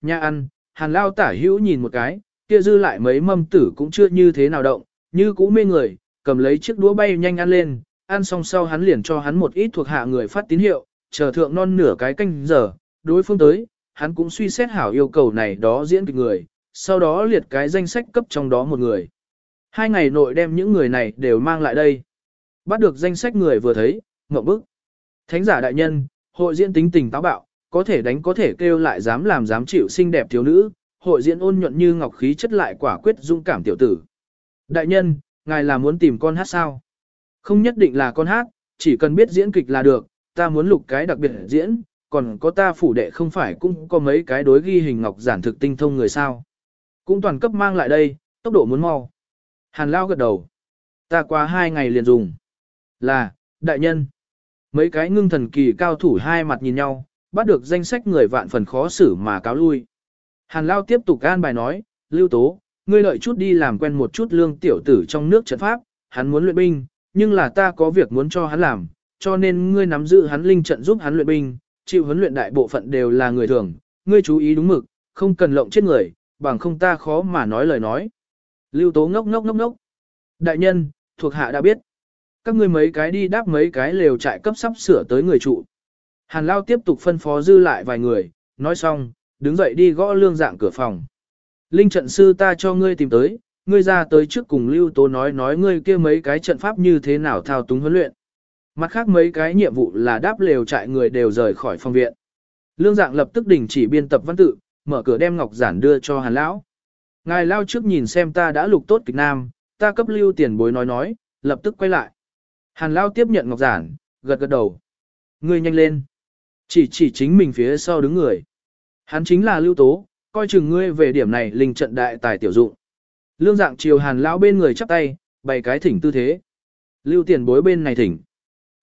Nha ăn, hàn lao tả hữu nhìn một cái, kia dư lại mấy mâm tử cũng chưa như thế nào động, như cũ mê người, cầm lấy chiếc đũa bay nhanh ăn lên, ăn xong sau hắn liền cho hắn một ít thuộc hạ người phát tín hiệu, chờ thượng non nửa cái canh giờ, đối phương tới, hắn cũng suy xét hảo yêu cầu này đó diễn kịch người, sau đó liệt cái danh sách cấp trong đó một người. Hai ngày nội đem những người này đều mang lại đây. Bắt được danh sách người vừa thấy, ngậm bức. Thánh giả đại nhân, hội diễn tính tình táo bạo, có thể đánh có thể kêu lại dám làm dám chịu xinh đẹp thiếu nữ, hội diễn ôn nhuận như ngọc khí chất lại quả quyết dung cảm tiểu tử. Đại nhân, ngài là muốn tìm con hát sao? Không nhất định là con hát, chỉ cần biết diễn kịch là được, ta muốn lục cái đặc biệt diễn, còn có ta phủ đệ không phải cũng có mấy cái đối ghi hình ngọc giản thực tinh thông người sao. Cũng toàn cấp mang lại đây, tốc độ muốn mau. Hàn Lao gật đầu. Ta qua hai ngày liền dùng. Là, đại nhân. Mấy cái ngưng thần kỳ cao thủ hai mặt nhìn nhau, bắt được danh sách người vạn phần khó xử mà cáo lui. Hàn Lao tiếp tục an bài nói, Lưu Tố, ngươi lợi chút đi làm quen một chút lương tiểu tử trong nước trận pháp, hắn muốn luyện binh, nhưng là ta có việc muốn cho hắn làm, cho nên ngươi nắm giữ hắn linh trận giúp hắn luyện binh, chịu huấn luyện đại bộ phận đều là người thường, ngươi chú ý đúng mực, không cần lộng chết người, bằng không ta khó mà nói lời nói. Lưu Tố ngốc ngốc ngốc ngốc. Đại nhân, thuộc hạ đã biết. Các ngươi mấy cái đi đáp mấy cái lều trại cấp sắp sửa tới người trụ. Hàn Lao tiếp tục phân phó dư lại vài người, nói xong, đứng dậy đi gõ lương dạng cửa phòng. Linh trận sư ta cho ngươi tìm tới, ngươi ra tới trước cùng Lưu Tố nói nói ngươi kia mấy cái trận pháp như thế nào thao túng huấn luyện. Mặt khác mấy cái nhiệm vụ là đáp lều trại người đều rời khỏi phòng viện. Lương dạng lập tức đình chỉ biên tập văn tự, mở cửa đem ngọc giản đưa cho Hàn Lão. Ngài Lao trước nhìn xem ta đã lục tốt kịch nam, ta cấp lưu tiền bối nói nói, lập tức quay lại. Hàn Lao tiếp nhận ngọc giản, gật gật đầu. Ngươi nhanh lên. Chỉ chỉ chính mình phía sau đứng người. Hắn chính là lưu tố, coi chừng ngươi về điểm này linh trận đại tài tiểu dụng. Lương dạng chiều hàn lão bên người chắp tay, bày cái thỉnh tư thế. Lưu tiền bối bên này thỉnh.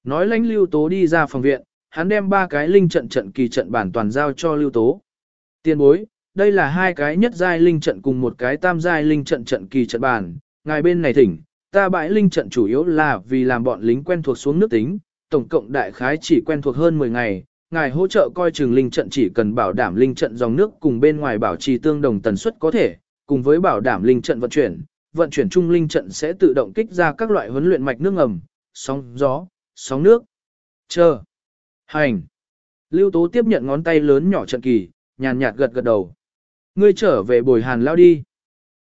Nói lãnh lưu tố đi ra phòng viện, hắn đem ba cái linh trận trận kỳ trận bản toàn giao cho lưu tố. Tiền bối, đây là hai cái nhất giai linh trận cùng một cái tam giai linh trận trận kỳ trận bản, ngài bên này thỉnh, ta bãi linh trận chủ yếu là vì làm bọn lính quen thuộc xuống nước tính, tổng cộng đại khái chỉ quen thuộc hơn 10 ngày, ngài hỗ trợ coi chừng linh trận chỉ cần bảo đảm linh trận dòng nước cùng bên ngoài bảo trì tương đồng tần suất có thể, cùng với bảo đảm linh trận vận chuyển, vận chuyển chung linh trận sẽ tự động kích ra các loại huấn luyện mạch nước ngầm, sóng gió, sóng nước. Chờ. Hành. Lưu Tố tiếp nhận ngón tay lớn nhỏ trận kỳ, nhàn nhạt gật gật đầu. Ngươi trở về bồi hàn lao đi.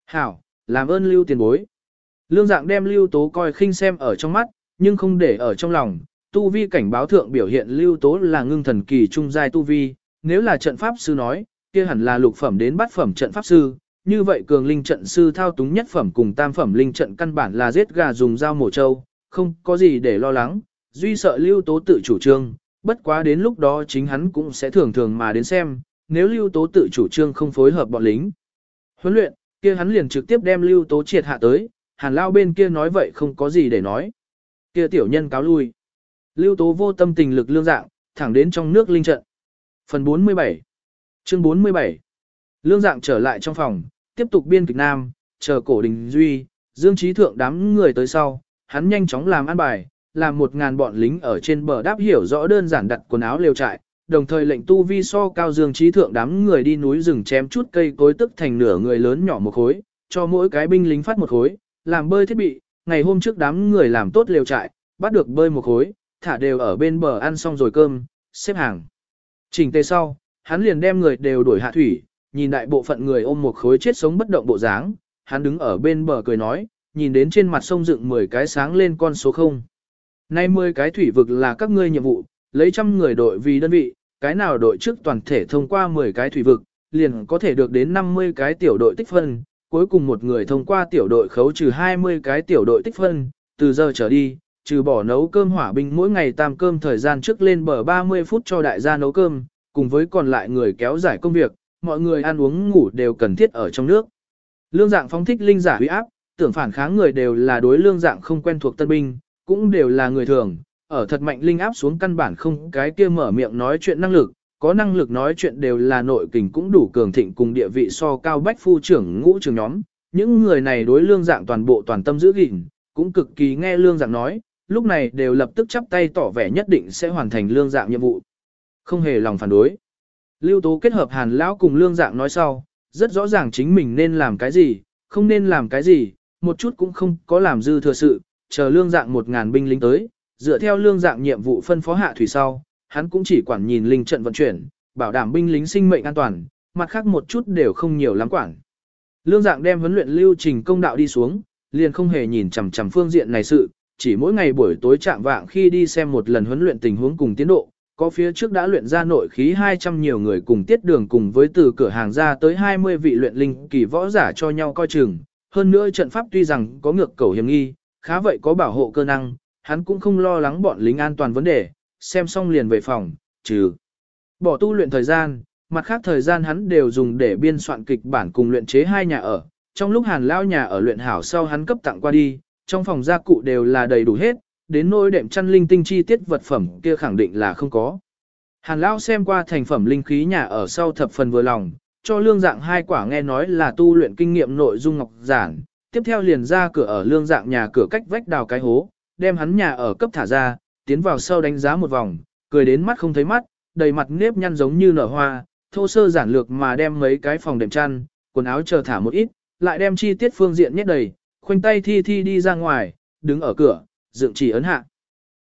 Hảo, làm ơn Lưu tiền bối. Lương dạng đem Lưu Tố coi khinh xem ở trong mắt, nhưng không để ở trong lòng, tu vi cảnh báo thượng biểu hiện lưu tố là ngưng thần kỳ trung giai tu vi, nếu là trận pháp sư nói, kia hẳn là lục phẩm đến bát phẩm trận pháp sư, như vậy cường linh trận sư thao túng nhất phẩm cùng tam phẩm linh trận căn bản là giết gà dùng dao mổ trâu, không có gì để lo lắng, duy sợ lưu tố tự chủ trương, bất quá đến lúc đó chính hắn cũng sẽ thường thường mà đến xem, nếu lưu tố tự chủ trương không phối hợp bọn lính. Huấn luyện, kia hắn liền trực tiếp đem lưu tố triệt hạ tới, hàn lao bên kia nói vậy không có gì để nói. Kia tiểu nhân cáo lui. Lưu tố vô tâm tình lực lương dạng, thẳng đến trong nước linh trận. Phần 47 Chương 47 Lương dạng trở lại trong phòng, tiếp tục biên kịch nam, chờ cổ đình duy, dương trí thượng đám người tới sau, hắn nhanh chóng làm ăn bài, làm một ngàn bọn lính ở trên bờ đáp hiểu rõ đơn giản đặt quần áo liều trại, đồng thời lệnh tu vi so cao dương trí thượng đám người đi núi rừng chém chút cây cối tức thành nửa người lớn nhỏ một khối, cho mỗi cái binh lính phát một khối, làm bơi thiết bị, ngày hôm trước đám người làm tốt liều trại, bắt được bơi một khối, thả đều ở bên bờ ăn xong rồi cơm, xếp hàng. chỉnh tề sau, hắn liền đem người đều đuổi hạ thủy, nhìn đại bộ phận người ôm một khối chết sống bất động bộ dáng, hắn đứng ở bên bờ cười nói, nhìn đến trên mặt sông dựng 10 cái sáng lên con số 0. Nay 10 cái thủy vực là các ngươi nhiệm vụ, lấy trăm người đội vì đơn vị, cái nào đội trước toàn thể thông qua 10 cái thủy vực, liền có thể được đến 50 cái tiểu đội tích phân, cuối cùng một người thông qua tiểu đội khấu trừ 20 cái tiểu đội tích phân, từ giờ trở đi, trừ bỏ nấu cơm hỏa binh mỗi ngày tam cơm thời gian trước lên bờ 30 phút cho đại gia nấu cơm, cùng với còn lại người kéo giải công việc, mọi người ăn uống ngủ đều cần thiết ở trong nước. Lương dạng phóng thích linh giả huy áp, tưởng phản kháng người đều là đối lương dạng không quen thuộc tân binh, cũng đều là người thường, ở thật mạnh linh áp xuống căn bản không cái kia mở miệng nói chuyện năng lực, có năng lực nói chuyện đều là nội kình cũng đủ cường thịnh cùng địa vị so cao bách phu trưởng ngũ trường nhóm. Những người này đối lương dạng toàn bộ toàn tâm giữ gìn, cũng cực kỳ nghe lương dạng nói, lúc này đều lập tức chắp tay tỏ vẻ nhất định sẽ hoàn thành lương dạng nhiệm vụ. Không hề lòng phản đối. Lưu Tố kết hợp Hàn Lão cùng Lương Dạng nói sau, rất rõ ràng chính mình nên làm cái gì, không nên làm cái gì, một chút cũng không có làm dư thừa sự, chờ Lương Dạng một ngàn binh lính tới, dựa theo Lương Dạng nhiệm vụ phân phó hạ thủy sau, hắn cũng chỉ quản nhìn linh trận vận chuyển, bảo đảm binh lính sinh mệnh an toàn, mặt khác một chút đều không nhiều lắm quản. Lương Dạng đem huấn luyện lưu trình công đạo đi xuống, liền không hề nhìn chằm chằm phương diện này sự, chỉ mỗi ngày buổi tối chạm vạng khi đi xem một lần huấn luyện tình huống cùng tiến độ, có phía trước đã luyện ra nội khí 200 nhiều người cùng tiết đường cùng với từ cửa hàng ra tới 20 vị luyện linh kỳ võ giả cho nhau coi chừng. Hơn nữa trận pháp tuy rằng có ngược cầu hiểm nghi, khá vậy có bảo hộ cơ năng, hắn cũng không lo lắng bọn lính an toàn vấn đề, xem xong liền về phòng, trừ bỏ tu luyện thời gian, mặt khác thời gian hắn đều dùng để biên soạn kịch bản cùng luyện chế hai nhà ở. Trong lúc hàn lao nhà ở luyện hảo sau hắn cấp tặng qua đi, trong phòng gia cụ đều là đầy đủ hết, đến nỗi đệm chăn linh tinh chi tiết vật phẩm kia khẳng định là không có. Hàn Lão xem qua thành phẩm linh khí nhà ở sau thập phần vừa lòng, cho lương dạng hai quả nghe nói là tu luyện kinh nghiệm nội dung ngọc giản, tiếp theo liền ra cửa ở lương dạng nhà cửa cách vách đào cái hố, đem hắn nhà ở cấp thả ra, tiến vào sau đánh giá một vòng, cười đến mắt không thấy mắt, đầy mặt nếp nhăn giống như nở hoa, thô sơ giản lược mà đem mấy cái phòng đệm chăn, quần áo chờ thả một ít, lại đem chi tiết phương diện nhét đầy, khoanh tay thi thi đi ra ngoài, đứng ở cửa, dựng chỉ ấn hạ.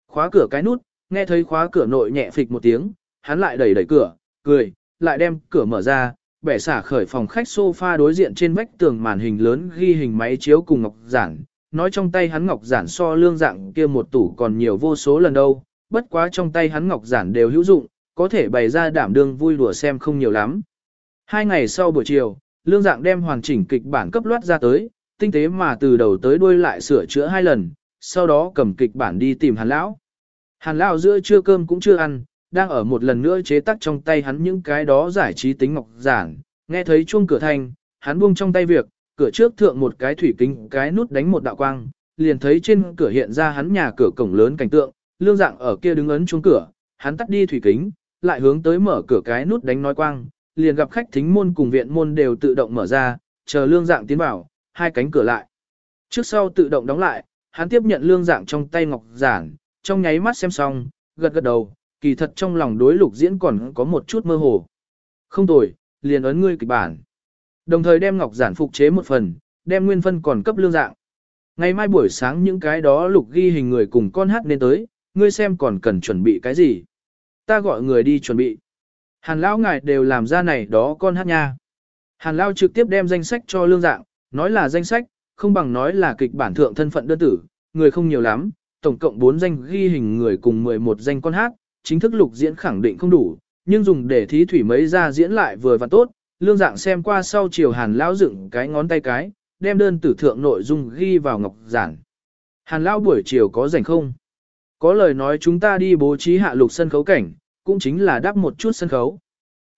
Khóa cửa cái nút, nghe thấy khóa cửa nội nhẹ phịch một tiếng, hắn lại đẩy đẩy cửa, cười, lại đem cửa mở ra, bẻ xả khởi phòng khách sofa đối diện trên vách tường màn hình lớn ghi hình máy chiếu cùng ngọc giản, nói trong tay hắn ngọc giản so lương dạng kia một tủ còn nhiều vô số lần đâu, bất quá trong tay hắn ngọc giản đều hữu dụng, có thể bày ra đảm đương vui đùa xem không nhiều lắm. Hai ngày sau buổi chiều, lương dạng đem hoàn chỉnh kịch bản cấp loát ra tới, tinh tế mà từ đầu tới đuôi lại sửa chữa hai lần, sau đó cầm kịch bản đi tìm hàn lão. Hàn lão giữa trưa cơm cũng chưa ăn, đang ở một lần nữa chế tác trong tay hắn những cái đó giải trí tính ngọc giản, nghe thấy chuông cửa thanh, hắn buông trong tay việc, cửa trước thượng một cái thủy kính, cái nút đánh một đạo quang, liền thấy trên cửa hiện ra hắn nhà cửa cổng lớn cảnh tượng, lương dạng ở kia đứng ấn chuông cửa, hắn tắt đi thủy kính, lại hướng tới mở cửa cái nút đánh nói quang, liền gặp khách thính môn cùng viện môn đều tự động mở ra, chờ lương dạng tiến vào, hai cánh cửa lại. Trước sau tự động đóng lại, hắn tiếp nhận lương dạng trong tay ngọc giản, trong nháy mắt xem xong, gật gật đầu, kỳ thật trong lòng đối lục diễn còn có một chút mơ hồ. Không tồi, liền ấn ngươi kịch bản. Đồng thời đem ngọc giản phục chế một phần, đem nguyên phân còn cấp lương dạng. Ngày mai buổi sáng những cái đó lục ghi hình người cùng con hát nên tới, ngươi xem còn cần chuẩn bị cái gì. Ta gọi người đi chuẩn bị. Hàn lão ngài đều làm ra này đó con hát nha. Hàn lão trực tiếp đem danh sách cho lương dạng, nói là danh sách, không bằng nói là kịch bản thượng thân phận đơn tử, người không nhiều lắm, tổng cộng 4 danh ghi hình người cùng 11 danh con hát, chính thức lục diễn khẳng định không đủ, nhưng dùng để thí thủy mấy ra diễn lại vừa và tốt, lương dạng xem qua sau chiều hàn lão dựng cái ngón tay cái, đem đơn tử thượng nội dung ghi vào ngọc giản. Hàn lão buổi chiều có rảnh không? Có lời nói chúng ta đi bố trí hạ lục sân khấu cảnh, cũng chính là đắp một chút sân khấu.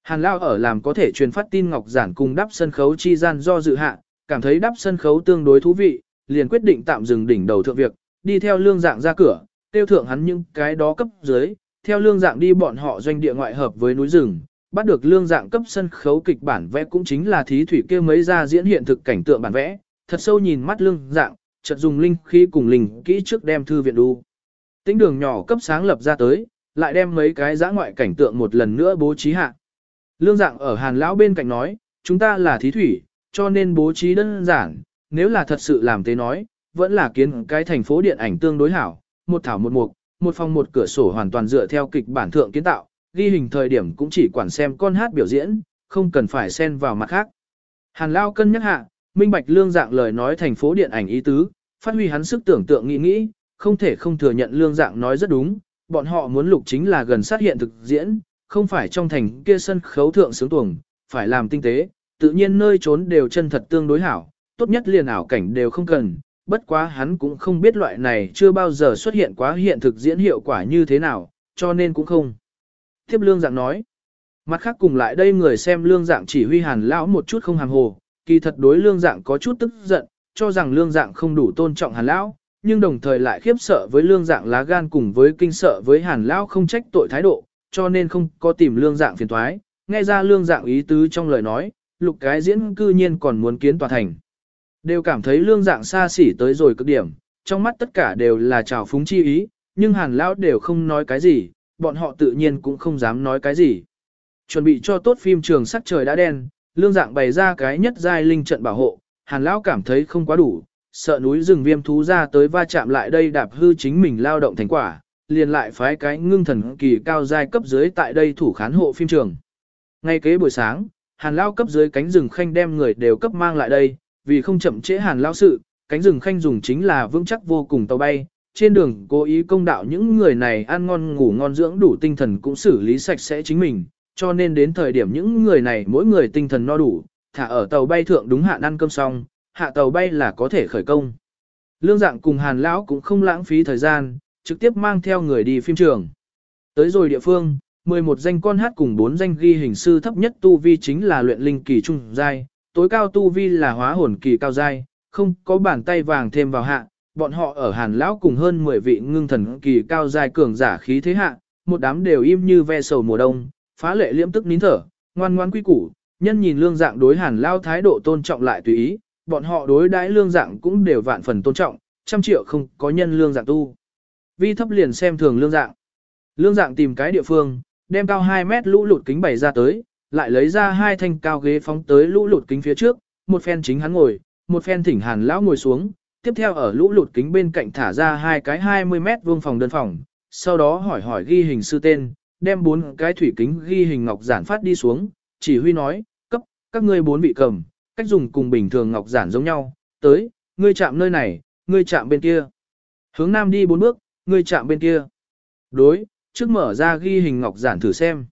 Hàn lão ở làm có thể truyền phát tin ngọc giản cùng đắp sân khấu chi gian do dự hạ, cảm thấy đắp sân khấu tương đối thú vị, liền quyết định tạm dừng đỉnh đầu thượng việc, đi theo lương dạng ra cửa, tiêu thượng hắn những cái đó cấp dưới, theo lương dạng đi bọn họ doanh địa ngoại hợp với núi rừng, bắt được lương dạng cấp sân khấu kịch bản vẽ cũng chính là thí thủy kia mấy ra diễn hiện thực cảnh tượng bản vẽ, thật sâu nhìn mắt lương dạng, chợt dùng linh khí cùng linh kỹ trước đem thư viện đu. Tính đường nhỏ cấp sáng lập ra tới, lại đem mấy cái giã ngoại cảnh tượng một lần nữa bố trí hạ. Lương dạng ở hàn lão bên cạnh nói, chúng ta là thí thủy, cho nên bố trí đơn giản, nếu là thật sự làm thế nói, vẫn là kiến cái thành phố điện ảnh tương đối hảo, một thảo một mục, một phòng một cửa sổ hoàn toàn dựa theo kịch bản thượng kiến tạo, ghi hình thời điểm cũng chỉ quản xem con hát biểu diễn, không cần phải xen vào mặt khác. Hàn Lao cân nhắc hạ, minh bạch lương dạng lời nói thành phố điện ảnh ý tứ, phát huy hắn sức tưởng tượng nghĩ nghĩ, không thể không thừa nhận lương dạng nói rất đúng, bọn họ muốn lục chính là gần sát hiện thực diễn, không phải trong thành kia sân khấu thượng sướng tuồng, phải làm tinh tế, tự nhiên nơi trốn đều chân thật tương đối hảo, tốt nhất liền ảo cảnh đều không cần, bất quá hắn cũng không biết loại này chưa bao giờ xuất hiện quá hiện thực diễn hiệu quả như thế nào, cho nên cũng không. Tiếp lương dạng nói, mặt khác cùng lại đây người xem lương dạng chỉ huy hàn lão một chút không hàng hồ, kỳ thật đối lương dạng có chút tức giận, cho rằng lương dạng không đủ tôn trọng hàn lão, nhưng đồng thời lại khiếp sợ với lương dạng lá gan cùng với kinh sợ với hàn lão không trách tội thái độ, cho nên không có tìm lương dạng phiền thoái, nghe ra lương dạng ý tứ trong lời nói, lục cái diễn cư nhiên còn muốn kiến tòa thành. Đều cảm thấy lương dạng xa xỉ tới rồi cực điểm, trong mắt tất cả đều là trào phúng chi ý, nhưng hàn lão đều không nói cái gì, bọn họ tự nhiên cũng không dám nói cái gì. Chuẩn bị cho tốt phim trường sắc trời đã đen, lương dạng bày ra cái nhất giai linh trận bảo hộ, hàn lão cảm thấy không quá đủ, sợ núi rừng viêm thú ra tới va chạm lại đây đạp hư chính mình lao động thành quả, liền lại phái cái ngưng thần kỳ cao giai cấp dưới tại đây thủ khán hộ phim trường. Ngay kế buổi sáng, hàn lao cấp dưới cánh rừng khanh đem người đều cấp mang lại đây, vì không chậm trễ hàn lao sự, cánh rừng khanh dùng chính là vững chắc vô cùng tàu bay. Trên đường cố ý công đạo những người này ăn ngon ngủ ngon dưỡng đủ tinh thần cũng xử lý sạch sẽ chính mình, cho nên đến thời điểm những người này mỗi người tinh thần no đủ, thả ở tàu bay thượng đúng hạn ăn cơm xong, hạ tàu bay là có thể khởi công. Lương dạng cùng hàn lão cũng không lãng phí thời gian, trực tiếp mang theo người đi phim trường. Tới rồi địa phương, 11 danh con hát cùng 4 danh ghi hình sư thấp nhất tu vi chính là luyện linh kỳ trung giai, tối cao tu vi là hóa hồn kỳ cao giai, không có bàn tay vàng thêm vào hạ, bọn họ ở Hàn lão cùng hơn 10 vị ngưng thần kỳ cao giai cường giả khí thế hạ, một đám đều im như ve sầu mùa đông, phá lệ liễm tức nín thở, ngoan ngoan quy củ, nhân nhìn lương dạng đối Hàn lão thái độ tôn trọng lại tùy ý, bọn họ đối đãi lương dạng cũng đều vạn phần tôn trọng, trăm triệu không có nhân lương dạng tu. Vi thấp liền xem thường lương dạng. Lương dạng tìm cái địa phương, đem cao 2 mét lũ lụt kính bày ra tới, lại lấy ra hai thanh cao ghế phóng tới lũ lụt kính phía trước, một phen chính hắn ngồi, một phen thỉnh hàn lão ngồi xuống, tiếp theo ở lũ lụt kính bên cạnh thả ra hai cái 20 mét vuông phòng đơn phòng, sau đó hỏi hỏi ghi hình sư tên, đem bốn cái thủy kính ghi hình ngọc giản phát đi xuống, chỉ huy nói, cấp, các ngươi bốn vị cầm, cách dùng cùng bình thường ngọc giản giống nhau, tới, ngươi chạm nơi này, ngươi chạm bên kia. Hướng nam đi bốn bước, ngươi chạm bên kia. Đối, trước mở ra ghi hình ngọc giản thử xem.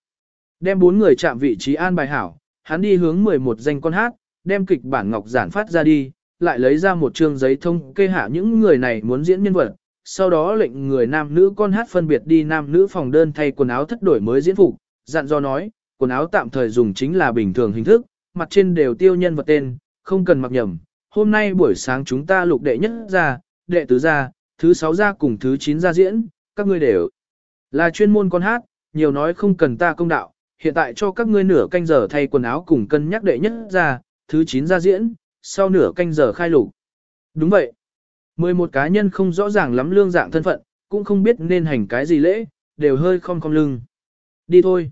Đem bốn người chạm vị trí an bài hảo, hắn đi hướng 11 danh con hát, đem kịch bản ngọc giản phát ra đi, lại lấy ra một trương giấy thông kê hạ những người này muốn diễn nhân vật, sau đó lệnh người nam nữ con hát phân biệt đi nam nữ phòng đơn thay quần áo thất đổi mới diễn phục, dặn do nói, quần áo tạm thời dùng chính là bình thường hình thức, mặt trên đều tiêu nhân vật tên, không cần mặc nhầm. Hôm nay buổi sáng chúng ta lục đệ nhất ra, đệ tứ ra, thứ sáu ra cùng thứ chín ra diễn, các ngươi đều là chuyên môn con hát, nhiều nói không cần ta công đạo, hiện tại cho các ngươi nửa canh giờ thay quần áo cùng cân nhắc đệ nhất ra, thứ chín ra diễn, sau nửa canh giờ khai lục. Đúng vậy. 11 cá nhân không rõ ràng lắm lương dạng thân phận, cũng không biết nên hành cái gì lễ, đều hơi không không lưng. Đi thôi.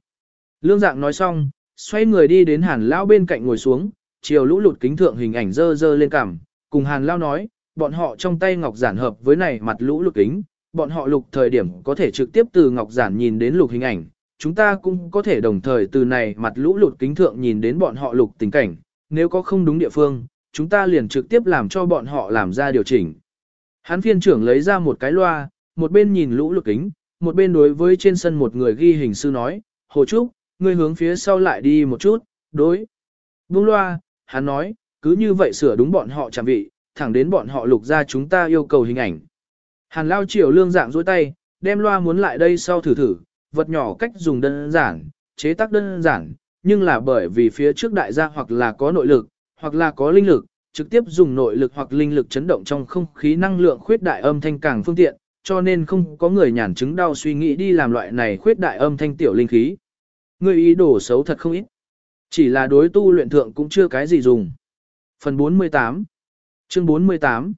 Lương dạng nói xong, xoay người đi đến hàn lao bên cạnh ngồi xuống, chiều lũ lụt kính thượng hình ảnh dơ dơ lên cằm, cùng hàn lao nói, bọn họ trong tay ngọc giản hợp với này mặt lũ lụt kính, bọn họ lục thời điểm có thể trực tiếp từ ngọc giản nhìn đến lục hình ảnh, chúng ta cũng có thể đồng thời từ này mặt lũ lụt kính thượng nhìn đến bọn họ lục tình cảnh, nếu có không đúng địa phương, chúng ta liền trực tiếp làm cho bọn họ làm ra điều chỉnh. Hắn phiên trưởng lấy ra một cái loa, một bên nhìn lũ lụt kính, một bên đối với trên sân một người ghi hình sư nói, Hồ Trúc, ngươi hướng phía sau lại đi một chút, đối. Bung loa, hắn nói, cứ như vậy sửa đúng bọn họ chẳng vị, thẳng đến bọn họ lục ra chúng ta yêu cầu hình ảnh. Hàn lao chiều lương dạng dối tay, đem loa muốn lại đây sau thử thử, vật nhỏ cách dùng đơn giản, chế tác đơn giản, nhưng là bởi vì phía trước đại gia hoặc là có nội lực, hoặc là có linh lực, trực tiếp dùng nội lực hoặc linh lực chấn động trong không khí năng lượng khuyết đại âm thanh càng phương tiện, cho nên không có người nhàn chứng đau suy nghĩ đi làm loại này khuyết đại âm thanh tiểu linh khí. Người ý đồ xấu thật không ít. Chỉ là đối tu luyện thượng cũng chưa cái gì dùng. Phần 48 Chương 48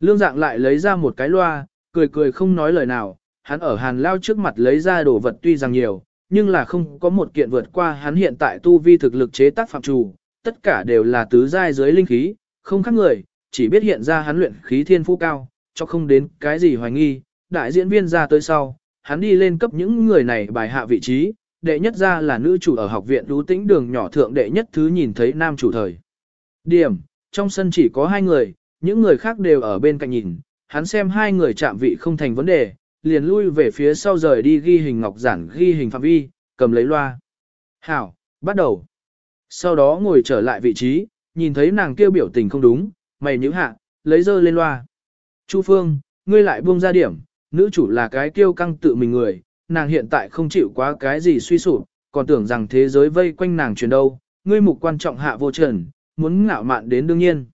Lương dạng lại lấy ra một cái loa, cười cười không nói lời nào, hắn ở hàn lao trước mặt lấy ra đồ vật tuy rằng nhiều, nhưng là không có một kiện vượt qua hắn hiện tại tu vi thực lực chế tác phạm trù, tất cả đều là tứ giai dưới linh khí, không khác người, chỉ biết hiện ra hắn luyện khí thiên phú cao, cho không đến cái gì hoài nghi, đại diễn viên ra tới sau, hắn đi lên cấp những người này bài hạ vị trí, đệ nhất ra là nữ chủ ở học viện đú tĩnh đường nhỏ thượng đệ nhất thứ nhìn thấy nam chủ thời. Điểm, trong sân chỉ có hai người, những người khác đều ở bên cạnh nhìn, hắn xem hai người chạm vị không thành vấn đề, liền lui về phía sau rời đi ghi hình ngọc giản ghi hình phạm vi, cầm lấy loa. Hảo, bắt đầu. Sau đó ngồi trở lại vị trí, nhìn thấy nàng kêu biểu tình không đúng, mày nhíu hạ, lấy dơ lên loa. Chu Phương, ngươi lại buông ra điểm, nữ chủ là cái kêu căng tự mình người, nàng hiện tại không chịu quá cái gì suy sụp, còn tưởng rằng thế giới vây quanh nàng chuyển đâu, ngươi mục quan trọng hạ vô trần, muốn ngạo mạn đến đương nhiên.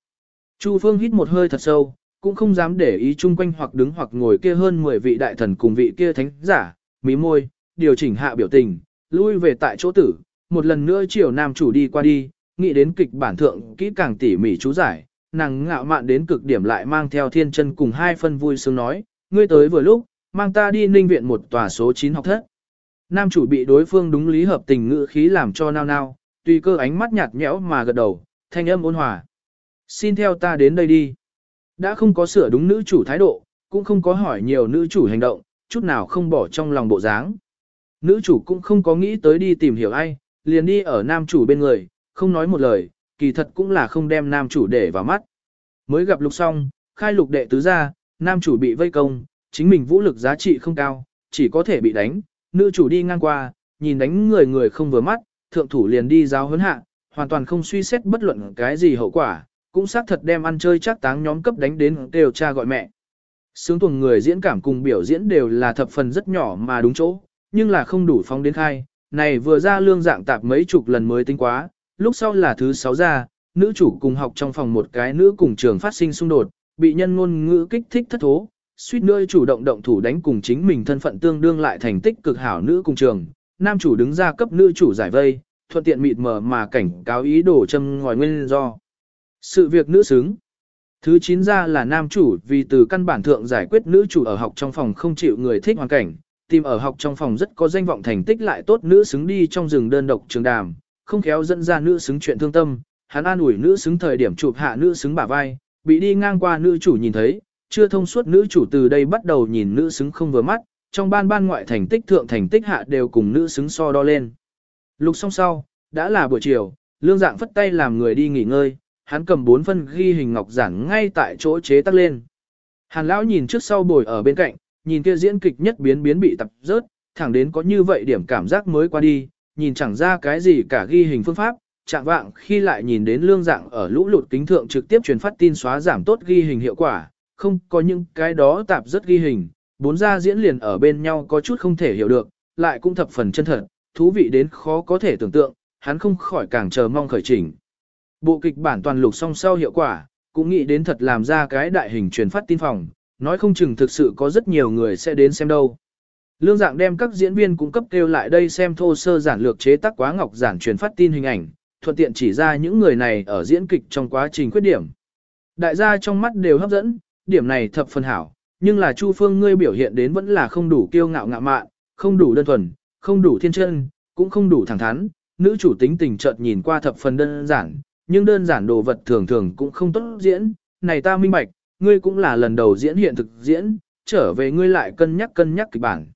Chu Phương hít một hơi thật sâu, cũng không dám để ý chung quanh hoặc đứng hoặc ngồi kia hơn 10 vị đại thần cùng vị kia thánh giả, mí môi, điều chỉnh hạ biểu tình, lui về tại chỗ tử, một lần nữa chiều nam chủ đi qua đi, nghĩ đến kịch bản thượng kỹ càng tỉ mỉ chú giải, nàng ngạo mạn đến cực điểm lại mang theo thiên chân cùng hai phân vui sướng nói, ngươi tới vừa lúc, mang ta đi ninh viện một tòa số 9 học thất. nam chủ bị đối phương đúng lý hợp tình ngữ khí làm cho nao nao, tùy cơ ánh mắt nhạt nhẽo mà gật đầu, thanh âm ôn hòa. Xin theo ta đến đây đi. Đã không có sửa đúng nữ chủ thái độ, cũng không có hỏi nhiều nữ chủ hành động, chút nào không bỏ trong lòng bộ dáng. Nữ chủ cũng không có nghĩ tới đi tìm hiểu ai, liền đi ở nam chủ bên người, không nói một lời, kỳ thật cũng là không đem nam chủ để vào mắt. Mới gặp lục xong, khai lục đệ tứ ra, nam chủ bị vây công, chính mình vũ lực giá trị không cao, chỉ có thể bị đánh, nữ chủ đi ngang qua, nhìn đánh người người không vừa mắt, thượng thủ liền đi giáo huấn hạ, hoàn toàn không suy xét bất luận cái gì hậu quả, cũng xác thật đem ăn chơi chắc táng nhóm cấp đánh đến đều cha gọi mẹ. Sướng tuần người diễn cảm cùng biểu diễn đều là thập phần rất nhỏ mà đúng chỗ, nhưng là không đủ phóng đến khai, này vừa ra lương dạng tạp mấy chục lần mới tính quá, lúc sau là thứ sáu ra, nữ chủ cùng học trong phòng một cái nữ cùng trường phát sinh xung đột, bị nhân ngôn ngữ kích thích thất thố, suýt nữa chủ động động thủ đánh cùng chính mình thân phận tương đương lại thành tích cực hảo nữ cùng trường, nam chủ đứng ra cấp nữ chủ giải vây, thuận tiện mịt mờ mà cảnh cáo ý đồ châm ngòi nguyên do. Sự việc nữ xứng. Thứ chín ra là nam chủ vì từ căn bản thượng giải quyết nữ chủ ở học trong phòng không chịu người thích hoàn cảnh, tìm ở học trong phòng rất có danh vọng thành tích lại tốt nữ xứng đi trong rừng đơn độc trường đàm, không khéo dẫn ra nữ xứng chuyện thương tâm, hắn an ủi nữ xứng thời điểm chụp hạ nữ xứng bả vai, bị đi ngang qua nữ chủ nhìn thấy, chưa thông suốt nữ chủ từ đây bắt đầu nhìn nữ xứng không vừa mắt, trong ban ban ngoại thành tích thượng thành tích hạ đều cùng nữ xứng so đo lên. Lục xong sau, đã là buổi chiều, lương dạng phất tay làm người đi nghỉ ngơi, hắn cầm bốn phân ghi hình ngọc giản ngay tại chỗ chế tắc lên. Hàn lão nhìn trước sau bồi ở bên cạnh, nhìn kia diễn kịch nhất biến biến bị tập rớt, thẳng đến có như vậy điểm cảm giác mới qua đi, nhìn chẳng ra cái gì cả ghi hình phương pháp, chạm vạng khi lại nhìn đến lương dạng ở lũ lụt kính thượng trực tiếp truyền phát tin xóa giảm tốt ghi hình hiệu quả, không có những cái đó tạp rất ghi hình, bốn gia diễn liền ở bên nhau có chút không thể hiểu được, lại cũng thập phần chân thật, thú vị đến khó có thể tưởng tượng, hắn không khỏi càng chờ mong khởi chỉnh. Bộ kịch bản toàn lục song sau hiệu quả, cũng nghĩ đến thật làm ra cái đại hình truyền phát tin phòng, nói không chừng thực sự có rất nhiều người sẽ đến xem đâu. Lương dạng đem các diễn viên cung cấp kêu lại đây xem thô sơ giản lược chế tác quá ngọc giản truyền phát tin hình ảnh, thuận tiện chỉ ra những người này ở diễn kịch trong quá trình khuyết điểm. Đại gia trong mắt đều hấp dẫn, điểm này thập phần hảo, nhưng là Chu Phương ngươi biểu hiện đến vẫn là không đủ kiêu ngạo ngạo mạn, không đủ đơn thuần, không đủ thiên chân, cũng không đủ thẳng thắn, nữ chủ tính tình chợt nhìn qua thập phần đơn giản, nhưng đơn giản đồ vật thường thường cũng không tốt diễn, này ta minh bạch, ngươi cũng là lần đầu diễn hiện thực diễn, trở về ngươi lại cân nhắc cân nhắc kịch bản.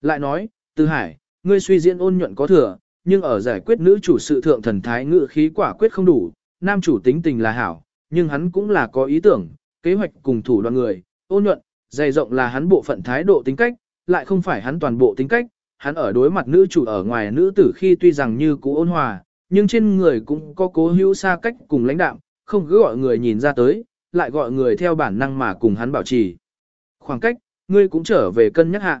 Lại nói, Từ Hải, ngươi suy diễn ôn nhuận có thừa, nhưng ở giải quyết nữ chủ sự thượng thần thái ngự khí quả quyết không đủ, nam chủ tính tình là hảo, nhưng hắn cũng là có ý tưởng, kế hoạch cùng thủ đoàn người, ôn nhuận, dày rộng là hắn bộ phận thái độ tính cách, lại không phải hắn toàn bộ tính cách, hắn ở đối mặt nữ chủ ở ngoài nữ tử khi tuy rằng như cũ ôn hòa, nhưng trên người cũng có cố hữu xa cách cùng lãnh đạm, không cứ gọi người nhìn ra tới, lại gọi người theo bản năng mà cùng hắn bảo trì. Khoảng cách, ngươi cũng trở về cân nhắc hạ.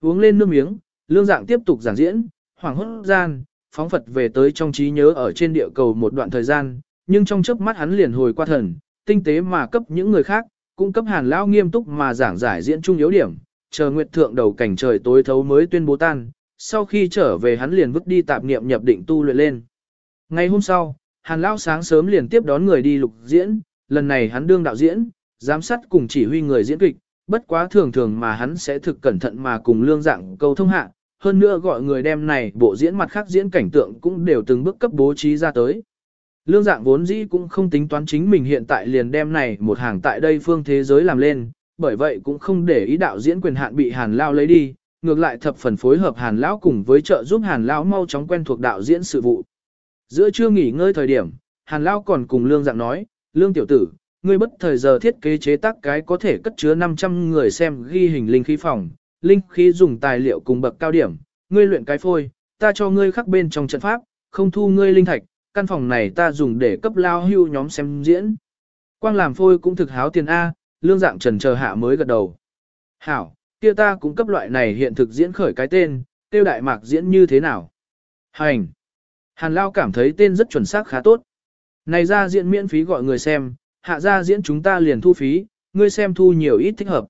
Uống lên nước miếng, lương dạng tiếp tục giảng diễn, hoàng hốt gian, phóng Phật về tới trong trí nhớ ở trên địa cầu một đoạn thời gian, nhưng trong chớp mắt hắn liền hồi qua thần, tinh tế mà cấp những người khác, cũng cấp hàn lao nghiêm túc mà giảng giải diễn trung yếu điểm, chờ nguyệt thượng đầu cảnh trời tối thấu mới tuyên bố tan, sau khi trở về hắn liền vứt đi tạp niệm nhập định tu luyện lên. Ngày hôm sau, hàn lão sáng sớm liền tiếp đón người đi lục diễn, lần này hắn đương đạo diễn, giám sát cùng chỉ huy người diễn kịch, bất quá thường thường mà hắn sẽ thực cẩn thận mà cùng lương dạng câu thông hạ, hơn nữa gọi người đem này bộ diễn mặt khác diễn cảnh tượng cũng đều từng bước cấp bố trí ra tới. Lương dạng vốn dĩ cũng không tính toán chính mình hiện tại liền đem này một hàng tại đây phương thế giới làm lên, bởi vậy cũng không để ý đạo diễn quyền hạn bị hàn lao lấy đi, ngược lại thập phần phối hợp hàn lão cùng với trợ giúp hàn lão mau chóng quen thuộc đạo diễn sự vụ. Giữa trưa nghỉ ngơi thời điểm, hàn lão còn cùng lương dạng nói, lương tiểu tử, ngươi bất thời giờ thiết kế chế tác cái có thể cất chứa 500 người xem ghi hình linh khí phòng, linh khí dùng tài liệu cùng bậc cao điểm, ngươi luyện cái phôi, ta cho ngươi khắc bên trong trận pháp, không thu ngươi linh thạch, căn phòng này ta dùng để cấp lao hưu nhóm xem diễn. Quang làm phôi cũng thực háo tiền A, lương dạng trần chờ hạ mới gật đầu. Hảo, kia ta cũng cấp loại này hiện thực diễn khởi cái tên, tiêu đại mạc diễn như thế nào? Hành! Hàn Lao cảm thấy tên rất chuẩn xác khá tốt. Này ra diễn miễn phí gọi người xem, hạ ra diễn chúng ta liền thu phí, ngươi xem thu nhiều ít thích hợp.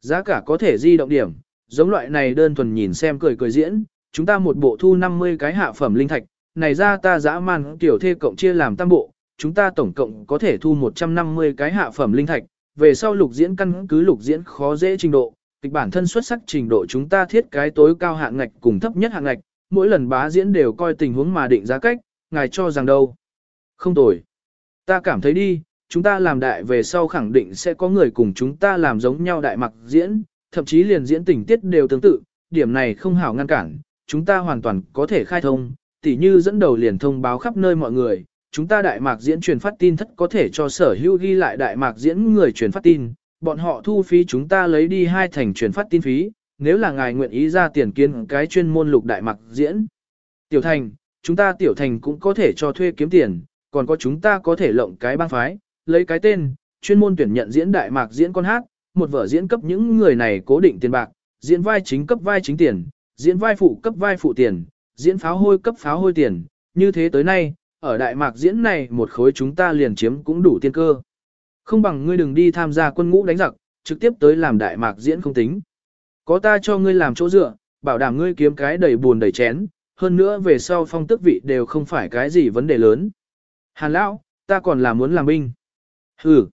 Giá cả có thể di động điểm, giống loại này đơn thuần nhìn xem cười cười diễn, chúng ta một bộ thu 50 cái hạ phẩm linh thạch, này ra ta dã man tiểu thê cộng chia làm tam bộ, chúng ta tổng cộng có thể thu 150 cái hạ phẩm linh thạch, về sau lục diễn căn cứ lục diễn khó dễ trình độ, Kịch bản thân xuất sắc trình độ chúng ta thiết cái tối cao hạng ngạch cùng thấp nhất hạng ngạch, mỗi lần bá diễn đều coi tình huống mà định giá cách, ngài cho rằng đâu. Không tồi. Ta cảm thấy đi, chúng ta làm đại về sau khẳng định sẽ có người cùng chúng ta làm giống nhau đại mặc diễn, thậm chí liền diễn tình tiết đều tương tự, điểm này không hảo ngăn cản, chúng ta hoàn toàn có thể khai thông, tỉ như dẫn đầu liền thông báo khắp nơi mọi người, chúng ta đại mạc diễn truyền phát tin thất có thể cho sở hữu ghi lại đại mạc diễn người truyền phát tin, bọn họ thu phí chúng ta lấy đi hai thành truyền phát tin phí, nếu là ngài nguyện ý ra tiền kiến cái chuyên môn lục đại mạc diễn. Tiểu thành, chúng ta tiểu thành cũng có thể cho thuê kiếm tiền, còn có chúng ta có thể lộng cái bang phái, lấy cái tên, chuyên môn tuyển nhận diễn đại mạc diễn con hát, một vở diễn cấp những người này cố định tiền bạc, diễn vai chính cấp vai chính tiền, diễn vai phụ cấp vai phụ tiền, diễn pháo hôi cấp pháo hôi tiền, như thế tới nay, ở đại mạc diễn này một khối chúng ta liền chiếm cũng đủ tiên cơ. Không bằng ngươi đừng đi tham gia quân ngũ đánh giặc, trực tiếp tới làm đại mạc diễn không tính. Có ta cho ngươi làm chỗ dựa, bảo đảm ngươi kiếm cái đầy buồn đầy chén, hơn nữa về sau phong tước vị đều không phải cái gì vấn đề lớn. Hàn lão, ta còn là muốn làm binh. Hừ.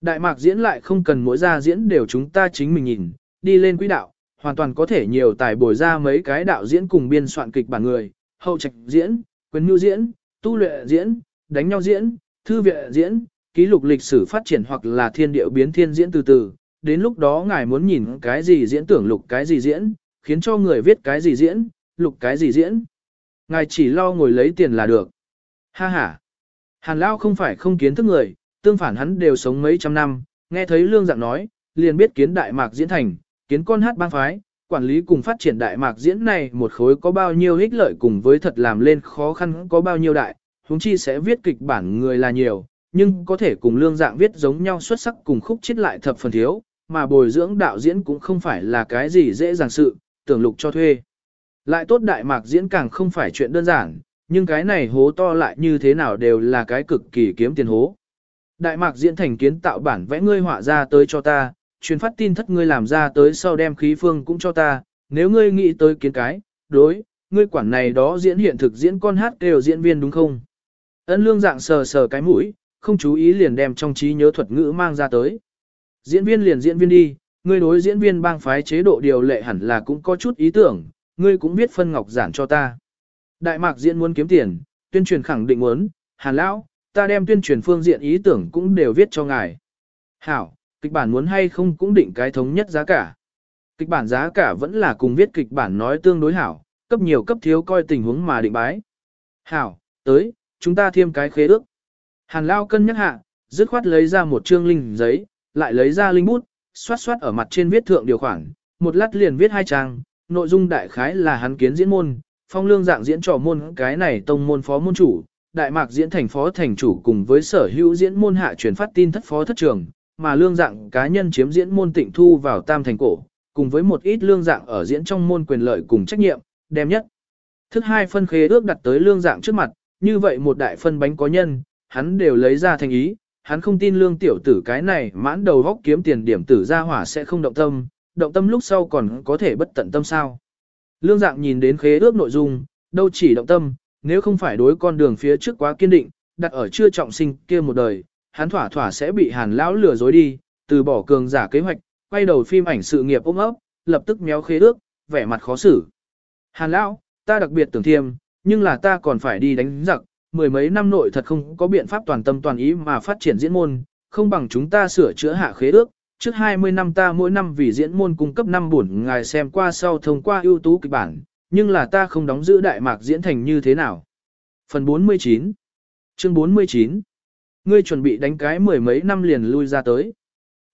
Đại mạc diễn lại không cần mỗi gia diễn đều chúng ta chính mình nhìn, đi lên quỹ đạo, hoàn toàn có thể nhiều tài bồi ra mấy cái đạo diễn cùng biên soạn kịch bản người, hậu trạch diễn, quyền nhu diễn, tu luyện diễn, đánh nhau diễn, thư viện diễn, ký lục lịch sử phát triển hoặc là thiên điệu biến thiên diễn từ từ, đến lúc đó ngài muốn nhìn cái gì diễn tưởng lục cái gì diễn, khiến cho người viết cái gì diễn, lục cái gì diễn. Ngài chỉ lo ngồi lấy tiền là được. Ha ha. Hàn Lao không phải không kiến thức người, tương phản hắn đều sống mấy trăm năm, nghe thấy lương dạng nói, liền biết kiến đại mạc diễn thành, kiến con hát bang phái, quản lý cùng phát triển đại mạc diễn này một khối có bao nhiêu ích lợi cùng với thật làm lên khó khăn có bao nhiêu đại, huống chi sẽ viết kịch bản người là nhiều, nhưng có thể cùng lương dạng viết giống nhau xuất sắc cùng khúc chết lại thập phần thiếu, mà bồi dưỡng đạo diễn cũng không phải là cái gì dễ dàng sự, tưởng lục cho thuê. Lại tốt đại mạc diễn càng không phải chuyện đơn giản, nhưng cái này hố to lại như thế nào đều là cái cực kỳ kiếm tiền hố. Đại mạc diễn thành kiến tạo bản vẽ ngươi họa ra tới cho ta, truyền phát tin thất ngươi làm ra tới sau đem khí phương cũng cho ta, nếu ngươi nghĩ tới kiến cái, đối, ngươi quản này đó diễn hiện thực diễn con hát đều diễn viên đúng không? Ân lương dạng sờ sờ cái mũi, không chú ý liền đem trong trí nhớ thuật ngữ mang ra tới. Diễn viên liền diễn viên đi, ngươi đối diễn viên bang phái chế độ điều lệ hẳn là cũng có chút ý tưởng, ngươi cũng biết phân ngọc giản cho ta. Đại mạc diễn muốn kiếm tiền, tuyên truyền khẳng định muốn, hàn lão, ta đem tuyên truyền phương diện ý tưởng cũng đều viết cho ngài. Hảo, kịch bản muốn hay không cũng định cái thống nhất giá cả. Kịch bản giá cả vẫn là cùng viết kịch bản nói tương đối hảo, cấp nhiều cấp thiếu coi tình huống mà định bái. Hảo, tới, chúng ta thêm cái khế ước. Hàn Lao cân nhắc hạ, dứt khoát lấy ra một chương linh giấy, lại lấy ra linh bút, xoát xoát ở mặt trên viết thượng điều khoản, một lát liền viết hai trang, nội dung đại khái là hắn kiến diễn môn, phong lương dạng diễn trò môn cái này tông môn phó môn chủ, đại mạc diễn thành phó thành chủ cùng với sở hữu diễn môn hạ truyền phát tin thất phó thất trường, mà lương dạng cá nhân chiếm diễn môn tịnh thu vào tam thành cổ, cùng với một ít lương dạng ở diễn trong môn quyền lợi cùng trách nhiệm, đem nhất. thứ hai phân khế ước đặt tới lương dạng trước mặt, như vậy một đại phân bánh có nhân, hắn đều lấy ra thành ý, hắn không tin lương tiểu tử cái này mãn đầu góc kiếm tiền điểm tử ra hỏa sẽ không động tâm, động tâm lúc sau còn có thể bất tận tâm sao. Lương dạng nhìn đến khế ước nội dung, đâu chỉ động tâm, nếu không phải đối con đường phía trước quá kiên định, đặt ở chưa trọng sinh kia một đời, hắn thỏa thỏa sẽ bị hàn lão lừa dối đi, từ bỏ cường giả kế hoạch, quay đầu phim ảnh sự nghiệp ôm ấp, lập tức méo khế ước, vẻ mặt khó xử. Hàn lão, ta đặc biệt tưởng thiêm, nhưng là ta còn phải đi đánh giặc, mười mấy năm nội thật không có biện pháp toàn tâm toàn ý mà phát triển diễn môn, không bằng chúng ta sửa chữa hạ khế ước. Trước 20 năm ta mỗi năm vì diễn môn cung cấp 5 buồn ngài xem qua sau thông qua ưu tú kịch bản, nhưng là ta không đóng giữ đại mạc diễn thành như thế nào. Phần 49 Chương 49 Ngươi chuẩn bị đánh cái mười mấy năm liền lui ra tới.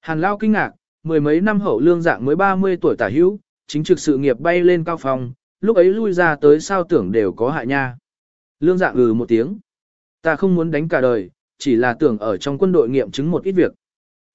Hàn Lao kinh ngạc, mười mấy năm hậu lương dạng mới 30 tuổi tả hữu, chính trực sự nghiệp bay lên cao phòng, lúc ấy lui ra tới sao tưởng đều có hại nha. Lương dạng ừ một tiếng. Ta không muốn đánh cả đời, chỉ là tưởng ở trong quân đội nghiệm chứng một ít việc.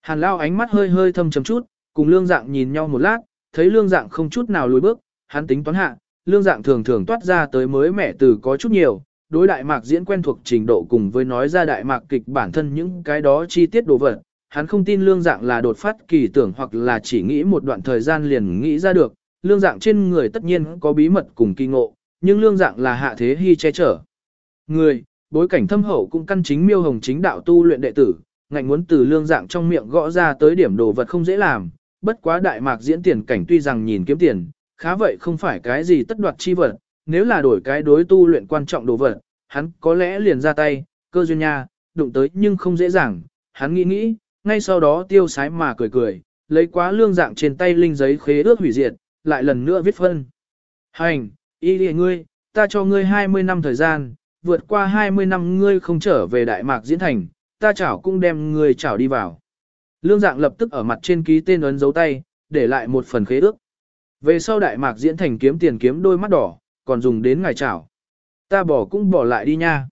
Hàn Lao ánh mắt hơi hơi thâm chấm chút, cùng lương dạng nhìn nhau một lát, thấy lương dạng không chút nào lùi bước, hắn tính toán hạ, lương dạng thường thường toát ra tới mới mẻ từ có chút nhiều, đối đại mạc diễn quen thuộc trình độ cùng với nói ra đại mạc kịch bản thân những cái đó chi tiết đồ vật. Hắn không tin lương dạng là đột phát kỳ tưởng hoặc là chỉ nghĩ một đoạn thời gian liền nghĩ ra được, lương dạng trên người tất nhiên có bí mật cùng kỳ ngộ, nhưng lương dạng là hạ thế hy che chở. Người, bối cảnh thâm hậu cũng căn chính miêu hồng chính đạo tu luyện đệ tử, ngạnh muốn từ lương dạng trong miệng gõ ra tới điểm đồ vật không dễ làm, bất quá đại mạc diễn tiền cảnh tuy rằng nhìn kiếm tiền, khá vậy không phải cái gì tất đoạt chi vật, nếu là đổi cái đối tu luyện quan trọng đồ vật, hắn có lẽ liền ra tay, cơ duyên nha, đụng tới nhưng không dễ dàng, hắn nghĩ nghĩ, ngay sau đó tiêu sái mà cười cười, lấy quá lương dạng trên tay linh giấy khế ước hủy diệt, lại lần nữa viết phân. Hành, y lìa ngươi, ta cho ngươi 20 năm thời gian, vượt qua 20 năm ngươi không trở về Đại Mạc diễn thành, ta chảo cũng đem ngươi chảo đi vào. Lương dạng lập tức ở mặt trên ký tên ấn dấu tay, để lại một phần khế ước. Về sau Đại Mạc diễn thành kiếm tiền kiếm đôi mắt đỏ, còn dùng đến ngài chảo. Ta bỏ cũng bỏ lại đi nha.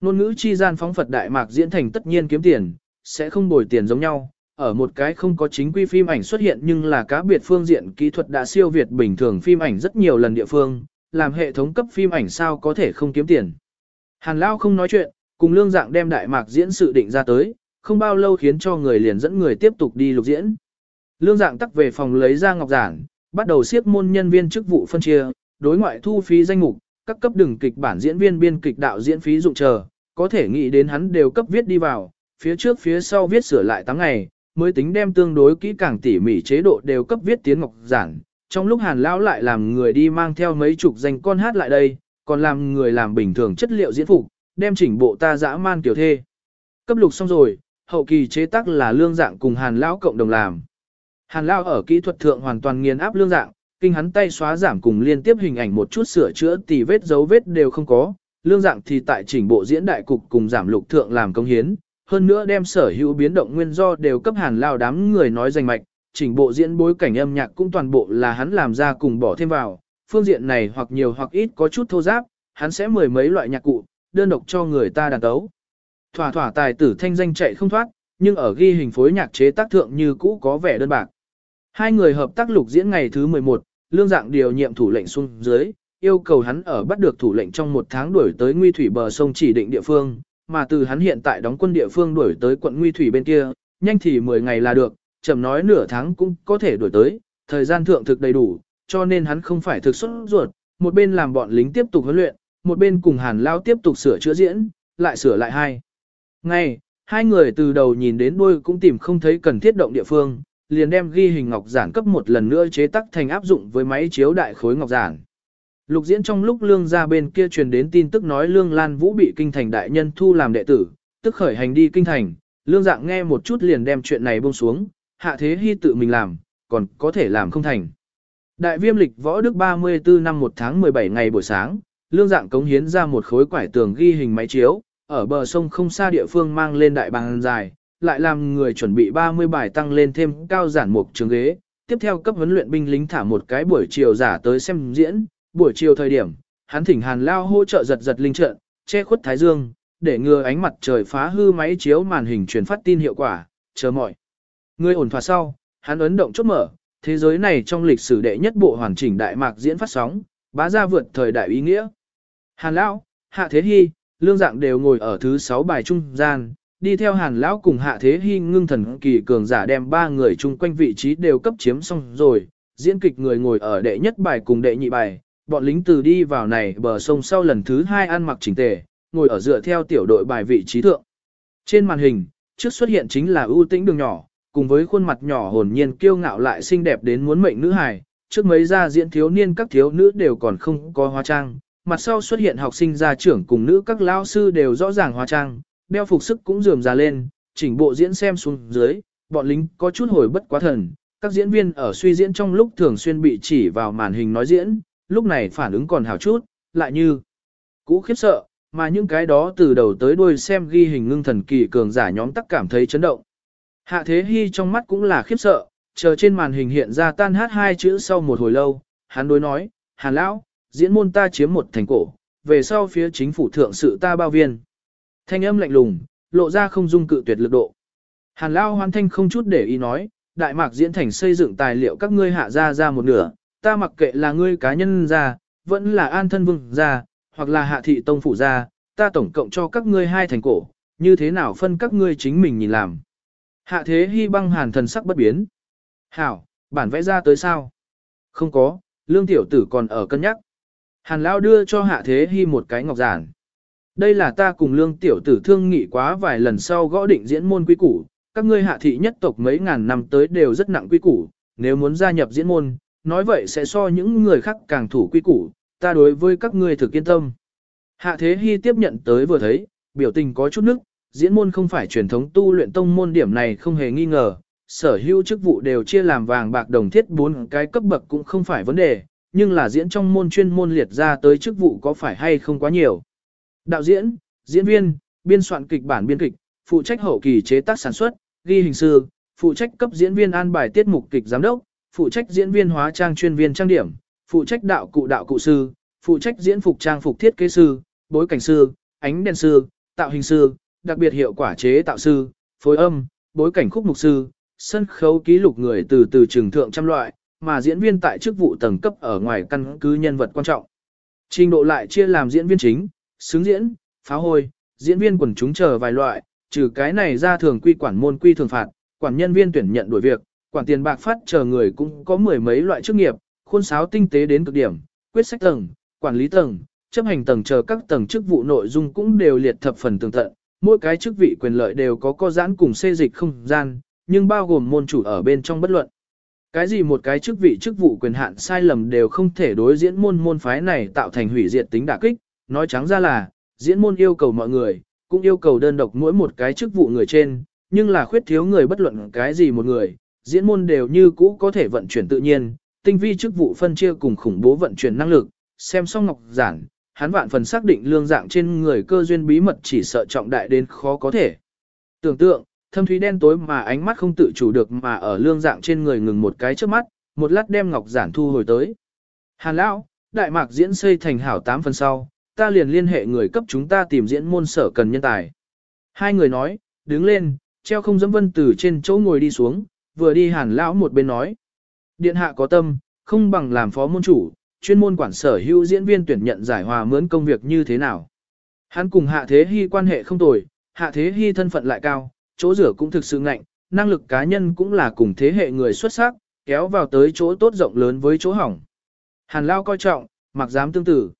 Nôn ngữ chi gian phóng Phật Đại Mạc diễn thành tất nhiên kiếm tiền, sẽ không bồi tiền giống nhau. Ở một cái không có chính quy phim ảnh xuất hiện nhưng là cá biệt phương diện kỹ thuật đã siêu việt bình thường phim ảnh rất nhiều lần địa phương, làm hệ thống cấp phim ảnh sao có thể không kiếm tiền. Hàn Lao không nói chuyện, cùng lương dạng đem đại mạc diễn sự định ra tới, không bao lâu khiến cho người liền dẫn người tiếp tục đi lục diễn. Lương dạng tắc về phòng lấy ra ngọc giản, bắt đầu siết môn nhân viên chức vụ phân chia, đối ngoại thu phí danh mục, các cấp đừng kịch bản diễn viên biên kịch đạo diễn phí dụng chờ, có thể nghĩ đến hắn đều cấp viết đi vào, phía trước phía sau viết sửa lại 8 ngày, mới tính đem tương đối kỹ càng tỉ mỉ chế độ đều cấp viết tiến ngọc giản. Trong lúc Hàn lão lại làm người đi mang theo mấy chục danh con hát lại đây, còn làm người làm bình thường chất liệu diễn phục, đem chỉnh bộ ta dã man tiểu thê. Cấp lục xong rồi, hậu kỳ chế tác là lương dạng cùng Hàn lão cộng đồng làm. Hàn lão ở kỹ thuật thượng hoàn toàn nghiền áp lương dạng, kinh hắn tay xóa giảm cùng liên tiếp hình ảnh một chút sửa chữa tì vết dấu vết đều không có, lương dạng thì tại chỉnh bộ diễn đại cục cùng giảm lục thượng làm công hiến, hơn nữa đem sở hữu biến động nguyên do đều cấp hàn lao đám người nói danh mạch, chỉnh bộ diễn bối cảnh âm nhạc cũng toàn bộ là hắn làm ra cùng bỏ thêm vào, phương diện này hoặc nhiều hoặc ít có chút thô giáp, hắn sẽ mười mấy loại nhạc cụ, đơn độc cho người ta đàn tấu. Thỏa thỏa tài tử thanh danh chạy không thoát, nhưng ở ghi hình phối nhạc chế tác thượng như cũ có vẻ đơn bạc. Hai người hợp tác lục diễn ngày thứ 11, lương dạng điều nhiệm thủ lệnh xuống dưới, yêu cầu hắn ở bắt được thủ lệnh trong một tháng đuổi tới nguy thủy bờ sông chỉ định địa phương, mà từ hắn hiện tại đóng quân địa phương đuổi tới quận nguy thủy bên kia, nhanh thì 10 ngày là được, chậm nói nửa tháng cũng có thể đuổi tới, thời gian thượng thực đầy đủ, cho nên hắn không phải thực xuất ruột, một bên làm bọn lính tiếp tục huấn luyện, một bên cùng hàn lao tiếp tục sửa chữa diễn, lại sửa lại hai. Ngay, hai người từ đầu nhìn đến đuôi cũng tìm không thấy cần thiết động địa phương, liền đem ghi hình ngọc giản cấp một lần nữa chế tác thành áp dụng với máy chiếu đại khối ngọc giản. Lục diễn trong lúc lương ra bên kia truyền đến tin tức nói lương lan vũ bị kinh thành đại nhân thu làm đệ tử, tức khởi hành đi kinh thành, lương dạng nghe một chút liền đem chuyện này buông xuống, hạ thế hy tự mình làm, còn có thể làm không thành. Đại viêm lịch võ đức 34 năm 1 tháng 17 ngày buổi sáng, lương dạng cống hiến ra một khối quải tường ghi hình máy chiếu, ở bờ sông không xa địa phương mang lên đại bàn dài, lại làm người chuẩn bị 30 bài tăng lên thêm cao giản mục trường ghế, tiếp theo cấp huấn luyện binh lính thả một cái buổi chiều giả tới xem diễn, buổi chiều thời điểm, hắn thỉnh Hàn Lao hỗ trợ giật giật linh trận, che khuất thái dương, để ngừa ánh mặt trời phá hư máy chiếu màn hình truyền phát tin hiệu quả, chờ mọi. Người ổn thỏa sau, hắn ấn động chốt mở, thế giới này trong lịch sử đệ nhất bộ hoàn chỉnh đại mạc diễn phát sóng, bá ra vượt thời đại ý nghĩa. Hàn Lão, Hạ Thế Hy, Lương Dạng đều ngồi ở thứ 6 bài trung gian, đi theo Hàn Lão cùng Hạ Thế Hy ngưng thần kỳ cường giả đem ba người chung quanh vị trí đều cấp chiếm xong rồi, diễn kịch người ngồi ở đệ nhất bài cùng đệ nhị bài, bọn lính từ đi vào này bờ sông sau lần thứ hai ăn mặc chỉnh tề, ngồi ở dựa theo tiểu đội bài vị trí thượng. Trên màn hình, trước xuất hiện chính là ưu tĩnh đường nhỏ, cùng với khuôn mặt nhỏ hồn nhiên kiêu ngạo lại xinh đẹp đến muốn mệnh nữ hài, trước mấy ra diễn thiếu niên các thiếu nữ đều còn không có hóa trang, mặt sau xuất hiện học sinh gia trưởng cùng nữ các lao sư đều rõ ràng hóa trang, đeo phục sức cũng rườm ra lên, chỉnh bộ diễn xem xuống dưới, bọn lính có chút hồi bất quá thần, các diễn viên ở suy diễn trong lúc thường xuyên bị chỉ vào màn hình nói diễn, lúc này phản ứng còn hào chút, lại như cũ khiếp sợ, mà những cái đó từ đầu tới đuôi xem ghi hình ngưng thần kỳ cường giả nhóm tắc cảm thấy chấn động. Hạ Thế Hy trong mắt cũng là khiếp sợ, chờ trên màn hình hiện ra tan hát hai chữ sau một hồi lâu, hắn đối nói, Hàn Lão, diễn môn ta chiếm một thành cổ, về sau phía chính phủ thượng sự ta bao viên. Thanh âm lạnh lùng, lộ ra không dung cự tuyệt lực độ. Hàn Lão hoàn thanh không chút để ý nói, Đại Mạc diễn thành xây dựng tài liệu các ngươi hạ ra ra một nửa, ta mặc kệ là ngươi cá nhân ra, vẫn là an thân vương ra, hoặc là hạ thị tông phủ ra, ta tổng cộng cho các ngươi hai thành cổ, như thế nào phân các ngươi chính mình nhìn làm. Hạ thế hy băng hàn thần sắc bất biến. Hảo, bản vẽ ra tới sao? Không có, lương tiểu tử còn ở cân nhắc. Hàn Lao đưa cho hạ thế hy một cái ngọc giản. Đây là ta cùng lương tiểu tử thương nghị quá vài lần sau gõ định diễn môn quy củ, các ngươi hạ thị nhất tộc mấy ngàn năm tới đều rất nặng quy củ, nếu muốn gia nhập diễn môn, nói vậy sẽ so những người khác càng thủ quy củ, ta đối với các ngươi thực yên tâm. Hạ Thế Hy tiếp nhận tới vừa thấy, biểu tình có chút nước, diễn môn không phải truyền thống tu luyện tông môn điểm này không hề nghi ngờ, sở hữu chức vụ đều chia làm vàng bạc đồng thiết bốn cái cấp bậc cũng không phải vấn đề, nhưng là diễn trong môn chuyên môn liệt ra tới chức vụ có phải hay không quá nhiều. Đạo diễn, diễn viên, biên soạn kịch bản biên kịch, phụ trách hậu kỳ chế tác sản xuất, ghi hình sư, phụ trách cấp diễn viên an bài tiết mục kịch giám đốc, phụ trách diễn viên hóa trang chuyên viên trang điểm, phụ trách đạo cụ đạo cụ sư, phụ trách diễn phục trang phục thiết kế sư, bối cảnh sư, ánh đèn sư, tạo hình sư, đặc biệt hiệu quả chế tạo sư, phối âm, bối cảnh khúc mục sư, sân khấu ký lục người từ từ trường thượng trăm loại, mà diễn viên tại chức vụ tầng cấp ở ngoài căn cứ nhân vật quan trọng. Trình độ lại chia làm diễn viên chính, xứng diễn, phá hôi, diễn viên quần chúng chờ vài loại, trừ cái này ra thường quy quản môn quy thường phạt, quản nhân viên tuyển nhận đổi việc, quản tiền bạc phát chờ người cũng có mười mấy loại chức nghiệp, khuôn sáo tinh tế đến cực điểm, quyết sách tầng, quản lý tầng, chấp hành tầng chờ các tầng chức vụ nội dung cũng đều liệt thập phần tường tận, mỗi cái chức vị quyền lợi đều có co giãn cùng xê dịch không gian, nhưng bao gồm môn chủ ở bên trong bất luận. Cái gì một cái chức vị chức vụ quyền hạn sai lầm đều không thể đối diễn môn môn phái này tạo thành hủy diệt tính đả kích, nói trắng ra là, diễn môn yêu cầu mọi người, cũng yêu cầu đơn độc mỗi một cái chức vụ người trên, nhưng là khuyết thiếu người bất luận cái gì một người, diễn môn đều như cũ có thể vận chuyển tự nhiên, tinh vi chức vụ phân chia cùng khủng bố vận chuyển năng lực, xem xong ngọc giản, hắn vạn phần xác định lương dạng trên người cơ duyên bí mật chỉ sợ trọng đại đến khó có thể. Tưởng tượng, thâm thúy đen tối mà ánh mắt không tự chủ được mà ở lương dạng trên người ngừng một cái trước mắt, một lát đem ngọc giản thu hồi tới. Hàn lão, đại mạc diễn xây thành hảo 8 phần sau, ta liền liên hệ người cấp chúng ta tìm diễn môn sở cần nhân tài. Hai người nói, đứng lên, treo không dẫm vân từ trên chỗ ngồi đi xuống, vừa đi hàn lão một bên nói. Điện hạ có tâm, không bằng làm phó môn chủ, chuyên môn quản sở hữu diễn viên tuyển nhận giải hòa mướn công việc như thế nào. Hắn cùng Hạ Thế Hy quan hệ không tồi, Hạ Thế Hy thân phận lại cao, chỗ rửa cũng thực sự ngạnh, năng lực cá nhân cũng là cùng thế hệ người xuất sắc, kéo vào tới chỗ tốt rộng lớn với chỗ hỏng. Hàn Lao coi trọng, mặc dám tương tử.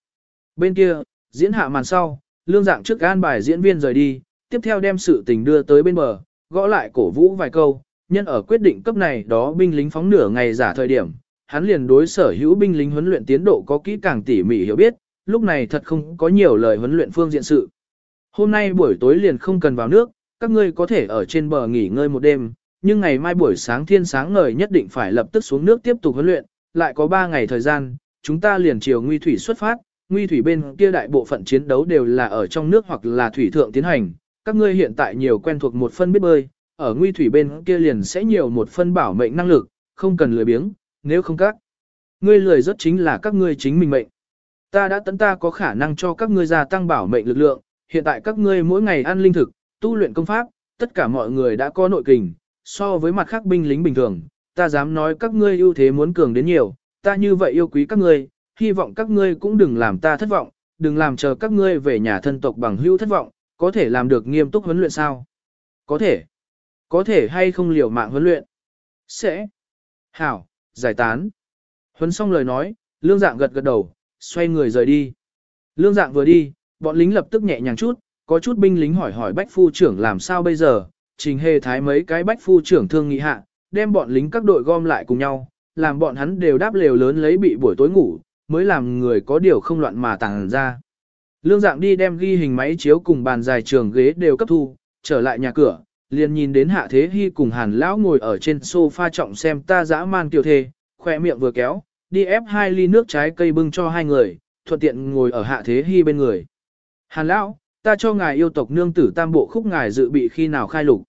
Bên kia, diễn hạ màn sau, lương dạng trước gan bài diễn viên rời đi, tiếp theo đem sự tình đưa tới bên bờ, gõ lại cổ vũ vài câu, nhân ở quyết định cấp này đó binh lính phóng nửa ngày giả thời điểm, hắn liền đối sở hữu binh lính huấn luyện tiến độ có kỹ càng tỉ mỉ hiểu biết, lúc này thật không có nhiều lời huấn luyện phương diện sự. Hôm nay buổi tối liền không cần vào nước, các ngươi có thể ở trên bờ nghỉ ngơi một đêm, nhưng ngày mai buổi sáng thiên sáng ngời nhất định phải lập tức xuống nước tiếp tục huấn luyện, lại có 3 ngày thời gian, chúng ta liền chiều nguy thủy xuất phát, nguy thủy bên kia đại bộ phận chiến đấu đều là ở trong nước hoặc là thủy thượng tiến hành, các ngươi hiện tại nhiều quen thuộc một phân biết bơi, ở nguy thủy bên kia liền sẽ nhiều một phân bảo mệnh năng lực, không cần lười biếng, nếu không các. Ngươi lười rất chính là các ngươi chính mình mệnh. Ta đã tấn ta có khả năng cho các ngươi gia tăng bảo mệnh lực lượng, hiện tại các ngươi mỗi ngày ăn linh thực, tu luyện công pháp, tất cả mọi người đã có nội kình, so với mặt khác binh lính bình thường, ta dám nói các ngươi ưu thế muốn cường đến nhiều, ta như vậy yêu quý các ngươi, hy vọng các ngươi cũng đừng làm ta thất vọng, đừng làm chờ các ngươi về nhà thân tộc bằng hữu thất vọng, có thể làm được nghiêm túc huấn luyện sao? Có thể. Có thể hay không liều mạng huấn luyện? Sẽ. Hảo, giải tán. Huấn xong lời nói, lương dạng gật gật đầu, xoay người rời đi. Lương dạng vừa đi, bọn lính lập tức nhẹ nhàng chút, có chút binh lính hỏi hỏi bách phu trưởng làm sao bây giờ, trình hề thái mấy cái bách phu trưởng thương nghị hạ, đem bọn lính các đội gom lại cùng nhau, làm bọn hắn đều đáp lều lớn lấy bị buổi tối ngủ, mới làm người có điều không loạn mà tàng ra. Lương dạng đi đem ghi hình máy chiếu cùng bàn dài trường ghế đều cấp thu, trở lại nhà cửa, liền nhìn đến hạ thế hy cùng hàn lão ngồi ở trên sofa trọng xem ta dã man tiểu thê, khỏe miệng vừa kéo, đi ép hai ly nước trái cây bưng cho hai người, thuận tiện ngồi ở hạ thế hy bên người. Hàn lão, ta cho ngài yêu tộc nương tử tam bộ khúc ngài dự bị khi nào khai lục.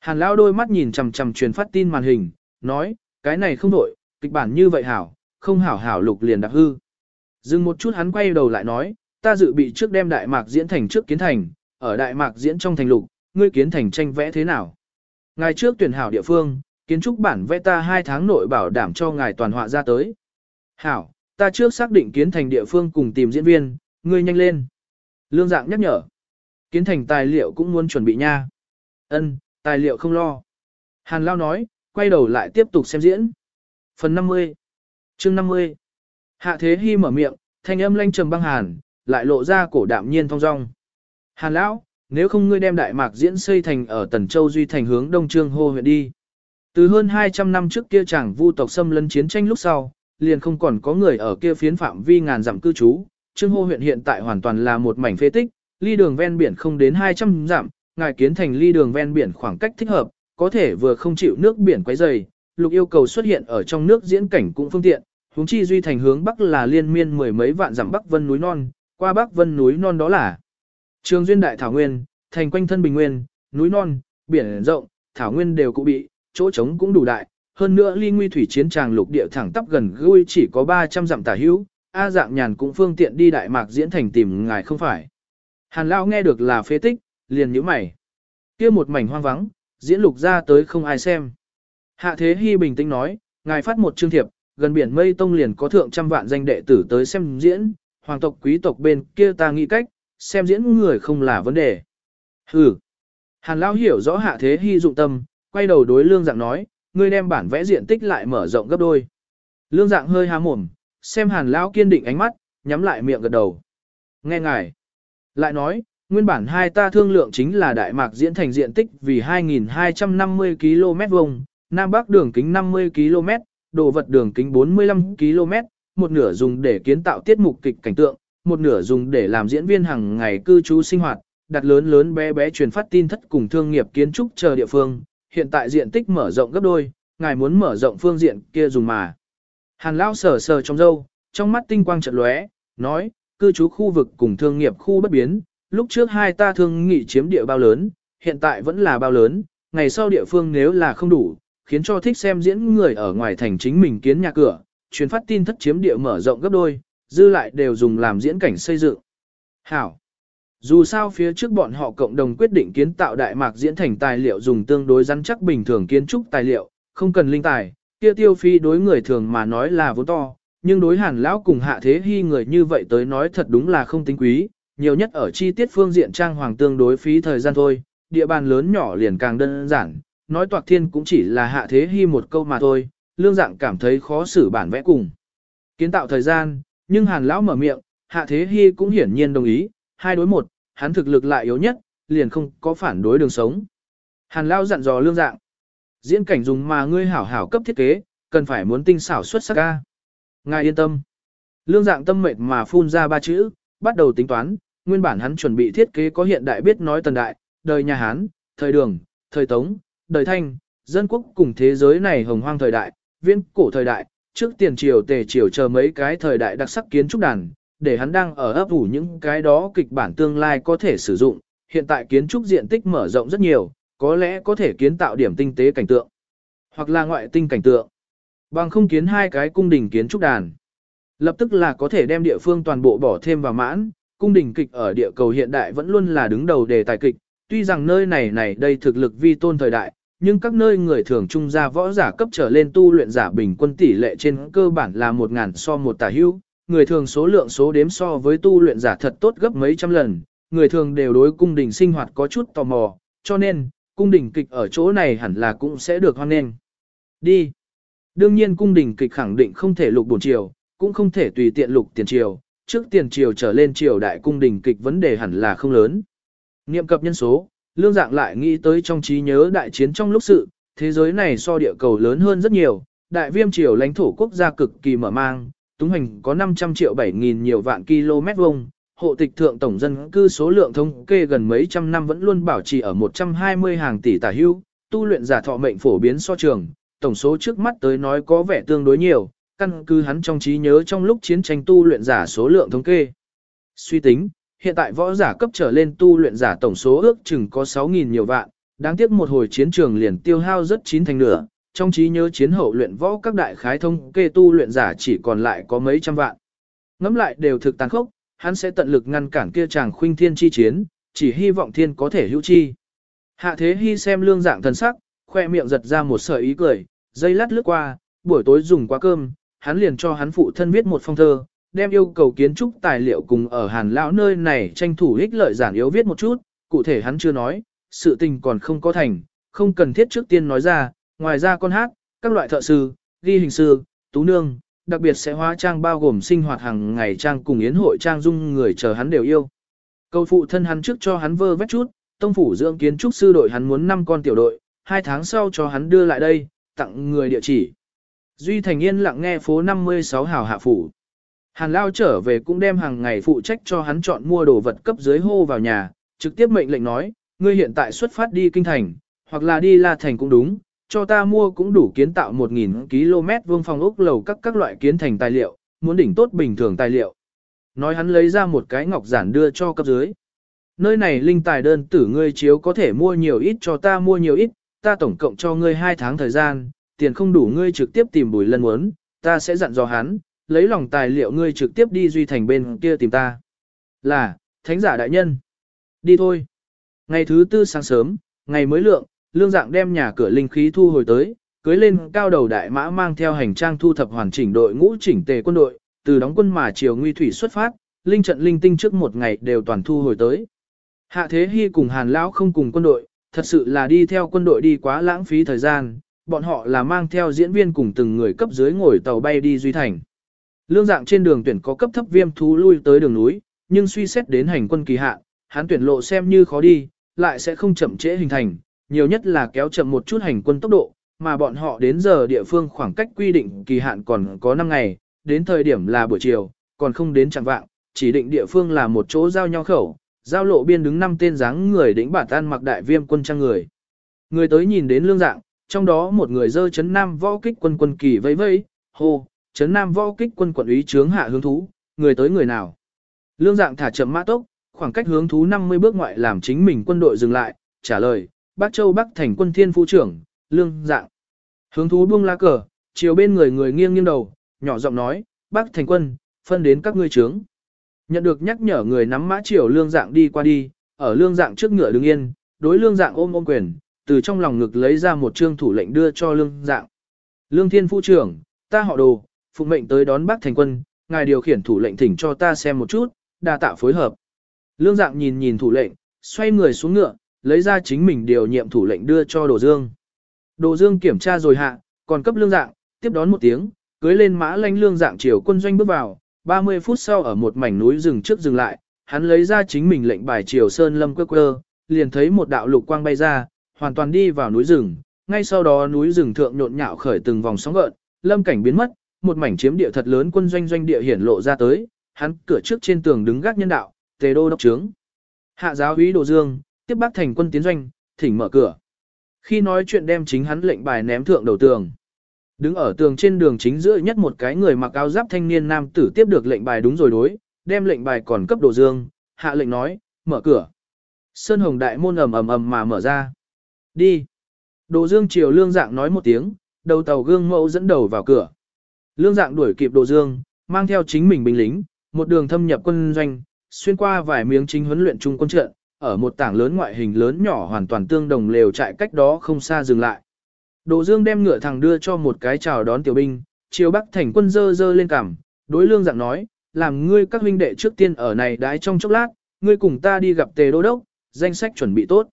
Hàn lão đôi mắt nhìn chằm chằm truyền phát tin màn hình, nói, cái này không đổi, kịch bản như vậy hảo, không hảo hảo lục liền đặc hư. Dừng một chút hắn quay đầu lại nói, ta dự bị trước đem Đại Mạc diễn thành trước kiến thành, ở Đại Mạc diễn trong thành lục, ngươi kiến thành tranh vẽ thế nào? Ngài trước tuyển hảo địa phương, kiến trúc bản vẽ ta hai tháng nội bảo đảm cho ngài toàn họa ra tới. Hảo, ta trước xác định kiến thành địa phương cùng tìm diễn viên, ngươi nhanh lên. Lương dạng nhắc nhở. Kiến thành tài liệu cũng muốn chuẩn bị nha. Ân, tài liệu không lo. Hàn Lao nói, quay đầu lại tiếp tục xem diễn. Phần 50 chương 50 Hạ Thế Hy mở miệng, thanh âm lanh trầm băng hàn, lại lộ ra cổ đạm nhiên thong dong. Hàn Lão, nếu không ngươi đem Đại Mạc diễn xây thành ở Tần Châu Duy thành hướng Đông Trương Hô huyện đi. Từ hơn 200 năm trước kia chàng vu tộc xâm lấn chiến tranh lúc sau, liền không còn có người ở kia phiến phạm vi ngàn dặm cư trú. Trương Hô huyện hiện tại hoàn toàn là một mảnh phế tích, ly đường ven biển không đến 200 dặm, ngài kiến thành ly đường ven biển khoảng cách thích hợp, có thể vừa không chịu nước biển quấy dày, lục yêu cầu xuất hiện ở trong nước diễn cảnh cũng phương tiện, huống chi duy thành hướng bắc là liên miên mười mấy vạn dặm bắc vân núi non, qua bắc vân núi non đó là Trường duyên đại thảo nguyên, thành quanh thân bình nguyên, núi non, biển rộng, thảo nguyên đều cụ bị, chỗ trống cũng đủ đại, hơn nữa ly nguy thủy chiến tràng lục địa thẳng tắp gần gũi chỉ có 300 dặm tả hữu, A dạng nhàn cũng phương tiện đi đại mạc diễn thành tìm ngài không phải. Hàn Lão nghe được là phế tích, liền nhíu mày. kia một mảnh hoang vắng, diễn lục ra tới không ai xem. Hạ Thế Hy bình tĩnh nói, ngài phát một chương thiệp, gần biển mây tông liền có thượng trăm vạn danh đệ tử tới xem diễn, hoàng tộc quý tộc bên kia ta nghĩ cách, xem diễn người không là vấn đề. Hừ. Hàn Lão hiểu rõ Hạ Thế Hy dụng tâm, quay đầu đối lương dạng nói, ngươi đem bản vẽ diện tích lại mở rộng gấp đôi. Lương dạng hơi há mồm, xem Hàn Lão kiên định ánh mắt, nhắm lại miệng gật đầu. Nghe ngài. Lại nói, nguyên bản hai ta thương lượng chính là Đại Mạc diễn thành diện tích vì 2.250 km vuông, Nam Bắc đường kính 50 km, đồ vật đường kính 45 km, một nửa dùng để kiến tạo tiết mục kịch cảnh tượng, một nửa dùng để làm diễn viên hàng ngày cư trú sinh hoạt, đặt lớn lớn bé bé truyền phát tin thất cùng thương nghiệp kiến trúc chờ địa phương, hiện tại diện tích mở rộng gấp đôi, ngài muốn mở rộng phương diện kia dùng mà. Hàn Lao sờ sờ trong dâu, trong mắt tinh quang chợt lóe, nói, cư trú khu vực cùng thương nghiệp khu bất biến, lúc trước hai ta thương nghị chiếm địa bao lớn, hiện tại vẫn là bao lớn, ngày sau địa phương nếu là không đủ, khiến cho thích xem diễn người ở ngoài thành chính mình kiến nhà cửa, truyền phát tin thất chiếm địa mở rộng gấp đôi, dư lại đều dùng làm diễn cảnh xây dựng. Hảo. Dù sao phía trước bọn họ cộng đồng quyết định kiến tạo Đại Mạc diễn thành tài liệu dùng tương đối rắn chắc bình thường kiến trúc tài liệu, không cần linh tài, kia tiêu phi đối người thường mà nói là vốn to, nhưng đối hàn lão cùng hạ thế hy người như vậy tới nói thật đúng là không tính quý, nhiều nhất ở chi tiết phương diện trang hoàng tương đối phí thời gian thôi, địa bàn lớn nhỏ liền càng đơn giản, nói toạc thiên cũng chỉ là hạ thế hy một câu mà thôi, lương dạng cảm thấy khó xử bản vẽ cùng. Kiến tạo thời gian, nhưng hàn lão mở miệng, hạ thế hy cũng hiển nhiên đồng ý, hai đối một, hắn thực lực lại yếu nhất, liền không có phản đối đường sống. Hàn lão dặn dò lương dạng, diễn cảnh dùng mà ngươi hảo hảo cấp thiết kế, cần phải muốn tinh xảo xuất sắc ca. Ngài yên tâm. Lương dạng tâm mệt mà phun ra ba chữ, bắt đầu tính toán, nguyên bản hắn chuẩn bị thiết kế có hiện đại biết nói tần đại, đời nhà Hán, thời đường, thời Tống, đời Thanh, dân quốc cùng thế giới này hồng hoang thời đại, viễn cổ thời đại, trước tiền triều tề triều chờ mấy cái thời đại đặc sắc kiến trúc đàn, để hắn đang ở ấp ủ những cái đó kịch bản tương lai có thể sử dụng, hiện tại kiến trúc diện tích mở rộng rất nhiều, có lẽ có thể kiến tạo điểm tinh tế cảnh tượng, hoặc là ngoại tinh cảnh tượng. Bằng không kiến hai cái cung đình kiến trúc đàn. Lập tức là có thể đem địa phương toàn bộ bỏ thêm vào mãn, cung đình kịch ở địa cầu hiện đại vẫn luôn là đứng đầu đề tài kịch, tuy rằng nơi này này đây thực lực vi tôn thời đại, nhưng các nơi người thường trung gia võ giả cấp trở lên tu luyện giả bình quân tỷ lệ trên cơ bản là 1.000 so một tả hữu, người thường số lượng số đếm so với tu luyện giả thật tốt gấp mấy trăm lần, người thường đều đối cung đình sinh hoạt có chút tò mò, cho nên, cung đình kịch ở chỗ này hẳn là cũng sẽ được hoan nghênh. Đi. Đương nhiên cung đình kịch khẳng định không thể lục bổn triều, cũng không thể tùy tiện lục tiền triều, trước tiền triều trở lên triều đại cung đình kịch vấn đề hẳn là không lớn. Niệm cập nhân số, lương dạng lại nghĩ tới trong trí nhớ đại chiến trong lúc sự, thế giới này so địa cầu lớn hơn rất nhiều, đại viêm triều lãnh thổ quốc gia cực kỳ mở mang, túng hành có 500 triệu 7 nghìn nhiều vạn km vuông, hộ tịch thượng tổng dân cư số lượng thống kê gần mấy trăm năm vẫn luôn bảo trì ở 120 hàng tỷ tả hưu, tu luyện giả thọ mệnh phổ biến so trường, tổng số trước mắt tới nói có vẻ tương đối nhiều, căn cứ hắn trong trí nhớ trong lúc chiến tranh tu luyện giả số lượng thống kê. Suy tính, hiện tại võ giả cấp trở lên tu luyện giả tổng số ước chừng có 6.000 nhiều vạn, đáng tiếc một hồi chiến trường liền tiêu hao rất chín thành nửa, trong trí nhớ chiến hậu luyện võ các đại khái thông kê tu luyện giả chỉ còn lại có mấy trăm vạn. Ngắm lại đều thực tàn khốc, hắn sẽ tận lực ngăn cản kia chàng khuynh thiên chi chiến, chỉ hy vọng thiên có thể hữu chi. Hạ thế hy xem lương dạng thần sắc, khoe miệng giật ra một sợi ý cười, dây lát lướt qua, buổi tối dùng quá cơm, hắn liền cho hắn phụ thân viết một phong thơ, đem yêu cầu kiến trúc tài liệu cùng ở hàn lão nơi này tranh thủ ích lợi giản yếu viết một chút, cụ thể hắn chưa nói, sự tình còn không có thành, không cần thiết trước tiên nói ra, ngoài ra con hát, các loại thợ sư, ghi hình sư, tú nương, đặc biệt sẽ hóa trang bao gồm sinh hoạt hàng ngày trang cùng yến hội trang dung người chờ hắn đều yêu. Câu phụ thân hắn trước cho hắn vơ vét chút, tông phủ dưỡng kiến trúc sư đội hắn muốn 5 con tiểu đội, hai tháng sau cho hắn đưa lại đây, tặng người địa chỉ. Duy Thành yên lặng nghe phố 56 hào hạ phủ. Hàn Lao trở về cũng đem hàng ngày phụ trách cho hắn chọn mua đồ vật cấp dưới hô vào nhà, trực tiếp mệnh lệnh nói, ngươi hiện tại xuất phát đi kinh thành, hoặc là đi La Thành cũng đúng, cho ta mua cũng đủ kiến tạo 1.000 km vuông phòng ốc lầu các các loại kiến thành tài liệu, muốn đỉnh tốt bình thường tài liệu. Nói hắn lấy ra một cái ngọc giản đưa cho cấp dưới. Nơi này linh tài đơn tử ngươi chiếu có thể mua nhiều ít cho ta mua nhiều ít, ta tổng cộng cho ngươi 2 tháng thời gian, tiền không đủ ngươi trực tiếp tìm bùi lân muốn, ta sẽ dặn dò hắn, lấy lòng tài liệu ngươi trực tiếp đi duy thành bên kia tìm ta. Là, thánh giả đại nhân. Đi thôi. Ngày thứ tư sáng sớm, ngày mới lượng, lương dạng đem nhà cửa linh khí thu hồi tới, cưới lên cao đầu đại mã mang theo hành trang thu thập hoàn chỉnh đội ngũ chỉnh tề quân đội, từ đóng quân mà chiều nguy thủy xuất phát, linh trận linh tinh trước một ngày đều toàn thu hồi tới. Hạ Thế Hy cùng Hàn Lão không cùng quân đội, thật sự là đi theo quân đội đi quá lãng phí thời gian, bọn họ là mang theo diễn viên cùng từng người cấp dưới ngồi tàu bay đi Duy Thành. Lương dạng trên đường tuyển có cấp thấp viêm thú lui tới đường núi, nhưng suy xét đến hành quân kỳ hạn, hắn tuyển lộ xem như khó đi, lại sẽ không chậm trễ hình thành, nhiều nhất là kéo chậm một chút hành quân tốc độ, mà bọn họ đến giờ địa phương khoảng cách quy định kỳ hạn còn có 5 ngày, đến thời điểm là buổi chiều, còn không đến chẳng vạng, chỉ định địa phương là một chỗ giao nhau khẩu, giao lộ biên đứng năm tên dáng người đỉnh bản tan mặc đại viêm quân trang người. Người tới nhìn đến lương dạng, trong đó một người dơ chấn nam võ kích quân quân kỳ vẫy vẫy, hô, chấn nam võ kích quân quận úy trướng hạ hướng thú, người tới người nào. Lương dạng thả chậm mã tốc, khoảng cách hướng thú 50 bước ngoại làm chính mình quân đội dừng lại, trả lời, Bắc Châu Bắc thành quân thiên phu trưởng, lương dạng. Hướng thú buông lá cờ, chiều bên người người nghiêng nghiêng đầu, nhỏ giọng nói, Bắc thành quân, phân đến các ngươi trướng. Nhận được nhắc nhở người nắm mã chiều lương dạng đi qua đi, ở lương dạng trước ngựa đứng yên, đối lương dạng ôm ôm quyền, từ trong lòng ngực lấy ra một trương thủ lệnh đưa cho lương dạng. Lương thiên phu trưởng, ta họ đồ, phụng mệnh tới đón bác thành quân, ngài điều khiển thủ lệnh thỉnh cho ta xem một chút, đa tạ phối hợp. Lương dạng nhìn nhìn thủ lệnh, xoay người xuống ngựa, lấy ra chính mình điều nhiệm thủ lệnh đưa cho Đồ Dương. Đồ Dương kiểm tra rồi hạ, còn cấp lương dạng, tiếp đón một tiếng, cưới lên mã lanh lương dạng chiều quân doanh bước vào, 30 phút sau ở một mảnh núi rừng trước dừng lại, hắn lấy ra chính mình lệnh bài chiều sơn lâm quơ quơ, liền thấy một đạo lục quang bay ra, hoàn toàn đi vào núi rừng, ngay sau đó núi rừng thượng nhộn nhạo khởi từng vòng sóng gợn, lâm cảnh biến mất, một mảnh chiếm địa thật lớn quân doanh doanh địa hiển lộ ra tới, hắn cửa trước trên tường đứng gác nhân đạo, tề đô đốc trướng. Hạ giáo úy Đồ Dương, tiếp bác thành quân tiến doanh, thỉnh mở cửa. Khi nói chuyện đem chính hắn lệnh bài ném thượng đầu tường. Đứng ở tường trên đường chính giữa nhất một cái người mặc áo giáp thanh niên nam tử tiếp được lệnh bài đúng rồi đối, đem lệnh bài còn cấp Đồ Dương, hạ lệnh nói, mở cửa. Sơn Hồng đại môn ầm ầm ầm mà mở ra. Đi. Đồ Dương chiều lương dạng nói một tiếng, đầu tàu gương mẫu dẫn đầu vào cửa. Lương dạng đuổi kịp Đồ Dương, mang theo chính mình binh lính, một đường thâm nhập quân doanh, xuyên qua vài miếng chính huấn luyện trung quân trận, ở một tảng lớn ngoại hình lớn nhỏ hoàn toàn tương đồng lều trại cách đó không xa dừng lại. Đồ Dương đem ngựa thằng đưa cho một cái chào đón tiểu binh, chiều bắc thành quân dơ dơ lên cằm, đối lương dạng nói, làm ngươi các huynh đệ trước tiên ở này đái trong chốc lát, ngươi cùng ta đi gặp tề đô đốc, danh sách chuẩn bị tốt.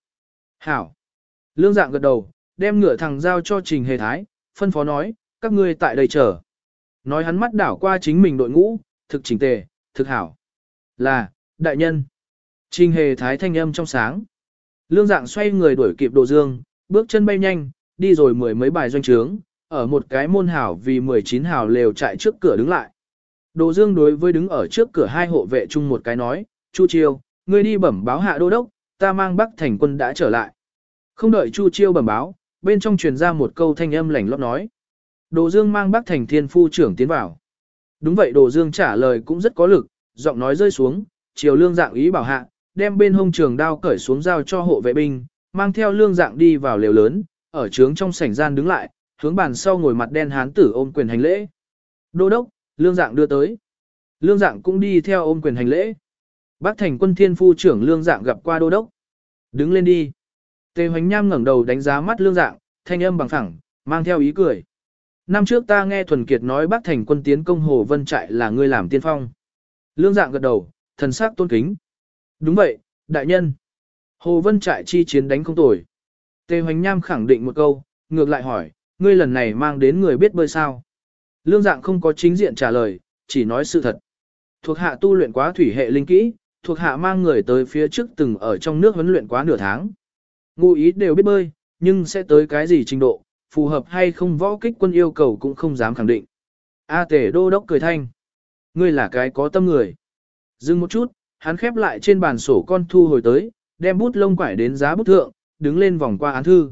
Hảo. Lương dạng gật đầu, đem ngựa thằng giao cho trình hề thái, phân phó nói, các ngươi tại đây chờ. Nói hắn mắt đảo qua chính mình đội ngũ, thực chỉnh tề, thực hảo. Là, đại nhân. Trình hề thái thanh âm trong sáng. Lương dạng xoay người đuổi kịp đồ dương, bước chân bay nhanh, đi rồi mười mấy bài doanh trướng, ở một cái môn hảo vì 19 hảo lều chạy trước cửa đứng lại. Đồ dương đối với đứng ở trước cửa hai hộ vệ chung một cái nói, Chu Chiêu, ngươi đi bẩm báo hạ đô đốc, ta mang bắc thành quân đã trở lại. Không đợi Chu Chiêu bẩm báo, bên trong truyền ra một câu thanh âm lạnh lót nói. Đồ Dương mang bác thành thiên phu trưởng tiến vào. Đúng vậy Đồ Dương trả lời cũng rất có lực, giọng nói rơi xuống, chiều lương dạng ý bảo hạ, đem bên hông trường đao cởi xuống giao cho hộ vệ binh, mang theo lương dạng đi vào lều lớn, ở trướng trong sảnh gian đứng lại, hướng bàn sau ngồi mặt đen hán tử ôm quyền hành lễ. Đô đốc, lương dạng đưa tới. Lương dạng cũng đi theo ôm quyền hành lễ. Bác thành quân thiên phu trưởng lương dạng gặp qua đô đốc. Đứng lên đi. Tề hoành nham ngẩng đầu đánh giá mắt lương dạng, thanh âm bằng phẳng, mang theo ý cười. Năm trước ta nghe Thuần Kiệt nói bác thành quân tiến công Hồ Vân Trại là ngươi làm tiên phong. Lương dạng gật đầu, thần sắc tôn kính. Đúng vậy, đại nhân. Hồ Vân Trại chi chiến đánh không tồi. Tề Hoành Nham khẳng định một câu, ngược lại hỏi, ngươi lần này mang đến người biết bơi sao? Lương dạng không có chính diện trả lời, chỉ nói sự thật. Thuộc hạ tu luyện quá thủy hệ linh kỹ, thuộc hạ mang người tới phía trước từng ở trong nước huấn luyện quá nửa tháng. Ngụ ý đều biết bơi, nhưng sẽ tới cái gì trình độ, phù hợp hay không võ kích quân yêu cầu cũng không dám khẳng định. A tể đô đốc cười thanh. Ngươi là cái có tâm người. Dừng một chút, hắn khép lại trên bàn sổ con thu hồi tới, đem bút lông quải đến giá bút thượng, đứng lên vòng qua án thư.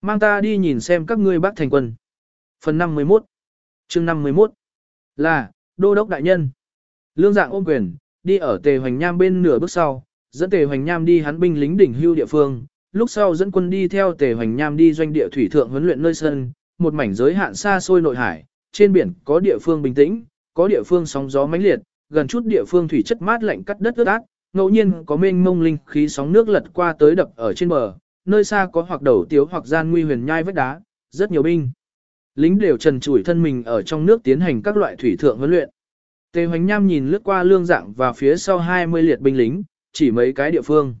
Mang ta đi nhìn xem các ngươi bác thành quân. Phần 51 chương 51 Là, đô đốc đại nhân. Lương dạng ôm quyền, đi ở tề hoành nham bên nửa bước sau, dẫn tề hoành nham đi hắn binh lính đỉnh hưu địa phương, lúc sau dẫn quân đi theo tề hoành nham đi doanh địa thủy thượng huấn luyện nơi sân, một mảnh giới hạn xa xôi nội hải, trên biển có địa phương bình tĩnh, có địa phương sóng gió mãnh liệt, gần chút địa phương thủy chất mát lạnh cắt đất ướt át, ngẫu nhiên có mênh mông linh khí sóng nước lật qua tới đập ở trên bờ, nơi xa có hoặc đầu tiếu hoặc gian nguy huyền nhai vách đá, rất nhiều binh. Lính đều trần trụi thân mình ở trong nước tiến hành các loại thủy thượng huấn luyện. Tề Hoành Nham nhìn lướt qua lương dạng và phía sau 20 liệt binh lính, chỉ mấy cái địa phương.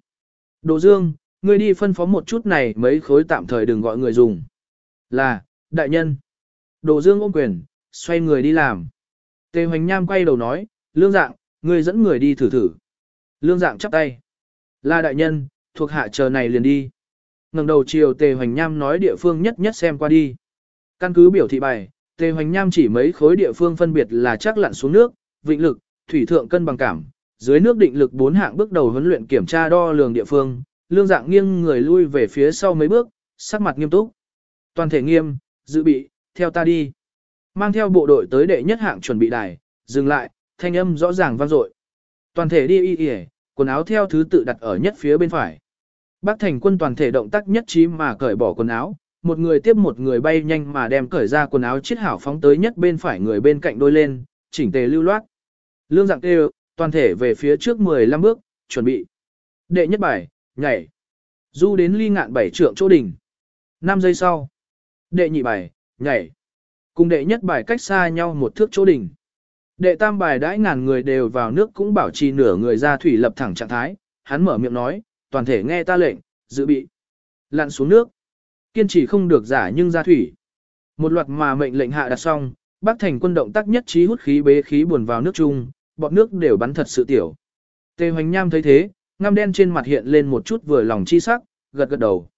Đồ Dương, ngươi đi phân phó một chút này mấy khối tạm thời đừng gọi người dùng. Là, đại nhân. Đồ Dương ôm quyền, xoay người đi làm. Tề Hoành Nham quay đầu nói, lương dạng, ngươi dẫn người đi thử thử. Lương dạng chắp tay. Là đại nhân, thuộc hạ chờ này liền đi. ngẩng đầu chiều Tề Hoành Nham nói địa phương nhất nhất xem qua đi. Căn cứ biểu thị bài, Tề Hoành Nham chỉ mấy khối địa phương phân biệt là chắc lặn xuống nước, vịnh lực, thủy thượng cân bằng cảm, dưới nước định lực bốn hạng bước đầu huấn luyện kiểm tra đo lường địa phương, lương dạng nghiêng người lui về phía sau mấy bước, sắc mặt nghiêm túc. Toàn thể nghiêm, dự bị, theo ta đi. Mang theo bộ đội tới đệ nhất hạng chuẩn bị đài, dừng lại, thanh âm rõ ràng vang dội. Toàn thể đi y y, quần áo theo thứ tự đặt ở nhất phía bên phải. Bác thành quân toàn thể động tác nhất trí mà cởi bỏ quần áo, một người tiếp một người bay nhanh mà đem cởi ra quần áo chiết hảo phóng tới nhất bên phải người bên cạnh đôi lên, chỉnh tề lưu loát. Lương dạng kêu, toàn thể về phía trước 15 bước, chuẩn bị. Đệ nhất bài, nhảy. Du đến ly ngạn bảy trượng chỗ đỉnh. 5 giây sau. Đệ nhị bài, nhảy. Cùng đệ nhất bài cách xa nhau một thước chỗ đỉnh. Đệ tam bài đãi ngàn người đều vào nước cũng bảo trì nửa người ra thủy lập thẳng trạng thái, hắn mở miệng nói, toàn thể nghe ta lệnh, dự bị. Lặn xuống nước. Kiên trì không được giả nhưng ra thủy. Một loạt mà mệnh lệnh hạ đặt xong, bác thành quân động tác nhất trí hút khí bế khí buồn vào nước chung, bọt nước đều bắn thật sự tiểu. Tề hoành nham thấy thế, ngăm đen trên mặt hiện lên một chút vừa lòng chi sắc, gật gật đầu.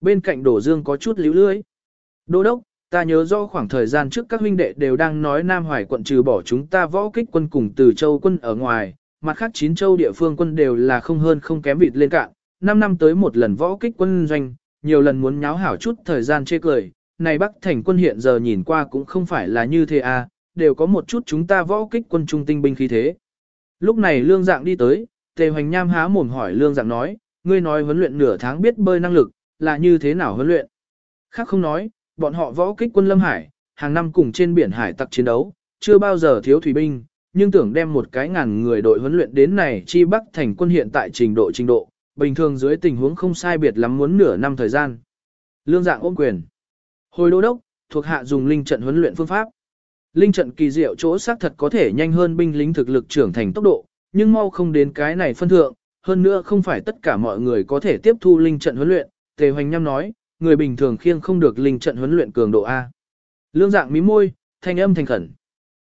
Bên cạnh đổ dương có chút líu lưới. Đô đốc, ta nhớ do khoảng thời gian trước các huynh đệ đều đang nói Nam Hoài quận trừ bỏ chúng ta võ kích quân cùng từ châu quân ở ngoài, mặt khác chín châu địa phương quân đều là không hơn không kém vịt lên cạn. Năm năm tới một lần võ kích quân doanh, nhiều lần muốn nháo hảo chút thời gian chê cười, này Bắc Thành quân hiện giờ nhìn qua cũng không phải là như thế à, đều có một chút chúng ta võ kích quân trung tinh binh khí thế. Lúc này lương dạng đi tới, tề hoành nham há mồm hỏi lương dạng nói, ngươi nói huấn luyện nửa tháng biết bơi năng lực, là như thế nào huấn luyện? Khác không nói, bọn họ võ kích quân Lâm Hải, hàng năm cùng trên biển hải tặc chiến đấu, chưa bao giờ thiếu thủy binh, nhưng tưởng đem một cái ngàn người đội huấn luyện đến này chi Bắc Thành quân hiện tại trình độ trình độ, bình thường dưới tình huống không sai biệt lắm muốn nửa năm thời gian. Lương dạng ôm quyền. Hồi đô đốc, thuộc hạ dùng linh trận huấn luyện phương pháp. Linh trận kỳ diệu chỗ xác thật có thể nhanh hơn binh lính thực lực trưởng thành tốc độ, nhưng mau không đến cái này phân thượng, hơn nữa không phải tất cả mọi người có thể tiếp thu linh trận huấn luyện, Tề Hoành Nham nói, người bình thường khiêng không được linh trận huấn luyện cường độ A. Lương dạng mí môi, thanh âm thành khẩn.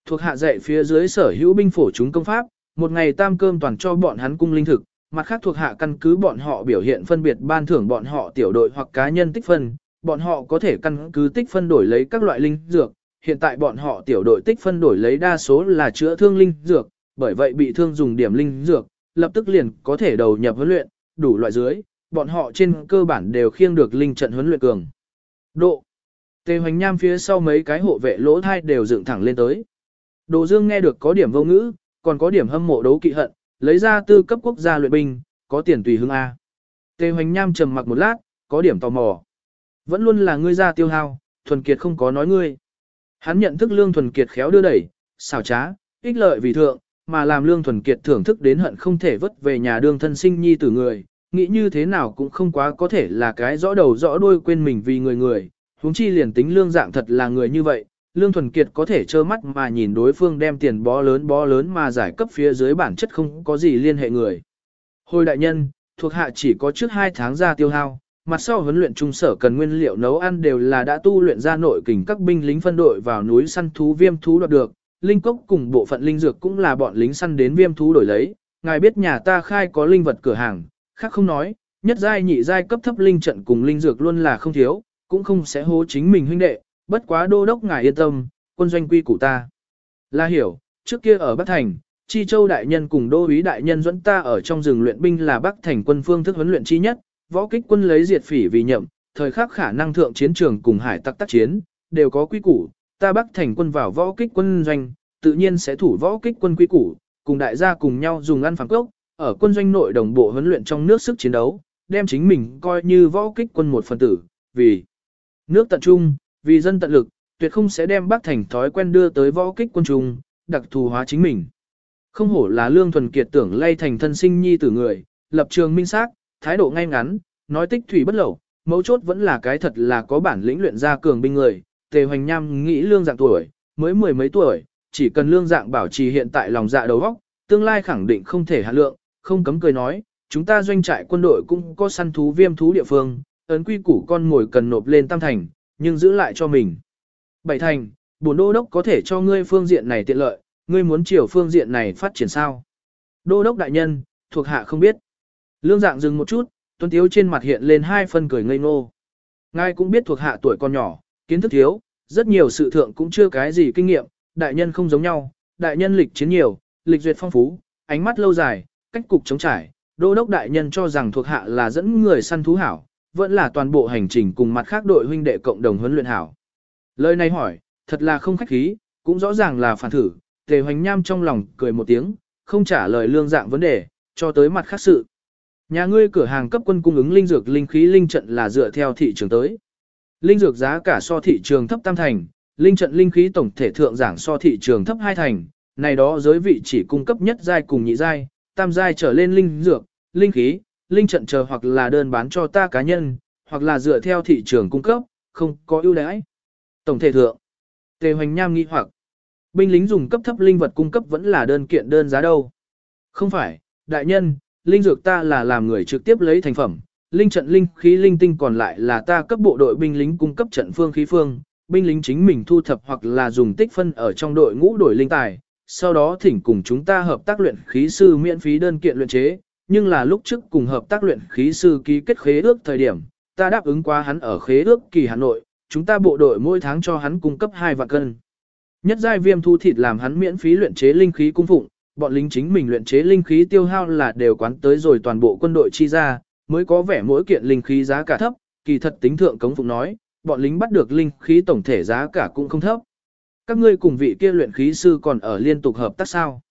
Thuộc hạ dạy phía dưới sở hữu binh phổ chúng công pháp, một ngày tam cơm toàn cho bọn hắn cung linh thực, mặt khác thuộc hạ căn cứ bọn họ biểu hiện phân biệt ban thưởng bọn họ tiểu đội hoặc cá nhân tích phân, bọn họ có thể căn cứ tích phân đổi lấy các loại linh dược, hiện tại bọn họ tiểu đội tích phân đổi lấy đa số là chữa thương linh dược, bởi vậy bị thương dùng điểm linh dược, lập tức liền có thể đầu nhập huấn luyện, đủ loại dưới, bọn họ trên cơ bản đều khiêng được linh trận huấn luyện cường. Độ Tề hoành nham phía sau mấy cái hộ vệ lỗ thai đều dựng thẳng lên tới. Đồ Dương nghe được có điểm vô ngữ, còn có điểm hâm mộ đấu kỵ hận, lấy ra tư cấp quốc gia luyện binh, có tiền tùy hương A. Tề hoành nham trầm mặc một lát, có điểm tò mò. Vẫn luôn là ngươi ra tiêu hao, thuần kiệt không có nói ngươi. Hắn nhận thức lương thuần kiệt khéo đưa đẩy, xảo trá, ích lợi vì thượng, mà làm lương thuần kiệt thưởng thức đến hận không thể vất về nhà đương thân sinh nhi tử người, nghĩ như thế nào cũng không quá có thể là cái rõ đầu rõ đuôi quên mình vì người người, huống chi liền tính lương dạng thật là người như vậy, lương thuần kiệt có thể trơ mắt mà nhìn đối phương đem tiền bó lớn bó lớn mà giải cấp phía dưới bản chất không có gì liên hệ người. Hồi đại nhân, thuộc hạ chỉ có trước 2 tháng ra tiêu hao, mặt sau huấn luyện trung sở cần nguyên liệu nấu ăn đều là đã tu luyện ra nội kình các binh lính phân đội vào núi săn thú viêm thú đoạt được, linh cốc cùng bộ phận linh dược cũng là bọn lính săn đến viêm thú đổi lấy, ngài biết nhà ta khai có linh vật cửa hàng, khác không nói, nhất giai nhị giai cấp thấp linh trận cùng linh dược luôn là không thiếu, cũng không sẽ hố chính mình huynh đệ, bất quá đô đốc ngài yên tâm, quân doanh quy củ ta. Là hiểu, trước kia ở Bắc Thành, Chi Châu đại nhân cùng đô úy đại nhân dẫn ta ở trong rừng luyện binh là Bắc Thành quân phương thức huấn luyện chi nhất, võ kích quân lấy diệt phỉ vì nhậm, thời khắc khả năng thượng chiến trường cùng hải tặc tác chiến, đều có quy củ, ta Bắc Thành quân vào võ kích quân doanh, tự nhiên sẽ thủ võ kích quân quy củ, cùng đại gia cùng nhau dùng ăn phẳng cốc, ở quân doanh nội đồng bộ huấn luyện trong nước sức chiến đấu, đem chính mình coi như võ kích quân một phần tử, vì nước tận trung, vì dân tận lực, tuyệt không sẽ đem Bắc Thành thói quen đưa tới võ kích quân trung, đặc thù hóa chính mình. Không hổ là lương thuần kiệt tưởng lay thành thân sinh nhi tử người, lập trường minh xác, thái độ ngay ngắn, nói tích thủy bất lậu, mấu chốt vẫn là cái thật là có bản lĩnh luyện ra cường binh người. Tề Hoành Nham nghĩ lương dạng tuổi, mới mười mấy tuổi, chỉ cần lương dạng bảo trì hiện tại lòng dạ đầu óc, tương lai khẳng định không thể hạ lượng, không cấm cười nói, chúng ta doanh trại quân đội cũng có săn thú viêm thú địa phương, ấn quy củ con ngồi cần nộp lên tam thành, nhưng giữ lại cho mình. Bảy thành, bổn đô đốc có thể cho ngươi phương diện này tiện lợi, ngươi muốn chiều phương diện này phát triển sao? Đô đốc đại nhân, thuộc hạ không biết. Lương dạng dừng một chút, tuấn thiếu trên mặt hiện lên hai phân cười ngây ngô. Ngài cũng biết thuộc hạ tuổi còn nhỏ, kiến thức thiếu, rất nhiều sự thượng cũng chưa cái gì kinh nghiệm, đại nhân không giống nhau, đại nhân lịch chiến nhiều, lịch duyệt phong phú, ánh mắt lâu dài, cách cục chống trải, đô đốc đại nhân cho rằng thuộc hạ là dẫn người săn thú hảo, vẫn là toàn bộ hành trình cùng mặt khác đội huynh đệ cộng đồng huấn luyện hảo. Lời này hỏi, thật là không khách khí, cũng rõ ràng là phản thử, tề hoành nham trong lòng cười một tiếng, không trả lời lương dạng vấn đề, cho tới mặt khác sự. Nhà ngươi cửa hàng cấp quân cung ứng linh dược linh khí linh trận là dựa theo thị trường tới. Linh dược giá cả so thị trường thấp tam thành, linh trận linh khí tổng thể thượng giảng so thị trường thấp hai thành, này đó giới vị chỉ cung cấp nhất giai cùng nhị giai, tam giai trở lên linh dược, linh khí, linh trận chờ hoặc là đơn bán cho ta cá nhân, hoặc là dựa theo thị trường cung cấp, không có ưu đãi. Tổng thể thượng, Tề Hoành Nham nghi hoặc, binh lính dùng cấp thấp linh vật cung cấp vẫn là đơn kiện đơn giá đâu. Không phải, đại nhân, linh dược ta là làm người trực tiếp lấy thành phẩm, linh trận linh khí linh tinh còn lại là ta cấp bộ đội binh lính cung cấp trận phương khí phương, binh lính chính mình thu thập hoặc là dùng tích phân ở trong đội ngũ đổi linh tài, sau đó thỉnh cùng chúng ta hợp tác luyện khí sư miễn phí đơn kiện luyện chế, nhưng là lúc trước cùng hợp tác luyện khí sư ký kết khế ước thời điểm, ta đáp ứng qua hắn ở khế ước kỳ Hà Nội, chúng ta bộ đội mỗi tháng cho hắn cung cấp 2 vạn cân. Nhất giai viêm thu thịt làm hắn miễn phí luyện chế linh khí cung phụng, bọn lính chính mình luyện chế linh khí tiêu hao là đều quán tới rồi toàn bộ quân đội chi ra, mới có vẻ mỗi kiện linh khí giá cả thấp, kỳ thật tính thượng cống phụng nói, bọn lính bắt được linh khí tổng thể giá cả cũng không thấp. Các ngươi cùng vị kia luyện khí sư còn ở liên tục hợp tác sao?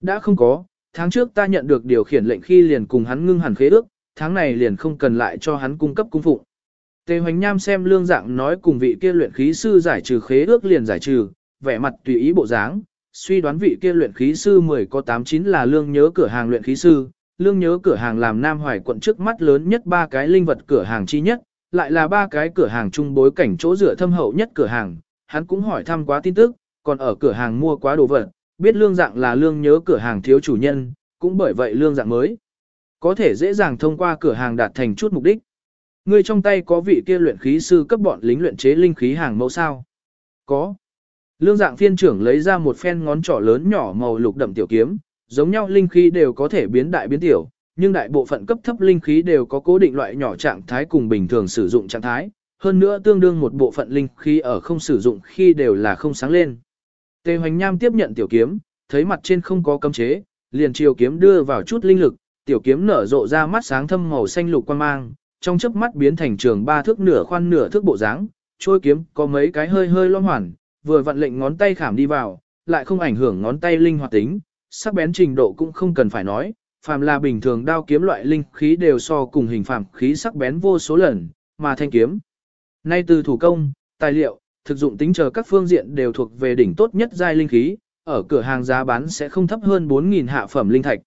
Đã không có, tháng trước ta nhận được điều khiển lệnh khi liền cùng hắn ngưng hẳn khế ước, tháng này liền không cần lại cho hắn cung cấp cung phụng. Tề Hoành Nham xem lương dạng nói cùng vị kia luyện khí sư giải trừ khế ước liền giải trừ, vẻ mặt tùy ý bộ dáng, suy đoán vị kia luyện khí sư 10 có 89 là lương nhớ cửa hàng luyện khí sư, lương nhớ cửa hàng làm Nam Hoài quận trước mắt lớn nhất ba cái linh vật cửa hàng chi nhất, lại là ba cái cửa hàng chung bối cảnh chỗ dựa thâm hậu nhất cửa hàng, hắn cũng hỏi thăm quá tin tức, còn ở cửa hàng mua quá đồ vật, biết lương dạng là lương nhớ cửa hàng thiếu chủ nhân, cũng bởi vậy lương dạng mới. Có thể dễ dàng thông qua cửa hàng đạt thành chút mục đích. Người trong tay có vị kia luyện khí sư cấp bọn lính luyện chế linh khí hàng mẫu sao? Có. Lương dạng phiên trưởng lấy ra một phen ngón trỏ lớn nhỏ màu lục đậm tiểu kiếm, giống nhau linh khí đều có thể biến đại biến tiểu, nhưng đại bộ phận cấp thấp linh khí đều có cố định loại nhỏ trạng thái cùng bình thường sử dụng trạng thái, hơn nữa tương đương một bộ phận linh khí ở không sử dụng khi đều là không sáng lên. Tề Hoành Nham tiếp nhận tiểu kiếm, thấy mặt trên không có cấm chế, liền chiều kiếm đưa vào chút linh lực, tiểu kiếm nở rộ ra mắt sáng thâm màu xanh lục quan mang, trong chớp mắt biến thành trường ba thước nửa khoan nửa thước bộ dáng, trôi kiếm có mấy cái hơi hơi loang hoàn, vừa vận lệnh ngón tay khảm đi vào, lại không ảnh hưởng ngón tay linh hoạt tính, sắc bén trình độ cũng không cần phải nói, phàm là bình thường đao kiếm loại linh khí đều so cùng hình phàm khí sắc bén vô số lần, mà thanh kiếm. Nay từ thủ công, tài liệu, thực dụng tính chờ các phương diện đều thuộc về đỉnh tốt nhất giai linh khí, ở cửa hàng giá bán sẽ không thấp hơn 4.000 hạ phẩm linh thạch.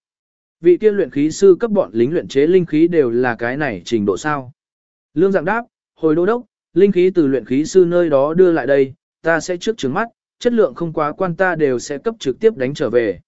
Vị tiên luyện khí sư cấp bọn lính luyện chế linh khí đều là cái này trình độ sao. Lương dạng đáp, hồi đô đốc, linh khí từ luyện khí sư nơi đó đưa lại đây, ta sẽ trước trứng mắt, chất lượng không quá quan ta đều sẽ cấp trực tiếp đánh trở về.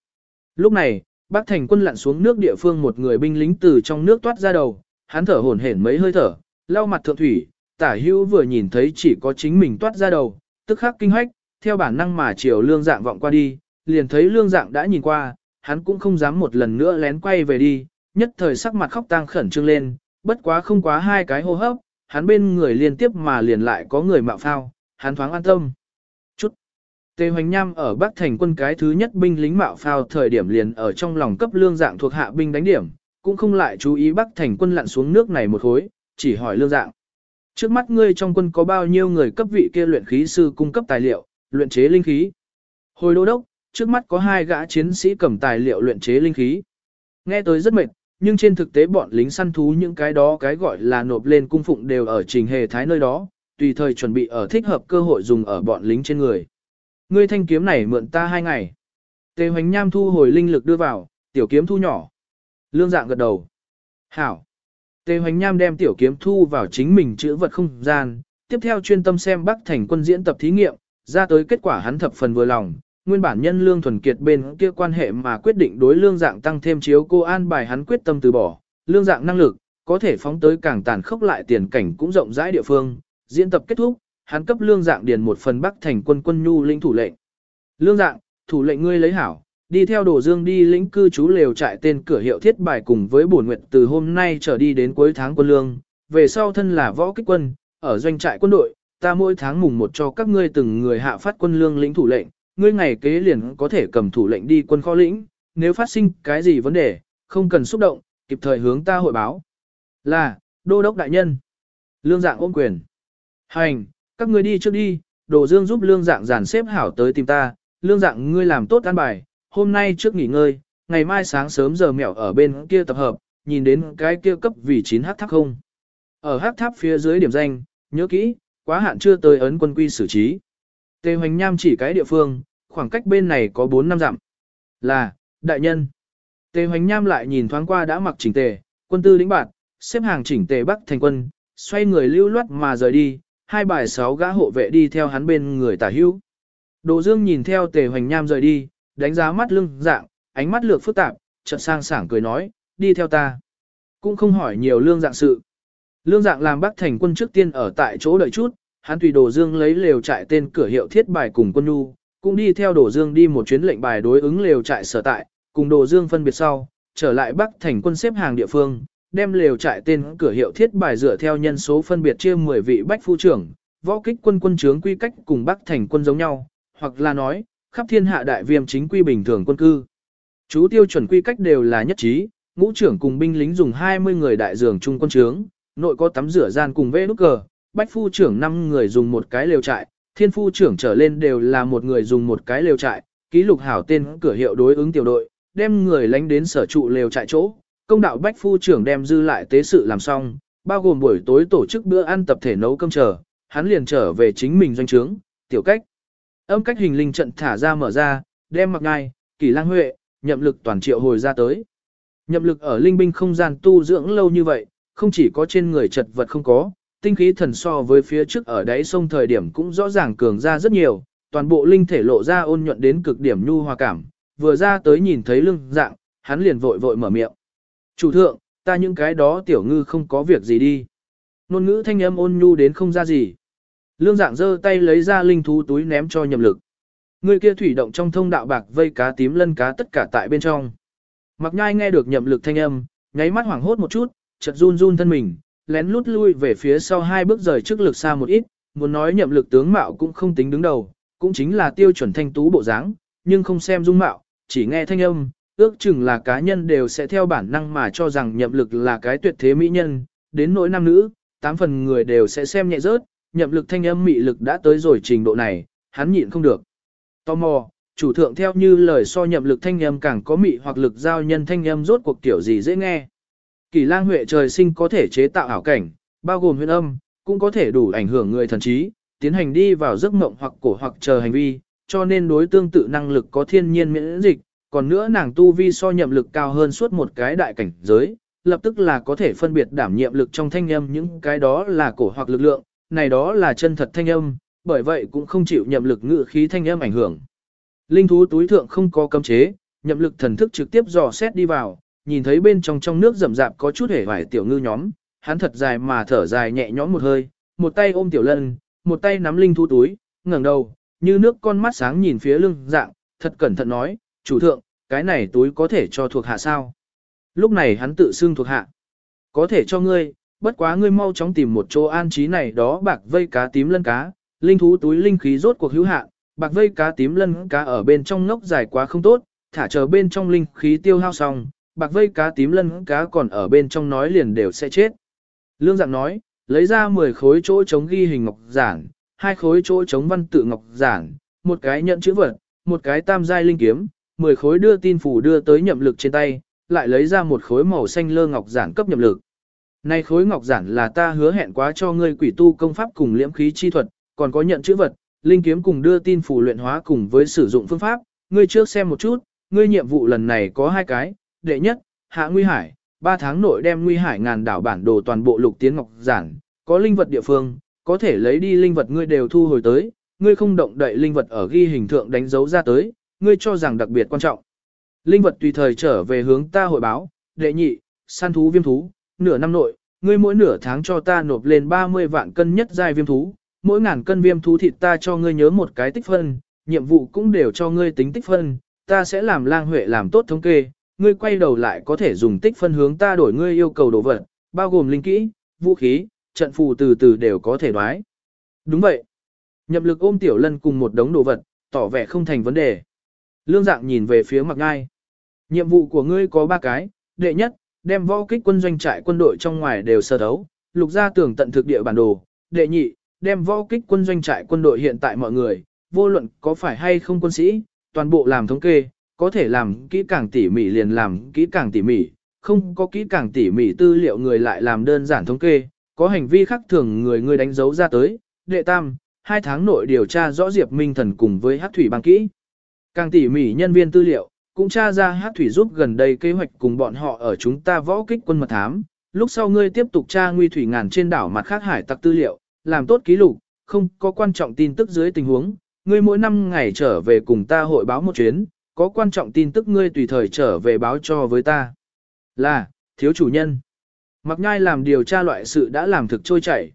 Lúc này, bác thành quân lặn xuống nước địa phương một người binh lính từ trong nước toát ra đầu, hắn thở hổn hển mấy hơi thở, lau mặt thượng thủy, tả hữu vừa nhìn thấy chỉ có chính mình toát ra đầu, tức khắc kinh hách, theo bản năng mà chiều lương dạng vọng qua đi, liền thấy lương dạng đã nhìn qua, hắn cũng không dám một lần nữa lén quay về đi, nhất thời sắc mặt khóc tang khẩn trương lên, bất quá không quá hai cái hô hấp, hắn bên người liên tiếp mà liền lại có người mạo phao, hắn thoáng an tâm. Tề Hoành Nham ở Bắc Thành quân cái thứ nhất binh lính mạo phao thời điểm liền ở trong lòng cấp lương dạng thuộc hạ binh đánh điểm, cũng không lại chú ý Bắc Thành quân lặn xuống nước này một khối, chỉ hỏi lương dạng. Trước mắt ngươi trong quân có bao nhiêu người cấp vị kia luyện khí sư cung cấp tài liệu, luyện chế linh khí? Hồi đô đốc, trước mắt có hai gã chiến sĩ cầm tài liệu luyện chế linh khí. Nghe tới rất mệt, nhưng trên thực tế bọn lính săn thú những cái đó cái gọi là nộp lên cung phụng đều ở trình hề thái nơi đó, tùy thời chuẩn bị ở thích hợp cơ hội dùng ở bọn lính trên người. Ngươi thanh kiếm này mượn ta hai ngày. Tề hoành nham thu hồi linh lực đưa vào, tiểu kiếm thu nhỏ. Lương dạng gật đầu. Hảo. Tề hoành nham đem tiểu kiếm thu vào chính mình chữ vật không gian, tiếp theo chuyên tâm xem Bắc Thành quân diễn tập thí nghiệm, ra tới kết quả hắn thập phần vừa lòng, nguyên bản nhân lương thuần kiệt bên kia quan hệ mà quyết định đối lương dạng tăng thêm chiếu cô an bài hắn quyết tâm từ bỏ, lương dạng năng lực, có thể phóng tới càng tàn khốc lại tiền cảnh cũng rộng rãi địa phương, diễn tập kết thúc, hắn cấp lương dạng điền một phần bắc thành quân quân nhu lĩnh thủ lệnh. Lương dạng, thủ lệnh ngươi lấy hảo, đi theo đồ dương đi lĩnh cư trú lều trại tên cửa hiệu thiết bài cùng với bổn nguyện từ hôm nay trở đi đến cuối tháng quân lương, về sau thân là võ kích quân, ở doanh trại quân đội, ta mỗi tháng mùng một cho các ngươi từng người hạ phát quân lương lĩnh thủ lệnh, ngươi ngày kế liền có thể cầm thủ lệnh đi quân kho lĩnh, nếu phát sinh cái gì vấn đề, không cần xúc động, kịp thời hướng ta hội báo. Là, đô đốc đại nhân. Lương dạng ôm quyền. Hành, các ngươi đi trước đi, đồ dương giúp lương dạng giàn xếp hảo tới tìm ta, lương dạng ngươi làm tốt an bài, hôm nay trước nghỉ ngơi, ngày mai sáng sớm giờ mẹo ở bên kia tập hợp, nhìn đến cái kia cấp vì 9 hát tháp không. Ở hát tháp phía dưới điểm danh, nhớ kỹ, quá hạn chưa tới ấn quân quy xử trí. Tề hoành nham chỉ cái địa phương, khoảng cách bên này có 4 năm dặm. Là, đại nhân. Tề hoành nham lại nhìn thoáng qua đã mặc chỉnh tề, quân tư lĩnh bạt, xếp hàng chỉnh tề bắc thành quân, xoay người lưu loát mà rời đi, hai bài sáu gã hộ vệ đi theo hắn bên người tả hữu. Đồ Dương nhìn theo tề hoành nham rời đi, đánh giá mắt lưng dạng, ánh mắt lược phức tạp, chợt sang sảng cười nói, đi theo ta. Cũng không hỏi nhiều lương dạng sự. Lương dạng làm bắc thành quân trước tiên ở tại chỗ đợi chút, hắn tùy đồ Dương lấy lều trại tên cửa hiệu thiết bài cùng quân nhu, cũng đi theo Đồ Dương đi một chuyến lệnh bài đối ứng lều trại sở tại, cùng Đồ Dương phân biệt sau, trở lại Bắc thành quân xếp hàng địa phương, đem lều trại tên cửa hiệu thiết bài dựa theo nhân số phân biệt chia 10 vị bách phu trưởng, võ kích quân quân trướng quy cách cùng Bắc thành quân giống nhau, hoặc là nói, khắp thiên hạ đại viêm chính quy bình thường quân cư. Chú tiêu chuẩn quy cách đều là nhất trí, ngũ trưởng cùng binh lính dùng 20 người đại dường chung quân trướng, nội có tắm rửa gian cùng vê nút cờ, bách phu trưởng 5 người dùng một cái lều trại, thiên phu trưởng trở lên đều là một người dùng một cái lều trại, ký lục hảo tên cửa hiệu đối ứng tiểu đội, đem người lánh đến sở trụ lều trại chỗ, công đạo bách phu trưởng đem dư lại tế sự làm xong, bao gồm buổi tối tổ chức bữa ăn tập thể nấu cơm chờ, hắn liền trở về chính mình doanh trướng, tiểu cách. Âm cách hình linh trận thả ra mở ra, đem mặc ngai, kỳ lang huệ, nhậm lực toàn triệu hồi ra tới. Nhậm lực ở linh binh không gian tu dưỡng lâu như vậy, không chỉ có trên người chật vật không có, tinh khí thần so với phía trước ở đáy sông thời điểm cũng rõ ràng cường ra rất nhiều, toàn bộ linh thể lộ ra ôn nhuận đến cực điểm nhu hòa cảm, vừa ra tới nhìn thấy lưng dạng, hắn liền vội vội mở miệng. Chủ thượng, ta những cái đó tiểu ngư không có việc gì đi. Nôn ngữ thanh âm ôn nhu đến không ra gì. Lương dạng giơ tay lấy ra linh thú túi ném cho nhậm lực. Người kia thủy động trong thông đạo bạc vây cá tím lân cá tất cả tại bên trong. Mặc nhai nghe được nhậm lực thanh âm, nháy mắt hoảng hốt một chút, chợt run run thân mình, lén lút lui về phía sau hai bước rời trước lực xa một ít, muốn nói nhậm lực tướng mạo cũng không tính đứng đầu, cũng chính là tiêu chuẩn thanh tú bộ dáng, nhưng không xem dung mạo, chỉ nghe thanh âm, ước chừng là cá nhân đều sẽ theo bản năng mà cho rằng nhậm lực là cái tuyệt thế mỹ nhân, đến nỗi nam nữ, tám phần người đều sẽ xem nhẹ rớt, nhậm lực thanh âm mị lực đã tới rồi trình độ này, hắn nhịn không được. Tò mò, chủ thượng theo như lời so nhậm lực thanh âm càng có mị hoặc lực giao nhân thanh âm rốt cuộc tiểu gì dễ nghe. Kỳ lang huệ trời sinh có thể chế tạo ảo cảnh, bao gồm huyền âm, cũng có thể đủ ảnh hưởng người thần trí, tiến hành đi vào giấc mộng hoặc cổ hoặc chờ hành vi, cho nên đối tương tự năng lực có thiên nhiên miễn dịch, còn nữa nàng tu vi so nhậm lực cao hơn suốt một cái đại cảnh giới, lập tức là có thể phân biệt đảm nhiệm lực trong thanh âm những cái đó là cổ hoặc lực lượng, này đó là chân thật thanh âm, bởi vậy cũng không chịu nhậm lực ngự khí thanh âm ảnh hưởng. Linh thú túi thượng không có cấm chế, nhậm lực thần thức trực tiếp dò xét đi vào, nhìn thấy bên trong trong nước rậm rạp có chút hể vải tiểu ngư nhóm, hắn thật dài mà thở dài nhẹ nhõm một hơi, một tay ôm tiểu lân, một tay nắm linh thú túi, ngẩng đầu, như nước con mắt sáng nhìn phía lưng dạng, thật cẩn thận nói, chủ thượng, cái này túi có thể cho thuộc hạ sao? Lúc này hắn tự xưng thuộc hạ. Có thể cho ngươi, bất quá ngươi mau chóng tìm một chỗ an trí này đó bạc vây cá tím lân cá, linh thú túi linh khí rốt cuộc hữu hạn, bạc vây cá tím lân cá ở bên trong ngốc dài quá không tốt, thả chờ bên trong linh khí tiêu hao xong, bạc vây cá tím lân cá còn ở bên trong nói liền đều sẽ chết. Lương dạng nói, lấy ra 10 khối chỗ chống ghi hình ngọc giản, hai khối chỗ chống văn tự ngọc giản, một cái nhận chữ vật, một cái tam giai linh kiếm, 10 khối đưa tin phủ đưa tới nhậm lực trên tay, lại lấy ra một khối màu xanh lơ ngọc giản cấp nhậm lực. Này khối ngọc giản là ta hứa hẹn quá cho ngươi quỷ tu công pháp cùng liễm khí chi thuật, còn có nhận chữ vật, linh kiếm cùng đưa tin phủ luyện hóa cùng với sử dụng phương pháp, ngươi trước xem một chút, ngươi nhiệm vụ lần này có hai cái, đệ nhất, hạ nguy hải, 3 tháng nội đem nguy hải ngàn đảo bản đồ toàn bộ lục tiến ngọc giản, có linh vật địa phương, có thể lấy đi linh vật ngươi đều thu hồi tới, ngươi không động đậy linh vật ở ghi hình thượng đánh dấu ra tới, ngươi cho rằng đặc biệt quan trọng. Linh vật tùy thời trở về hướng ta hội báo, đệ nhị, săn thú viêm thú, nửa năm nội, ngươi mỗi nửa tháng cho ta nộp lên 30 vạn cân nhất giai viêm thú, mỗi ngàn cân viêm thú thịt ta cho ngươi nhớ một cái tích phân, nhiệm vụ cũng đều cho ngươi tính tích phân, ta sẽ làm lang huệ làm tốt thống kê, ngươi quay đầu lại có thể dùng tích phân hướng ta đổi ngươi yêu cầu đồ vật, bao gồm linh kỹ, vũ khí, trận phù từ từ đều có thể đoái. Đúng vậy. Nhập lực ôm tiểu lân cùng một đống đồ vật, tỏ vẻ không thành vấn đề. Lương dạng nhìn về phía mặc ngai. Nhiệm vụ của ngươi có ba cái, đệ nhất, đem võ kích quân doanh trại quân đội trong ngoài đều sơ đấu, lục ra tưởng tận thực địa bản đồ. Đệ nhị, đem võ kích quân doanh trại quân đội hiện tại mọi người, vô luận có phải hay không quân sĩ, toàn bộ làm thống kê, có thể làm kỹ càng tỉ mỉ liền làm kỹ càng tỉ mỉ, không có kỹ càng tỉ mỉ tư liệu người lại làm đơn giản thống kê, có hành vi khác thường người người đánh dấu ra tới. Đệ tam, hai tháng nội điều tra rõ Diệp Minh Thần cùng với hát thủy bang kỹ. Càng tỉ mỉ nhân viên tư liệu, cũng tra ra hát thủy giúp gần đây kế hoạch cùng bọn họ ở chúng ta võ kích quân mật thám. Lúc sau ngươi tiếp tục tra nguy thủy ngàn trên đảo mặt khác hải tặc tư liệu, làm tốt ký lục, không có quan trọng tin tức dưới tình huống, ngươi mỗi năm ngày trở về cùng ta hội báo một chuyến, có quan trọng tin tức ngươi tùy thời trở về báo cho với ta. Là, thiếu chủ nhân. Mặc nhai làm điều tra loại sự đã làm thực trôi chảy.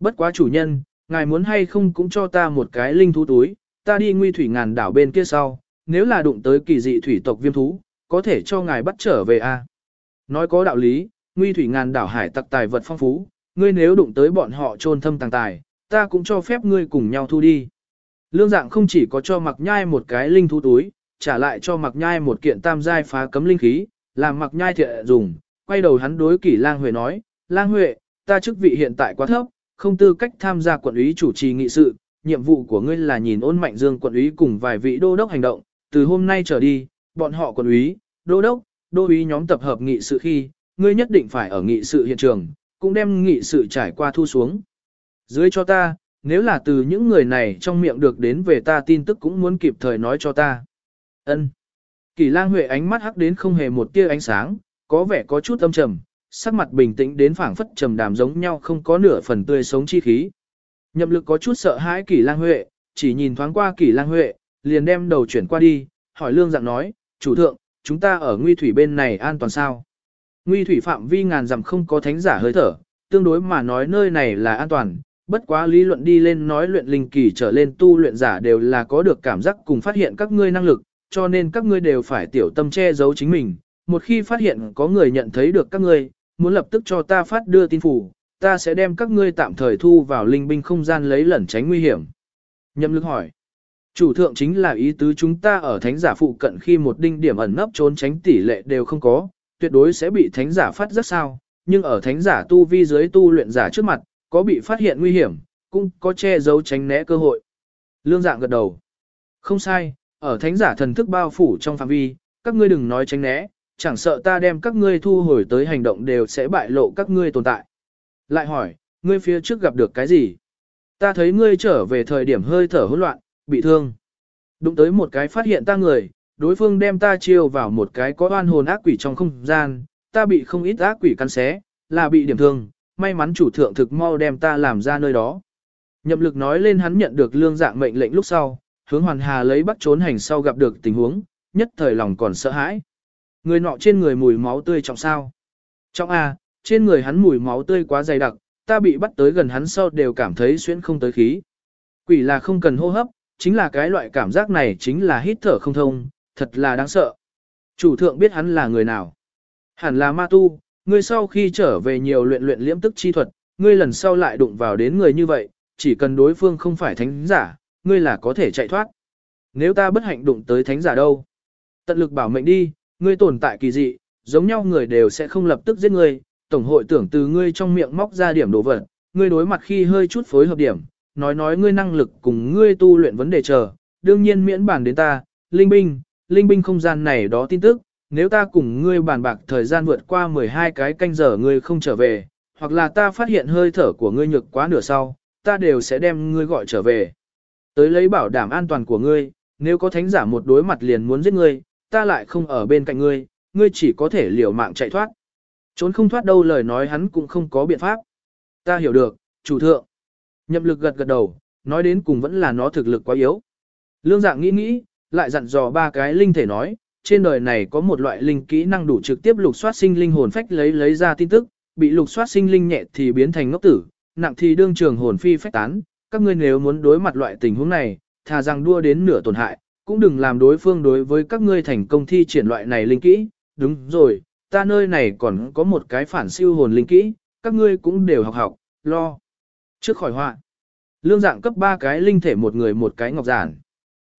Bất quá chủ nhân, ngài muốn hay không cũng cho ta một cái linh thú túi, ta đi nguy thủy ngàn đảo bên kia sau, nếu là đụng tới kỳ dị thủy tộc viêm thú, có thể cho ngài bắt trở về a. À? Nói có đạo lý, nguy thủy ngàn đảo hải tặc tài vật phong phú, ngươi nếu đụng tới bọn họ trôn thâm tàng tài, ta cũng cho phép ngươi cùng nhau thu đi. Lương dạng không chỉ có cho mặc nhai một cái linh thú túi, trả lại cho mặc nhai một kiện tam giai phá cấm linh khí, làm mặc nhai thiện dùng, quay đầu hắn đối kỷ lang huệ nói, lang huệ, ta chức vị hiện tại quá thấp, không tư cách tham gia quận lý chủ trì nghị sự, nhiệm vụ của ngươi là nhìn ôn mạnh dương quận úy cùng vài vị đô đốc hành động, từ hôm nay trở đi, bọn họ quận úy, đô đốc, đô úy nhóm tập hợp nghị sự khi, ngươi nhất định phải ở nghị sự hiện trường, cũng đem nghị sự trải qua thu xuống. Dưới cho ta, nếu là từ những người này trong miệng được đến về ta tin tức cũng muốn kịp thời nói cho ta. Ân. Kỳ lang huệ ánh mắt hắc đến không hề một tia ánh sáng, có vẻ có chút âm trầm, sắc mặt bình tĩnh đến phảng phất trầm đàm giống nhau không có nửa phần tươi sống chi khí. Nhậm lực có chút sợ hãi Kỷ lang huệ, chỉ nhìn thoáng qua Kỷ lang huệ, liền đem đầu chuyển qua đi, hỏi lương dạng nói, chủ thượng, chúng ta ở nguy thủy bên này an toàn sao? Nguy thủy phạm vi ngàn dặm không có thánh giả hơi thở, tương đối mà nói nơi này là an toàn, bất quá lý luận đi lên nói luyện linh kỳ trở lên tu luyện giả đều là có được cảm giác cùng phát hiện các ngươi năng lực, cho nên các ngươi đều phải tiểu tâm che giấu chính mình. Một khi phát hiện có người nhận thấy được các ngươi, muốn lập tức cho ta phát đưa tin phủ, ta sẽ đem các ngươi tạm thời thu vào linh binh không gian lấy lẩn tránh nguy hiểm. Nhậm lực hỏi. Chủ thượng chính là ý tứ chúng ta ở thánh giả phụ cận khi một đinh điểm ẩn nấp trốn tránh tỷ lệ đều không có, tuyệt đối sẽ bị thánh giả phát rất sao, nhưng ở thánh giả tu vi dưới tu luyện giả trước mặt, có bị phát hiện nguy hiểm, cũng có che giấu tránh né cơ hội. Lương dạng gật đầu. Không sai, ở thánh giả thần thức bao phủ trong phạm vi, các ngươi đừng nói tránh né, chẳng sợ ta đem các ngươi thu hồi tới hành động đều sẽ bại lộ các ngươi tồn tại. Lại hỏi, ngươi phía trước gặp được cái gì? Ta thấy ngươi trở về thời điểm hơi thở hỗn loạn, bị thương. Đụng tới một cái phát hiện ta người, đối phương đem ta chiêu vào một cái có oan hồn ác quỷ trong không gian, ta bị không ít ác quỷ căn xé, là bị điểm thương, may mắn chủ thượng thực mau đem ta làm ra nơi đó. Nhậm lực nói lên hắn nhận được lương dạng mệnh lệnh lúc sau, hướng hoàn hà lấy bắt trốn hành sau gặp được tình huống, nhất thời lòng còn sợ hãi. Người nọ trên người mùi máu tươi trọng sao. Trọng A, trên người hắn mùi máu tươi quá dày đặc, ta bị bắt tới gần hắn sau đều cảm thấy xuyên không tới khí. Quỷ là không cần hô hấp, chính là cái loại cảm giác này chính là hít thở không thông, thật là đáng sợ. Chủ thượng biết hắn là người nào. Hẳn là ma tu, ngươi sau khi trở về nhiều luyện luyện liễm tức chi thuật, ngươi lần sau lại đụng vào đến người như vậy, chỉ cần đối phương không phải thánh giả, ngươi là có thể chạy thoát. Nếu ta bất hạnh đụng tới thánh giả đâu? Tận lực bảo mệnh đi, ngươi tồn tại kỳ dị, giống nhau người đều sẽ không lập tức giết ngươi, tổng hội tưởng từ ngươi trong miệng móc ra điểm đồ vật, ngươi đối mặt khi hơi chút phối hợp điểm, nói nói ngươi năng lực cùng ngươi tu luyện vấn đề chờ, đương nhiên miễn bản đến ta, linh binh, linh binh không gian này đó tin tức, nếu ta cùng ngươi bàn bạc thời gian vượt qua 12 cái canh giờ ngươi không trở về, hoặc là ta phát hiện hơi thở của ngươi nhược quá nửa sau, ta đều sẽ đem ngươi gọi trở về. Tới lấy bảo đảm an toàn của ngươi, nếu có thánh giả một đối mặt liền muốn giết ngươi, ta lại không ở bên cạnh ngươi, ngươi chỉ có thể liều mạng chạy thoát. Trốn không thoát đâu lời nói hắn cũng không có biện pháp. Ta hiểu được, chủ thượng. Nhậm lực gật gật đầu, nói đến cùng vẫn là nó thực lực quá yếu. Lương dạng nghĩ nghĩ, lại dặn dò ba cái linh thể nói, trên đời này có một loại linh kỹ năng đủ trực tiếp lục soát sinh linh hồn phách lấy lấy ra tin tức, bị lục soát sinh linh nhẹ thì biến thành ngốc tử, nặng thì đương trường hồn phi phách tán. Các ngươi nếu muốn đối mặt loại tình huống này, thà rằng đua đến nửa tổn hại, cũng đừng làm đối phương đối với các ngươi thành công thi triển loại này linh kỹ. Đúng rồi, ta nơi này còn có một cái phản siêu hồn linh kỹ, các ngươi cũng đều học học, lo. Trước khỏi họa, lương dạng cấp ba cái linh thể một người một cái ngọc giản.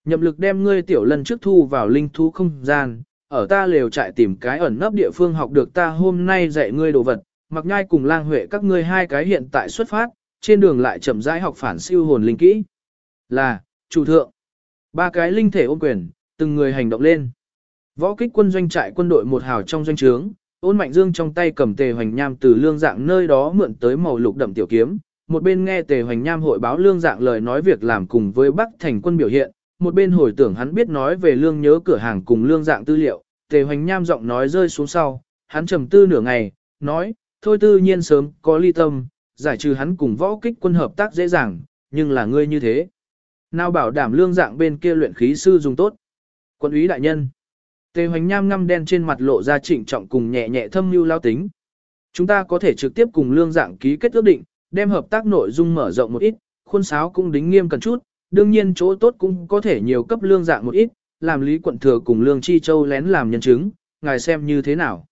Nhậm lực đem ngươi tiểu lần trước thu vào linh thú không gian, ở ta lều trại tìm cái ẩn nấp địa phương học được ta hôm nay dạy ngươi đồ vật, mặc nhai cùng lang huệ các ngươi hai cái hiện tại xuất phát, trên đường lại chậm rãi học phản siêu hồn linh kỹ. Là, chủ thượng, ba cái linh thể ôm quyền, từng người hành động lên. Võ kích quân doanh trại quân đội một hào trong doanh trướng, ôn mạnh dương trong tay cầm tề hoành nham từ lương dạng nơi đó mượn tới màu lục đậm tiểu kiếm, một bên nghe tề hoành nham hội báo lương dạng lời nói việc làm cùng với bắc thành quân biểu hiện, một bên hồi tưởng hắn biết nói về lương nhớ cửa hàng cùng lương dạng tư liệu, tề hoành nham giọng nói rơi xuống sau, hắn trầm tư nửa ngày, nói, thôi tư nhiên sớm có ly tâm, giải trừ hắn cùng võ kích quân hợp tác dễ dàng, nhưng là ngươi như thế. Nào bảo đảm lương dạng bên kia luyện khí sư dùng tốt. Quân úy đại nhân. Tề hoành nham ngăm đen trên mặt lộ ra trịnh trọng cùng nhẹ nhẹ thâm lưu lao tính. Chúng ta có thể trực tiếp cùng lương dạng ký kết ước định, đem hợp tác nội dung mở rộng một ít, khuôn sáo cũng đính nghiêm cần chút, đương nhiên chỗ tốt cũng có thể nhiều cấp lương dạng một ít, làm lý quận thừa cùng lương chi châu lén làm nhân chứng, ngài xem như thế nào.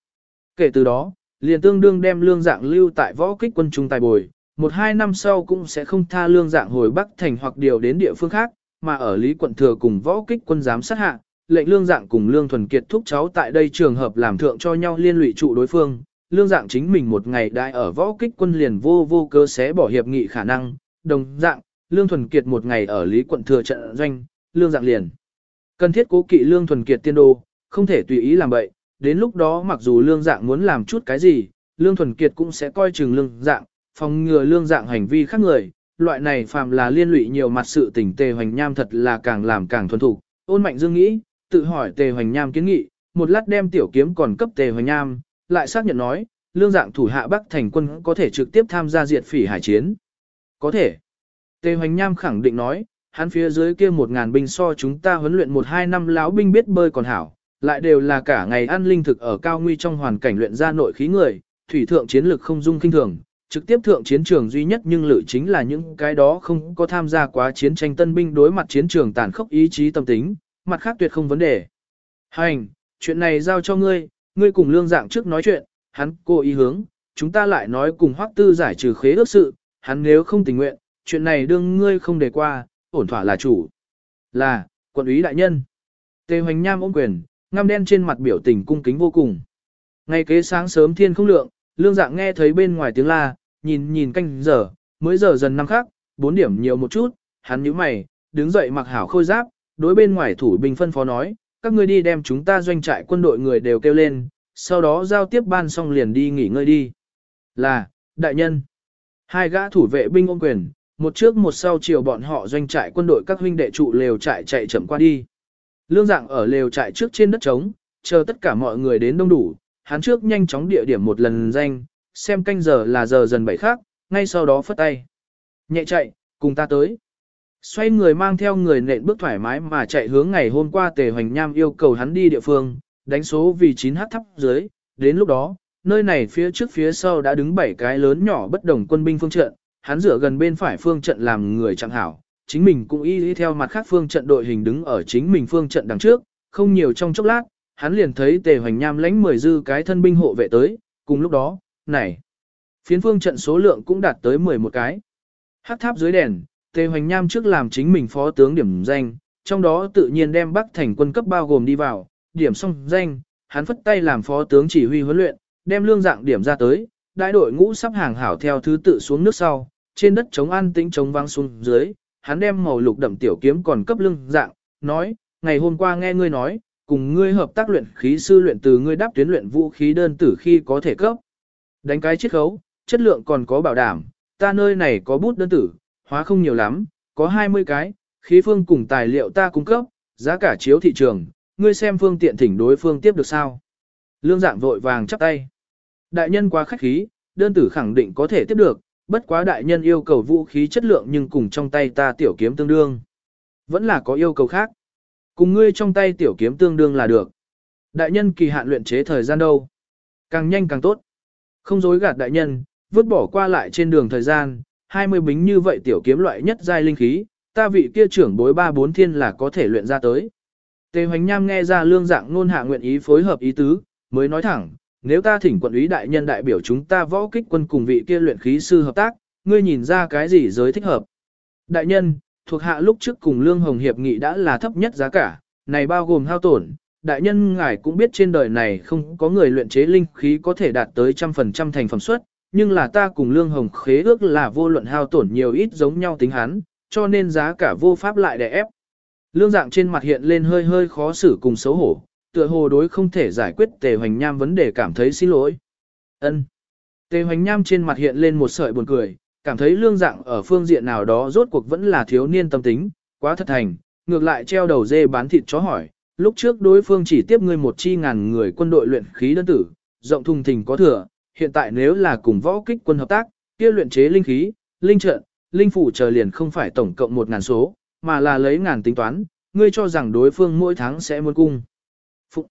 Kể từ đó, liền tương đương đem lương dạng lưu tại võ kích quân trung tài bồi, một hai năm sau cũng sẽ không tha lương dạng hồi Bắc thành hoặc điều đến địa phương khác, mà ở lý quận thừa cùng võ kích quân giám sát hạ, lệnh lương dạng cùng lương thuần kiệt thúc cháu tại đây trường hợp làm thượng cho nhau liên lụy trụ đối phương. Lương dạng chính mình một ngày đại ở võ kích quân liền vô vô cơ xé bỏ hiệp nghị khả năng, đồng dạng, Lương Thuần Kiệt một ngày ở Lý quận thừa trận doanh, Lương Dạng liền. Cần thiết cố kỵ Lương Thuần Kiệt tiên đô, không thể tùy ý làm vậy đến lúc đó mặc dù Lương Dạng muốn làm chút cái gì, Lương Thuần Kiệt cũng sẽ coi chừng Lương Dạng, phòng ngừa Lương Dạng hành vi khác người, loại này phàm là liên lụy nhiều mặt sự tình Tề Hoành Nham thật là càng làm càng thuần thủ Ôn Mạnh Dương nghĩ, tự hỏi Tề Hoành Nham kiến nghị, một lát đem tiểu kiếm còn cấp Tề Hoành Nham, lại xác nhận nói, Lương Dạng thủ hạ Bắc thành quân có thể trực tiếp tham gia diệt phỉ hải chiến. Có thể. Tề Hoành Nham khẳng định nói, hắn phía dưới kia một ngàn binh so chúng ta huấn luyện một hai năm lão binh biết bơi còn hảo, lại đều là cả ngày ăn linh thực ở cao nguy trong hoàn cảnh luyện ra nội khí người, thủy thượng chiến lực không dung kinh thường, trực tiếp thượng chiến trường duy nhất nhưng lự chính là những cái đó không có tham gia quá chiến tranh tân binh đối mặt chiến trường tàn khốc ý chí tâm tính, mặt khác tuyệt không vấn đề. Hành, chuyện này giao cho ngươi, ngươi cùng lương dạng trước nói chuyện, hắn cố ý hướng, chúng ta lại nói cùng hoắc tư giải trừ khế ước sự, hắn nếu không tình nguyện, chuyện này đương ngươi không để qua, ổn thỏa là chủ. Là, quận úy đại nhân. Tề hoành nham ôm quyền, ngăm đen trên mặt biểu tình cung kính vô cùng. Ngay kế sáng sớm thiên không lượng, lương dạng nghe thấy bên ngoài tiếng la, nhìn nhìn canh giờ, mới giờ dần năm khác, bốn điểm nhiều một chút, hắn nhíu mày, đứng dậy mặc hảo khôi giáp, đối bên ngoài thủ binh phân phó nói, các ngươi đi đem chúng ta doanh trại quân đội người đều kêu lên, sau đó giao tiếp ban xong liền đi nghỉ ngơi đi. Là, đại nhân. Hai gã thủ vệ binh ôm quyền, một trước một sau chiều bọn họ doanh trại quân đội các huynh đệ trụ lều trại chạy chậm qua đi. Lương dạng ở lều trại trước trên đất trống, chờ tất cả mọi người đến đông đủ, hắn trước nhanh chóng địa điểm một lần danh, xem canh giờ là giờ dần bảy khác, ngay sau đó phất tay. Nhẹ chạy, cùng ta tới. Xoay người mang theo người nện bước thoải mái mà chạy hướng ngày hôm qua tề hoành nham yêu cầu hắn đi địa phương, đánh số vì 9h thấp dưới, đến lúc đó, nơi này phía trước phía sau đã đứng bảy cái lớn nhỏ bất đồng quân binh phương trận, hắn dựa gần bên phải phương trận làm người chẳng hảo, chính mình cũng y đi theo mặt khác phương trận đội hình đứng ở chính mình phương trận đằng trước, không nhiều trong chốc lát, hắn liền thấy tề hoành nham lãnh mười dư cái thân binh hộ vệ tới, cùng lúc đó, này, phiến phương trận số lượng cũng đạt tới 11 cái. Hắc tháp dưới đèn, Tề Hoành Nham trước làm chính mình phó tướng điểm danh, trong đó tự nhiên đem Bắc thành quân cấp bao gồm đi vào, điểm xong danh, hắn phất tay làm phó tướng chỉ huy huấn luyện, đem lương dạng điểm ra tới, đại đội ngũ sắp hàng hảo theo thứ tự xuống nước sau, trên đất chống an tĩnh chống vang xuống dưới, hắn đem màu lục đậm tiểu kiếm còn cấp lương dạng, nói, ngày hôm qua nghe ngươi nói, cùng ngươi hợp tác luyện khí sư luyện từ ngươi đáp tuyến luyện vũ khí đơn tử khi có thể cấp. Đánh cái chiết khấu, chất lượng còn có bảo đảm, ta nơi này có bút đơn tử, hóa không nhiều lắm, có 20 cái, khí phương cùng tài liệu ta cung cấp, giá cả chiếu thị trường, ngươi xem phương tiện thỉnh đối phương tiếp được sao. Lương dạng vội vàng chắp tay. Đại nhân quá khách khí, đơn tử khẳng định có thể tiếp được, bất quá đại nhân yêu cầu vũ khí chất lượng nhưng cùng trong tay ta tiểu kiếm tương đương. Vẫn là có yêu cầu khác. Cùng ngươi trong tay tiểu kiếm tương đương là được. Đại nhân kỳ hạn luyện chế thời gian đâu? Càng nhanh càng tốt. Không dối gạt đại nhân, vứt bỏ qua lại trên đường thời gian, 20 bính như vậy tiểu kiếm loại nhất giai linh khí, ta vị kia trưởng bối ba bốn thiên là có thể luyện ra tới. Tề Hoành Nham nghe ra lương dạng ngôn hạ nguyện ý phối hợp ý tứ, mới nói thẳng, nếu ta thỉnh quận úy đại nhân đại biểu chúng ta võ kích quân cùng vị kia luyện khí sư hợp tác, ngươi nhìn ra cái gì giới thích hợp. Đại nhân, thuộc hạ lúc trước cùng lương hồng hiệp nghị đã là thấp nhất giá cả, này bao gồm hao tổn. Đại nhân ngài cũng biết trên đời này không có người luyện chế linh khí có thể đạt tới trăm phần trăm thành phẩm suất, nhưng là ta cùng lương hồng khế ước là vô luận hao tổn nhiều ít giống nhau tính hắn, cho nên giá cả vô pháp lại đè ép. Lương dạng trên mặt hiện lên hơi hơi khó xử cùng xấu hổ, tựa hồ đối không thể giải quyết tề hoành nham vấn đề cảm thấy xin lỗi. ân Tề hoành nham trên mặt hiện lên một sợi buồn cười, cảm thấy lương dạng ở phương diện nào đó rốt cuộc vẫn là thiếu niên tâm tính, quá thất thành, ngược lại treo đầu dê bán thịt chó hỏi, lúc trước đối phương chỉ tiếp ngươi một chi ngàn người quân đội luyện khí đơn tử, rộng thùng thình có thừa, hiện tại nếu là cùng võ kích quân hợp tác, kia luyện chế linh khí, linh trận, linh phủ chờ liền không phải tổng cộng một ngàn số, mà là lấy ngàn tính toán, ngươi cho rằng đối phương mỗi tháng sẽ muốn cung. Phụ.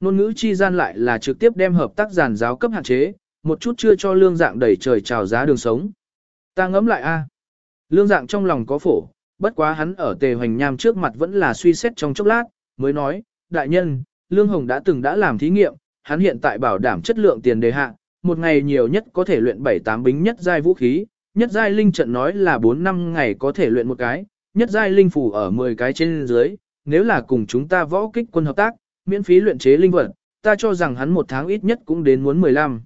Nôn ngữ chi gian lại là trực tiếp đem hợp tác giàn giáo cấp hạn chế, một chút chưa cho lương dạng đẩy trời trào giá đường sống. Ta ngẫm lại a. Lương dạng trong lòng có phổ, bất quá hắn ở tề hoành nham trước mặt vẫn là suy xét trong chốc lát, mới nói, đại nhân, Lương Hồng đã từng đã làm thí nghiệm, hắn hiện tại bảo đảm chất lượng tiền đề hạ, một ngày nhiều nhất có thể luyện 7-8 bính nhất giai vũ khí, nhất giai linh trận nói là 4 năm ngày có thể luyện một cái, nhất giai linh phủ ở 10 cái trên dưới, nếu là cùng chúng ta võ kích quân hợp tác, miễn phí luyện chế linh vật, ta cho rằng hắn một tháng ít nhất cũng đến muốn 15.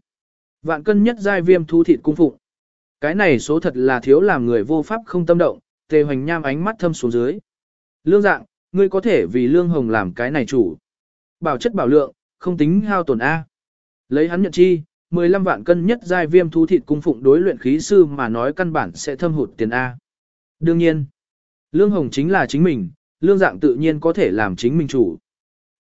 Vạn cân nhất giai viêm thu thịt cung phụng. Cái này số thật là thiếu làm người vô pháp không tâm động, tề hoành nham ánh mắt thâm xuống dưới. Lương dạng, ngươi có thể vì lương hồng làm cái này chủ. Bảo chất bảo lượng, không tính hao tổn A. Lấy hắn nhận chi, 15 vạn cân nhất giai viêm thú thịt cung phụng đối luyện khí sư mà nói căn bản sẽ thâm hụt tiền A. Đương nhiên, lương hồng chính là chính mình, lương dạng tự nhiên có thể làm chính mình chủ.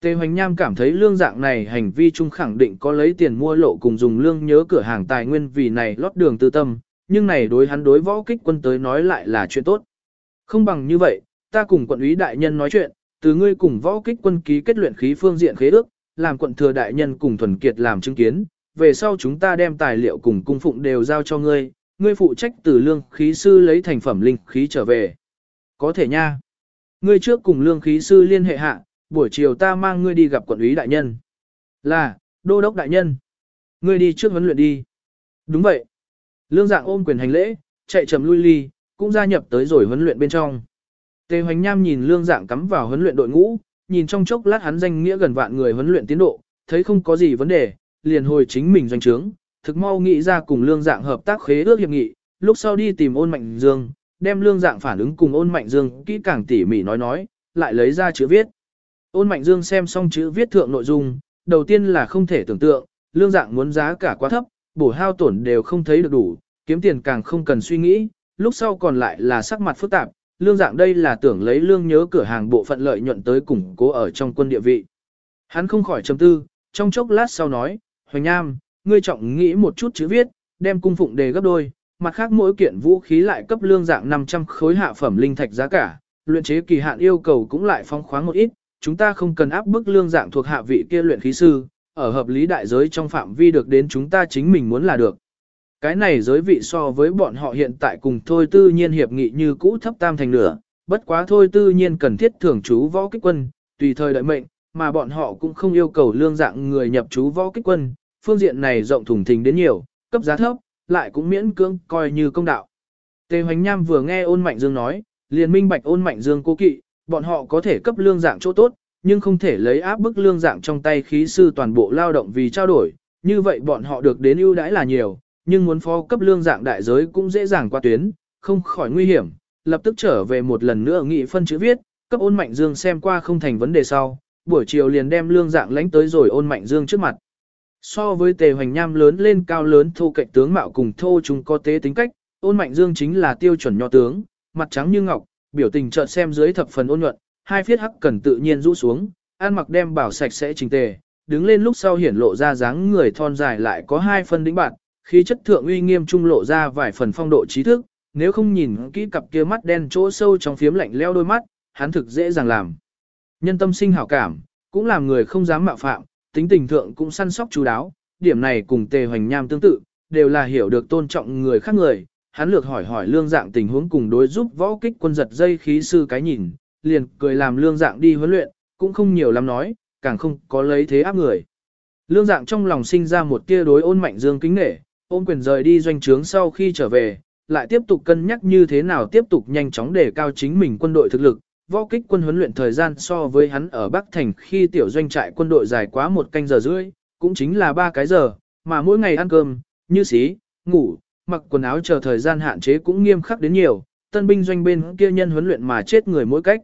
Tề Hoành Nham cảm thấy lương dạng này hành vi chung khẳng định có lấy tiền mua lộ cùng dùng lương nhớ cửa hàng tài nguyên vì này lót đường tư tâm, nhưng này đối hắn đối võ kích quân tới nói lại là chuyện tốt. Không bằng như vậy, ta cùng quận úy đại nhân nói chuyện, từ ngươi cùng võ kích quân ký kết luyện khí phương diện khế ước, làm quận thừa đại nhân cùng thuần kiệt làm chứng kiến, về sau chúng ta đem tài liệu cùng cung phụng đều giao cho ngươi, ngươi phụ trách từ lương khí sư lấy thành phẩm linh khí trở về. Có thể nha. Ngươi trước cùng lương khí sư liên hệ hạ, buổi chiều ta mang ngươi đi gặp quận úy đại nhân. Là, đô đốc đại nhân. Ngươi đi trước huấn luyện đi. Đúng vậy. Lương dạng ôm quyền hành lễ, chạy chậm lui ly, cũng gia nhập tới rồi huấn luyện bên trong. Tề Hoành Nham nhìn lương dạng cắm vào huấn luyện đội ngũ, nhìn trong chốc lát hắn danh nghĩa gần vạn người huấn luyện tiến độ, thấy không có gì vấn đề, liền hồi chính mình doanh trướng, thực mau nghĩ ra cùng lương dạng hợp tác khế ước hiệp nghị, lúc sau đi tìm ôn mạnh dương, đem lương dạng phản ứng cùng ôn mạnh dương kỹ càng tỉ mỉ nói nói, lại lấy ra chữ viết. Ôn mạnh dương xem xong chữ viết thượng nội dung, đầu tiên là không thể tưởng tượng, lương dạng muốn giá cả quá thấp, bổ hao tổn đều không thấy được đủ, kiếm tiền càng không cần suy nghĩ, lúc sau còn lại là sắc mặt phức tạp, lương dạng đây là tưởng lấy lương nhớ cửa hàng bộ phận lợi nhuận tới củng cố ở trong quân địa vị. Hắn không khỏi trầm tư, trong chốc lát sau nói, Hoành Nam, ngươi trọng nghĩ một chút chữ viết, đem cung phụng đề gấp đôi, mặt khác mỗi kiện vũ khí lại cấp lương dạng 500 khối hạ phẩm linh thạch giá cả, luyện chế kỳ hạn yêu cầu cũng lại phong khoáng một ít, chúng ta không cần áp bức lương dạng thuộc hạ vị kia luyện khí sư, ở hợp lý đại giới trong phạm vi được đến chúng ta chính mình muốn là được. Cái này giới vị so với bọn họ hiện tại cùng thôi tư nhiên hiệp nghị như cũ thấp tam thành nửa, bất quá thôi tư nhiên cần thiết thưởng chú võ kích quân, tùy thời đợi mệnh, mà bọn họ cũng không yêu cầu lương dạng người nhập chú võ kích quân, phương diện này rộng thùng thình đến nhiều, cấp giá thấp, lại cũng miễn cưỡng coi như công đạo. Tề Hoành Nham vừa nghe ôn mạnh dương nói, liền minh bạch ôn mạnh dương cố kỵ, bọn họ có thể cấp lương dạng chỗ tốt, nhưng không thể lấy áp bức lương dạng trong tay khí sư toàn bộ lao động vì trao đổi, như vậy bọn họ được đến ưu đãi là nhiều, nhưng muốn phó cấp lương dạng đại giới cũng dễ dàng qua tuyến, không khỏi nguy hiểm, lập tức trở về một lần nữa nghị phân chữ viết, cấp ôn mạnh dương xem qua không thành vấn đề sau, buổi chiều liền đem lương dạng lánh tới rồi ôn mạnh dương trước mặt. So với tề hoành nham lớn lên cao lớn thô cạnh tướng mạo cùng thô chúng có tế tính cách, ôn mạnh dương chính là tiêu chuẩn nho tướng, mặt trắng như ngọc, biểu tình chợt xem dưới thập phần ôn nhuận, hai phiết hắc cần tự nhiên rũ xuống, ăn mặc đem bảo sạch sẽ chỉnh tề, đứng lên lúc sau hiển lộ ra dáng người thon dài lại có hai phần đĩnh bạn, khí chất thượng uy nghiêm trung lộ ra vài phần phong độ trí thức, nếu không nhìn kỹ cặp kia mắt đen chỗ sâu trong phiếm lạnh leo đôi mắt, hắn thực dễ dàng làm. Nhân tâm sinh hảo cảm, cũng làm người không dám mạo phạm, tính tình thượng cũng săn sóc chú đáo, điểm này cùng tề hoành nham tương tự, đều là hiểu được tôn trọng người khác người. Hắn lược hỏi hỏi lương dạng tình huống cùng đối giúp võ kích quân giật dây khí sư cái nhìn, liền cười làm lương dạng đi huấn luyện, cũng không nhiều lắm nói, càng không có lấy thế áp người. Lương dạng trong lòng sinh ra một tia đối ôn mạnh dương kính nể, ôn quyền rời đi doanh trướng sau khi trở về, lại tiếp tục cân nhắc như thế nào tiếp tục nhanh chóng để cao chính mình quân đội thực lực. Võ kích quân huấn luyện thời gian so với hắn ở Bắc Thành khi tiểu doanh trại quân đội dài quá một canh giờ rưỡi, cũng chính là ba cái giờ, mà mỗi ngày ăn cơm, như xí, ngủ, mặc quần áo chờ thời gian hạn chế cũng nghiêm khắc đến nhiều, tân binh doanh bên kia nhân huấn luyện mà chết người mỗi cách.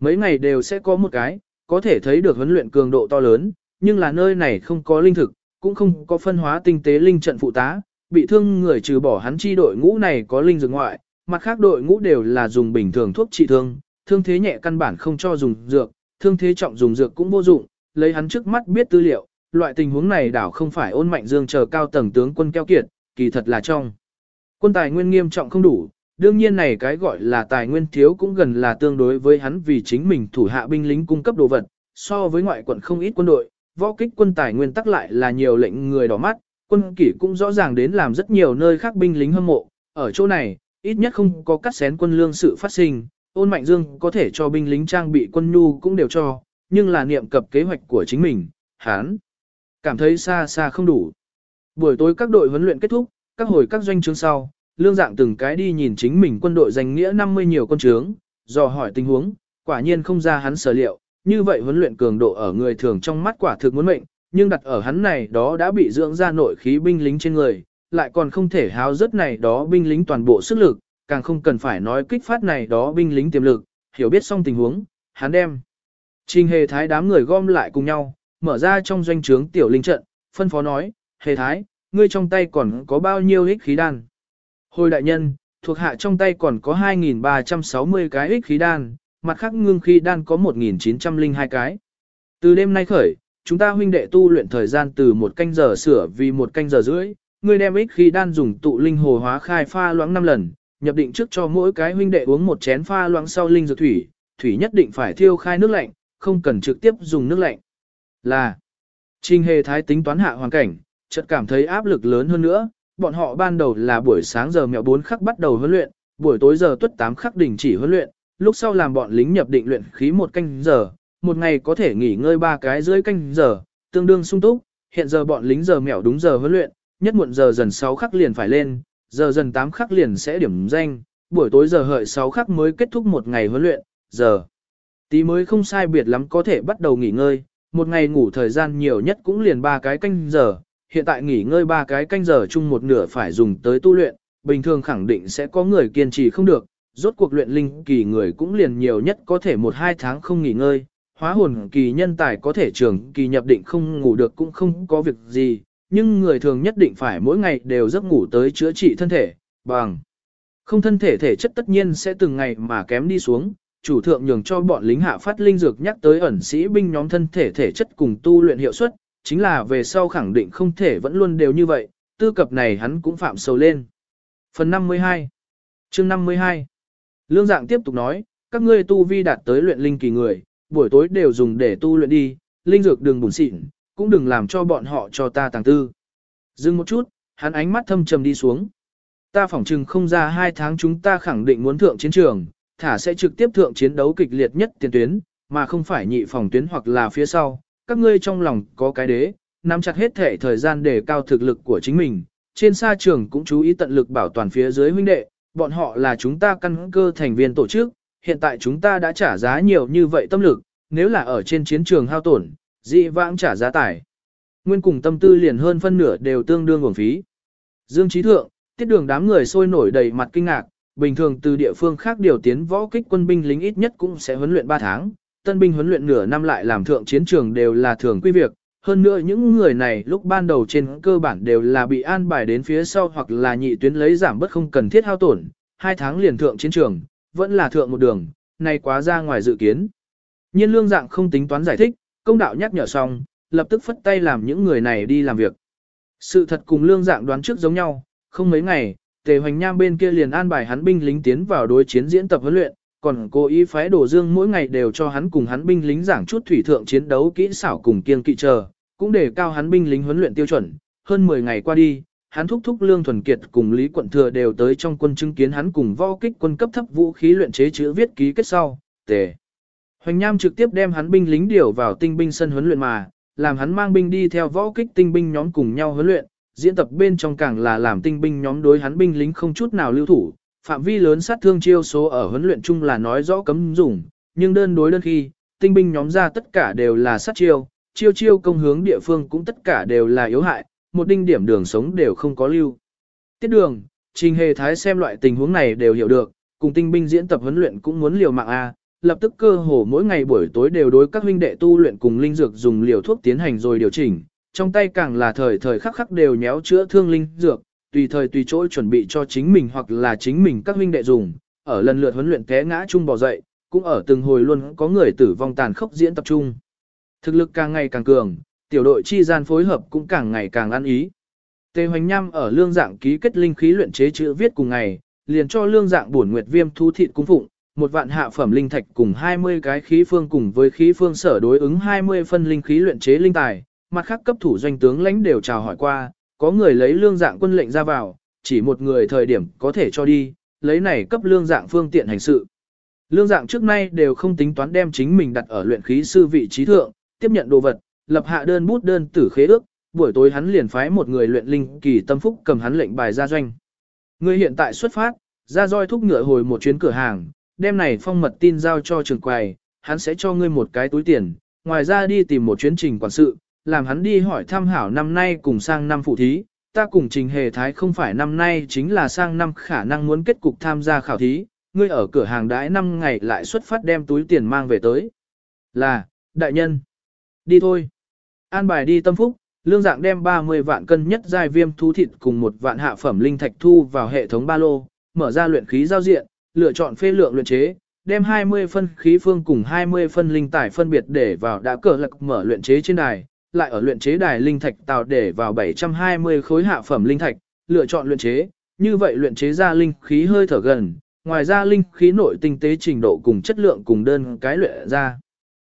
Mấy ngày đều sẽ có một cái, có thể thấy được huấn luyện cường độ to lớn, nhưng là nơi này không có linh thực, cũng không có phân hóa tinh tế linh trận phụ tá, bị thương người trừ bỏ hắn chi đội ngũ này có linh dược ngoại, mặt khác đội ngũ đều là dùng bình thường thuốc trị thương, thương thế nhẹ căn bản không cho dùng dược, thương thế trọng dùng dược cũng vô dụng, lấy hắn trước mắt biết tư liệu, loại tình huống này đảo không phải ôn mạnh dương chờ cao tầng tướng quân keo kiệt, kỳ thật là trong. Quân tài nguyên nghiêm trọng không đủ, đương nhiên này cái gọi là tài nguyên thiếu cũng gần là tương đối với hắn vì chính mình thủ hạ binh lính cung cấp đồ vật, so với ngoại quận không ít quân đội, võ kích quân tài nguyên tắc lại là nhiều lệnh người đỏ mắt, quân kỷ cũng rõ ràng đến làm rất nhiều nơi khác binh lính hâm mộ, ở chỗ này, ít nhất không có cắt xén quân lương sự phát sinh, ôn mạnh dương có thể cho binh lính trang bị quân nhu cũng đều cho, nhưng là niệm cập kế hoạch của chính mình, hán, cảm thấy xa xa không đủ. Buổi tối các đội huấn luyện kết thúc, các hồi các doanh trướng sau, lương dạng từng cái đi nhìn chính mình quân đội danh nghĩa 50 nhiều quân trướng, dò hỏi tình huống, quả nhiên không ra hắn sở liệu, như vậy huấn luyện cường độ ở người thường trong mắt quả thực muốn mệnh, nhưng đặt ở hắn này đó đã bị dưỡng ra nội khí binh lính trên người, lại còn không thể háo rất này đó binh lính toàn bộ sức lực, càng không cần phải nói kích phát này đó binh lính tiềm lực, hiểu biết xong tình huống, hắn đem. Trình hề thái đám người gom lại cùng nhau, mở ra trong doanh trướng tiểu linh trận, phân phó nói, hề thái, ngươi trong tay còn có bao nhiêu ích khí đan. Hồi đại nhân, thuộc hạ trong tay còn có 2.360 cái ích khí đan, mặt khác ngưng khí đan có 1.902 cái. Từ đêm nay khởi, chúng ta huynh đệ tu luyện thời gian từ một canh giờ sửa vì một canh giờ rưỡi, ngươi đem ích khí đan dùng tụ linh hồ hóa khai pha loãng 5 lần, nhập định trước cho mỗi cái huynh đệ uống một chén pha loãng sau linh dược thủy, thủy nhất định phải thiêu khai nước lạnh, không cần trực tiếp dùng nước lạnh. Là, Trình hề thái tính toán hạ hoàn cảnh, chợt cảm thấy áp lực lớn hơn nữa, bọn họ ban đầu là buổi sáng giờ mẹo 4 khắc bắt đầu huấn luyện, buổi tối giờ tuất 8 khắc đình chỉ huấn luyện, lúc sau làm bọn lính nhập định luyện khí một canh giờ, một ngày có thể nghỉ ngơi ba cái dưới canh giờ, tương đương sung túc, hiện giờ bọn lính giờ mẹo đúng giờ huấn luyện, nhất muộn giờ dần 6 khắc liền phải lên, giờ dần 8 khắc liền sẽ điểm danh, buổi tối giờ hợi 6 khắc mới kết thúc một ngày huấn luyện, giờ. Tí mới không sai biệt lắm có thể bắt đầu nghỉ ngơi, một ngày ngủ thời gian nhiều nhất cũng liền ba cái canh giờ, hiện tại nghỉ ngơi ba cái canh giờ chung một nửa phải dùng tới tu luyện, bình thường khẳng định sẽ có người kiên trì không được, rốt cuộc luyện linh kỳ người cũng liền nhiều nhất có thể một hai tháng không nghỉ ngơi, hóa hồn kỳ nhân tài có thể trường kỳ nhập định không ngủ được cũng không có việc gì, nhưng người thường nhất định phải mỗi ngày đều giấc ngủ tới chữa trị thân thể, bằng. Không thân thể thể chất tất nhiên sẽ từng ngày mà kém đi xuống, chủ thượng nhường cho bọn lính hạ phát linh dược nhắc tới ẩn sĩ binh nhóm thân thể thể chất cùng tu luyện hiệu suất, chính là về sau khẳng định không thể vẫn luôn đều như vậy, tư cập này hắn cũng phạm sầu lên. Phần 52 chương 52 Lương dạng tiếp tục nói, các ngươi tu vi đạt tới luyện linh kỳ người, buổi tối đều dùng để tu luyện đi, linh dược đừng bùn xịn, cũng đừng làm cho bọn họ cho ta tàng tư. Dừng một chút, hắn ánh mắt thâm trầm đi xuống. Ta phỏng chừng không ra hai tháng chúng ta khẳng định muốn thượng chiến trường, thả sẽ trực tiếp thượng chiến đấu kịch liệt nhất tiền tuyến, mà không phải nhị phòng tuyến hoặc là phía sau. Các ngươi trong lòng có cái đế, nắm chặt hết thể thời gian để cao thực lực của chính mình. Trên xa trường cũng chú ý tận lực bảo toàn phía dưới huynh đệ, bọn họ là chúng ta căn cơ thành viên tổ chức, hiện tại chúng ta đã trả giá nhiều như vậy tâm lực, nếu là ở trên chiến trường hao tổn, dị vãng trả giá tải. Nguyên cùng tâm tư liền hơn phân nửa đều tương đương uổng phí. Dương Trí Thượng, tiết đường đám người sôi nổi đầy mặt kinh ngạc, bình thường từ địa phương khác điều tiến võ kích quân binh lính ít nhất cũng sẽ huấn luyện 3 tháng, tân binh huấn luyện nửa năm lại làm thượng chiến trường đều là thường quy việc. Hơn nữa những người này lúc ban đầu trên cơ bản đều là bị an bài đến phía sau hoặc là nhị tuyến lấy giảm bất không cần thiết hao tổn, hai tháng liền thượng chiến trường, vẫn là thượng một đường, này quá ra ngoài dự kiến. Nhiên lương dạng không tính toán giải thích, công đạo nhắc nhở xong, lập tức phất tay làm những người này đi làm việc. Sự thật cùng lương dạng đoán trước giống nhau, không mấy ngày, tề hoành nham bên kia liền an bài hắn binh lính tiến vào đối chiến diễn tập huấn luyện, còn cố ý phái đổ dương mỗi ngày đều cho hắn cùng hắn binh lính giảng chút thủy thượng chiến đấu kỹ xảo cùng kiên kỵ chờ, cũng để cao hắn binh lính huấn luyện tiêu chuẩn. Hơn 10 ngày qua đi, hắn thúc thúc lương thuần kiệt cùng Lý Quận Thừa đều tới trong quân chứng kiến hắn cùng võ kích quân cấp thấp vũ khí luyện chế chữ viết ký kết sau, tề. Hoành Nham trực tiếp đem hắn binh lính điều vào tinh binh sân huấn luyện mà, làm hắn mang binh đi theo võ kích tinh binh nhóm cùng nhau huấn luyện, diễn tập bên trong càng là làm tinh binh nhóm đối hắn binh lính không chút nào lưu thủ, phạm vi lớn sát thương chiêu số ở huấn luyện chung là nói rõ cấm dùng, nhưng đơn đối đơn khi, tinh binh nhóm ra tất cả đều là sát chiêu, chiêu chiêu công hướng địa phương cũng tất cả đều là yếu hại, một đinh điểm đường sống đều không có lưu. Tiết đường, trình hề thái xem loại tình huống này đều hiểu được, cùng tinh binh diễn tập huấn luyện cũng muốn liều mạng A, lập tức cơ hồ mỗi ngày buổi tối đều đối các huynh đệ tu luyện cùng linh dược dùng liều thuốc tiến hành rồi điều chỉnh, trong tay càng là thời thời khắc khắc đều nhéo chữa thương linh dược, tùy thời tùy chỗ chuẩn bị cho chính mình hoặc là chính mình các huynh đệ dùng, ở lần lượt huấn luyện té ngã chung bò dậy, cũng ở từng hồi luôn có người tử vong tàn khốc diễn tập trung. Thực lực càng ngày càng cường, tiểu đội chi gian phối hợp cũng càng ngày càng ăn ý. Tề Hoành Nham ở lương dạng ký kết linh khí luyện chế chữ viết cùng ngày, liền cho lương dạng bổn nguyệt viêm thu thịt cung phụng, một vạn hạ phẩm linh thạch cùng 20 cái khí phương cùng với khí phương sở đối ứng 20 phân linh khí luyện chế linh tài, mặt khác cấp thủ doanh tướng lãnh đều chào hỏi qua, có người lấy lương dạng quân lệnh ra vào, chỉ một người thời điểm có thể cho đi, lấy này cấp lương dạng phương tiện hành sự. Lương dạng trước nay đều không tính toán đem chính mình đặt ở luyện khí sư vị trí thượng, tiếp nhận đồ vật, lập hạ đơn bút đơn tử khế ước, buổi tối hắn liền phái một người luyện linh kỳ tâm phúc cầm hắn lệnh bài ra doanh. Người hiện tại xuất phát, ra roi thúc ngựa hồi một chuyến cửa hàng, đem này phong mật tin giao cho trường quầy, hắn sẽ cho ngươi một cái túi tiền, ngoài ra đi tìm một chuyến trình quản sự, làm hắn đi hỏi tham hảo năm nay cùng sang năm phụ thí, ta cùng trình hề thái không phải năm nay chính là sang năm khả năng muốn kết cục tham gia khảo thí, ngươi ở cửa hàng đãi năm ngày lại xuất phát đem túi tiền mang về tới. Là, đại nhân, đi thôi. An bài đi tâm phúc, lương dạng đem 30 vạn cân nhất giai viêm thú thịt cùng một vạn hạ phẩm linh thạch thu vào hệ thống ba lô, mở ra luyện khí giao diện, lựa chọn phê lượng luyện chế, đem 20 phân khí phương cùng 20 phân linh tải phân biệt để vào đã cờ lạc mở luyện chế trên đài, lại ở luyện chế đài linh thạch tạo để vào 720 khối hạ phẩm linh thạch, lựa chọn luyện chế, như vậy luyện chế ra linh khí hơi thở gần, ngoài ra linh khí nội tinh tế trình độ cùng chất lượng cùng đơn cái luyện ra.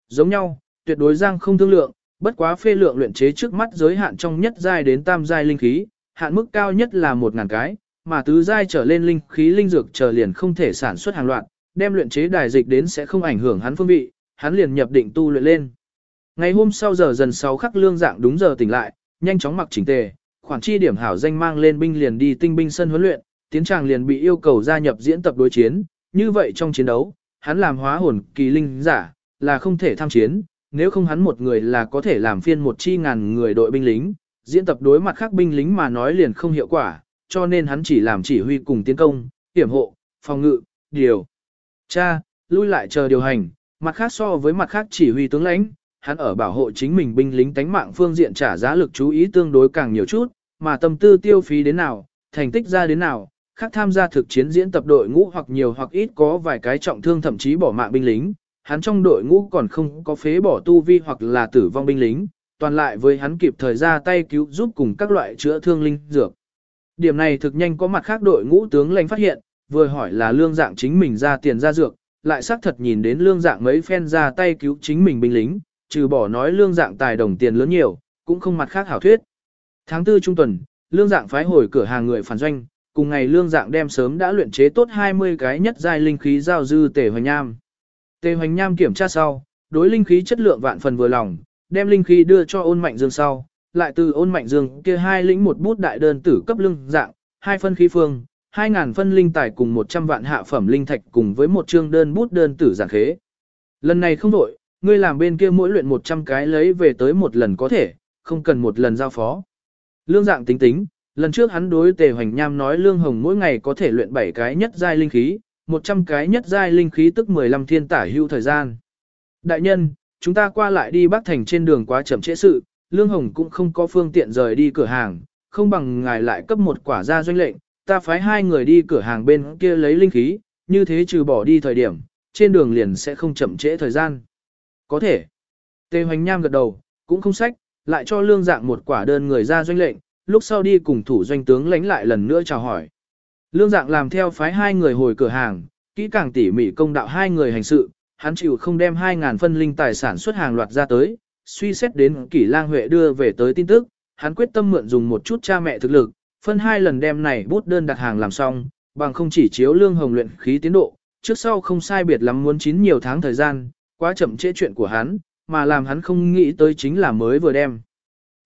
Giống nhau, tuyệt đối giang không thương lượng, bất quá phê lượng luyện chế trước mắt giới hạn trong nhất giai đến tam giai linh khí, hạn mức cao nhất là 1000 cái, mà tứ giai trở lên linh khí linh dược trở liền không thể sản xuất hàng loạt, đem luyện chế đài dịch đến sẽ không ảnh hưởng hắn phương vị, hắn liền nhập định tu luyện lên. Ngày hôm sau giờ dần 6 khắc lương dạng đúng giờ tỉnh lại, nhanh chóng mặc chỉnh tề, khoản chi điểm hảo danh mang lên binh liền đi tinh binh sân huấn luyện, tiến tràng liền bị yêu cầu gia nhập diễn tập đối chiến, như vậy trong chiến đấu, hắn làm hóa hồn kỳ linh giả, là không thể tham chiến, nếu không hắn một người là có thể làm phiên một chi ngàn người đội binh lính, diễn tập đối mặt khác binh lính mà nói liền không hiệu quả, cho nên hắn chỉ làm chỉ huy cùng tiến công, hiểm hộ, phòng ngự, điều. Cha, lui lại chờ điều hành, mặt khác so với mặt khác chỉ huy tướng lãnh, hắn ở bảo hộ chính mình binh lính tánh mạng phương diện trả giá lực chú ý tương đối càng nhiều chút, mà tâm tư tiêu phí đến nào, thành tích ra đến nào, khác tham gia thực chiến diễn tập đội ngũ hoặc nhiều hoặc ít có vài cái trọng thương thậm chí bỏ mạng binh lính, hắn trong đội ngũ còn không có phế bỏ tu vi hoặc là tử vong binh lính, toàn lại với hắn kịp thời ra tay cứu giúp cùng các loại chữa thương linh dược. Điểm này thực nhanh có mặt khác đội ngũ tướng lãnh phát hiện, vừa hỏi là lương dạng chính mình ra tiền ra dược, lại xác thật nhìn đến lương dạng mấy phen ra tay cứu chính mình binh lính, trừ bỏ nói lương dạng tài đồng tiền lớn nhiều, cũng không mặt khác hảo thuyết. Tháng 4 trung tuần, lương dạng phái hồi cửa hàng người phản doanh, cùng ngày lương dạng đem sớm đã luyện chế tốt 20 cái nhất giai linh khí giao dư tề hoành nham. Tề hoành nham kiểm tra sau, đối linh khí chất lượng vạn phần vừa lòng, đem linh khí đưa cho ôn mạnh dương sau, lại từ ôn mạnh dương kia hai lĩnh một bút đại đơn tử cấp lưng dạng, hai phân khí phương, hai ngàn phân linh tài cùng 100 vạn hạ phẩm linh thạch cùng với một chương đơn bút đơn tử giản khế. Lần này không đổi, ngươi làm bên kia mỗi luyện 100 cái lấy về tới một lần có thể, không cần một lần giao phó. Lương dạng tính tính, lần trước hắn đối tề hoành nham nói lương hồng mỗi ngày có thể luyện 7 cái nhất giai linh khí, 100 cái nhất giai linh khí tức 15 thiên tả hưu thời gian. Đại nhân, chúng ta qua lại đi Bắc Thành trên đường quá chậm trễ sự, Lương Hồng cũng không có phương tiện rời đi cửa hàng, không bằng ngài lại cấp một quả ra doanh lệnh, ta phái hai người đi cửa hàng bên kia lấy linh khí, như thế trừ bỏ đi thời điểm, trên đường liền sẽ không chậm trễ thời gian. Có thể. Tề Hoành Nham gật đầu, cũng không sách, lại cho lương dạng một quả đơn người ra doanh lệnh, lúc sau đi cùng thủ doanh tướng lãnh lại lần nữa chào hỏi. Lương dạng làm theo phái hai người hồi cửa hàng, kỹ càng tỉ mỉ công đạo hai người hành sự, hắn chịu không đem 2.000 phân linh tài sản xuất hàng loạt ra tới, suy xét đến kỷ lang huệ đưa về tới tin tức, hắn quyết tâm mượn dùng một chút cha mẹ thực lực, phân hai lần đem này bút đơn đặt hàng làm xong, bằng không chỉ chiếu lương hồng luyện khí tiến độ, trước sau không sai biệt lắm muốn chín nhiều tháng thời gian, quá chậm trễ chuyện của hắn, mà làm hắn không nghĩ tới chính là mới vừa đem.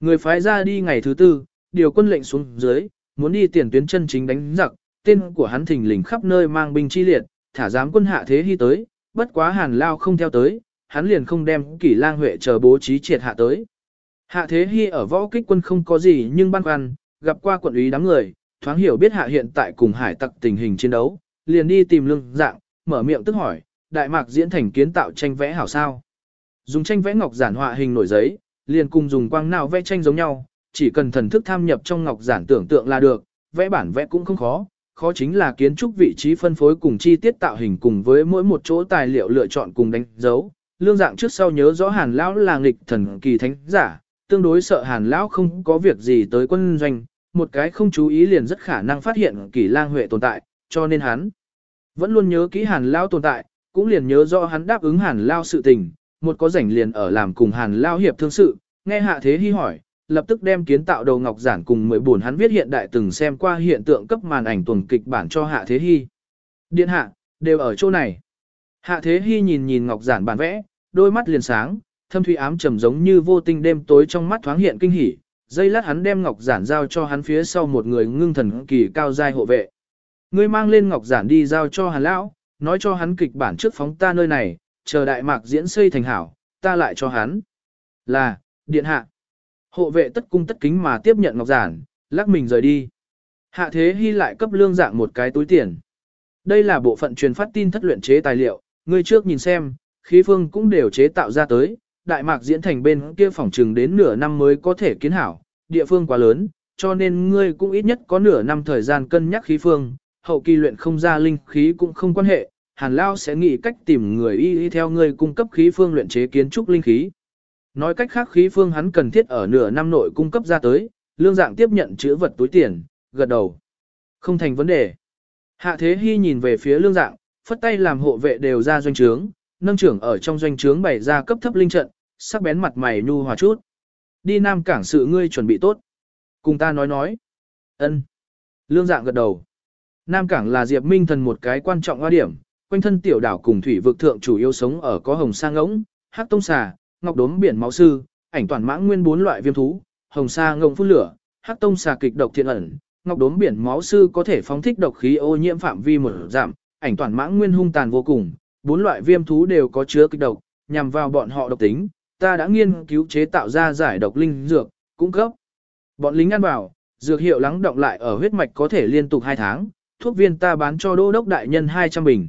Người phái ra đi ngày thứ tư, điều quân lệnh xuống dưới, muốn đi tiền tuyến chân chính đánh giặc, tên của hắn thình lình khắp nơi mang binh chi liệt, thả giám quân hạ thế hy tới, bất quá hàn lao không theo tới, hắn liền không đem kỷ lang huệ chờ bố trí triệt hạ tới. Hạ thế hy ở võ kích quân không có gì nhưng băn khoăn, gặp qua quận úy đám người, thoáng hiểu biết hạ hiện tại cùng hải tặc tình hình chiến đấu, liền đi tìm lương dạng, mở miệng tức hỏi, đại mạc diễn thành kiến tạo tranh vẽ hảo sao. Dùng tranh vẽ ngọc giản họa hình nổi giấy, liền cùng dùng quang nào vẽ tranh giống nhau, chỉ cần thần thức tham nhập trong ngọc giản tưởng tượng là được, vẽ bản vẽ cũng không khó, khó chính là kiến trúc vị trí phân phối cùng chi tiết tạo hình cùng với mỗi một chỗ tài liệu lựa chọn cùng đánh dấu. Lương dạng trước sau nhớ rõ hàn lão là nghịch thần kỳ thánh giả, tương đối sợ hàn lão không có việc gì tới quân doanh, một cái không chú ý liền rất khả năng phát hiện kỳ lang huệ tồn tại, cho nên hắn vẫn luôn nhớ kỹ hàn lão tồn tại, cũng liền nhớ rõ hắn đáp ứng hàn lão sự tình, một có rảnh liền ở làm cùng hàn lão hiệp thương sự, nghe hạ thế hy hỏi, lập tức đem kiến tạo đầu ngọc giản cùng mười buồn hắn viết hiện đại từng xem qua hiện tượng cấp màn ảnh tuần kịch bản cho Hạ Thế Hy. Điện hạ, đều ở chỗ này. Hạ Thế Hy nhìn nhìn ngọc giản bản vẽ, đôi mắt liền sáng, thâm thủy ám trầm giống như vô tinh đêm tối trong mắt thoáng hiện kinh hỉ. Dây lát hắn đem ngọc giản giao cho hắn phía sau một người ngưng thần kỳ cao giai hộ vệ. Ngươi mang lên ngọc giản đi giao cho Hàn lão, nói cho hắn kịch bản trước phóng ta nơi này, chờ đại mạc diễn xây thành hảo, ta lại cho hắn. Là, điện hạ. Hộ vệ tất cung tất kính mà tiếp nhận ngọc giản, lắc mình rời đi. Hạ thế hy lại cấp lương dạng một cái túi tiền. Đây là bộ phận truyền phát tin thất luyện chế tài liệu, ngươi trước nhìn xem, khí phương cũng đều chế tạo ra tới, đại mạc diễn thành bên kia phòng trừng đến nửa năm mới có thể kiến hảo, địa phương quá lớn, cho nên ngươi cũng ít nhất có nửa năm thời gian cân nhắc khí phương, hậu kỳ luyện không ra linh khí cũng không quan hệ, Hàn Lao sẽ nghĩ cách tìm người y y theo ngươi cung cấp khí phương luyện chế kiến trúc linh khí. Nói cách khác khí phương hắn cần thiết ở nửa năm nội cung cấp ra tới, lương dạng tiếp nhận chữ vật túi tiền, gật đầu. Không thành vấn đề. Hạ Thế Hy nhìn về phía lương dạng, phất tay làm hộ vệ đều ra doanh trướng, nâng trưởng ở trong doanh trướng bày ra cấp thấp linh trận, sắc bén mặt mày nhu hòa chút. Đi Nam Cảng sự ngươi chuẩn bị tốt. Cùng ta nói nói. ân Lương dạng gật đầu. Nam Cảng là Diệp Minh Thần một cái quan trọng hoa điểm, quanh thân tiểu đảo cùng thủy vực thượng chủ yếu sống ở có hồng sa ngỗng, hắc tông xà, ngọc đốm biển máu sư, ảnh toàn mãng nguyên bốn loại viêm thú, hồng sa ngỗng phun lửa, hắc tông xà kịch độc thiện ẩn, ngọc đốm biển máu sư có thể phóng thích độc khí ô nhiễm phạm vi mở giảm, ảnh toàn mãng nguyên hung tàn vô cùng, bốn loại viêm thú đều có chứa kịch độc, nhằm vào bọn họ độc tính, ta đã nghiên cứu chế tạo ra giải độc linh dược, cung cấp. Bọn lính ăn vào, dược hiệu lắng động lại ở huyết mạch có thể liên tục 2 tháng, thuốc viên ta bán cho đô đốc đại nhân 200 bình.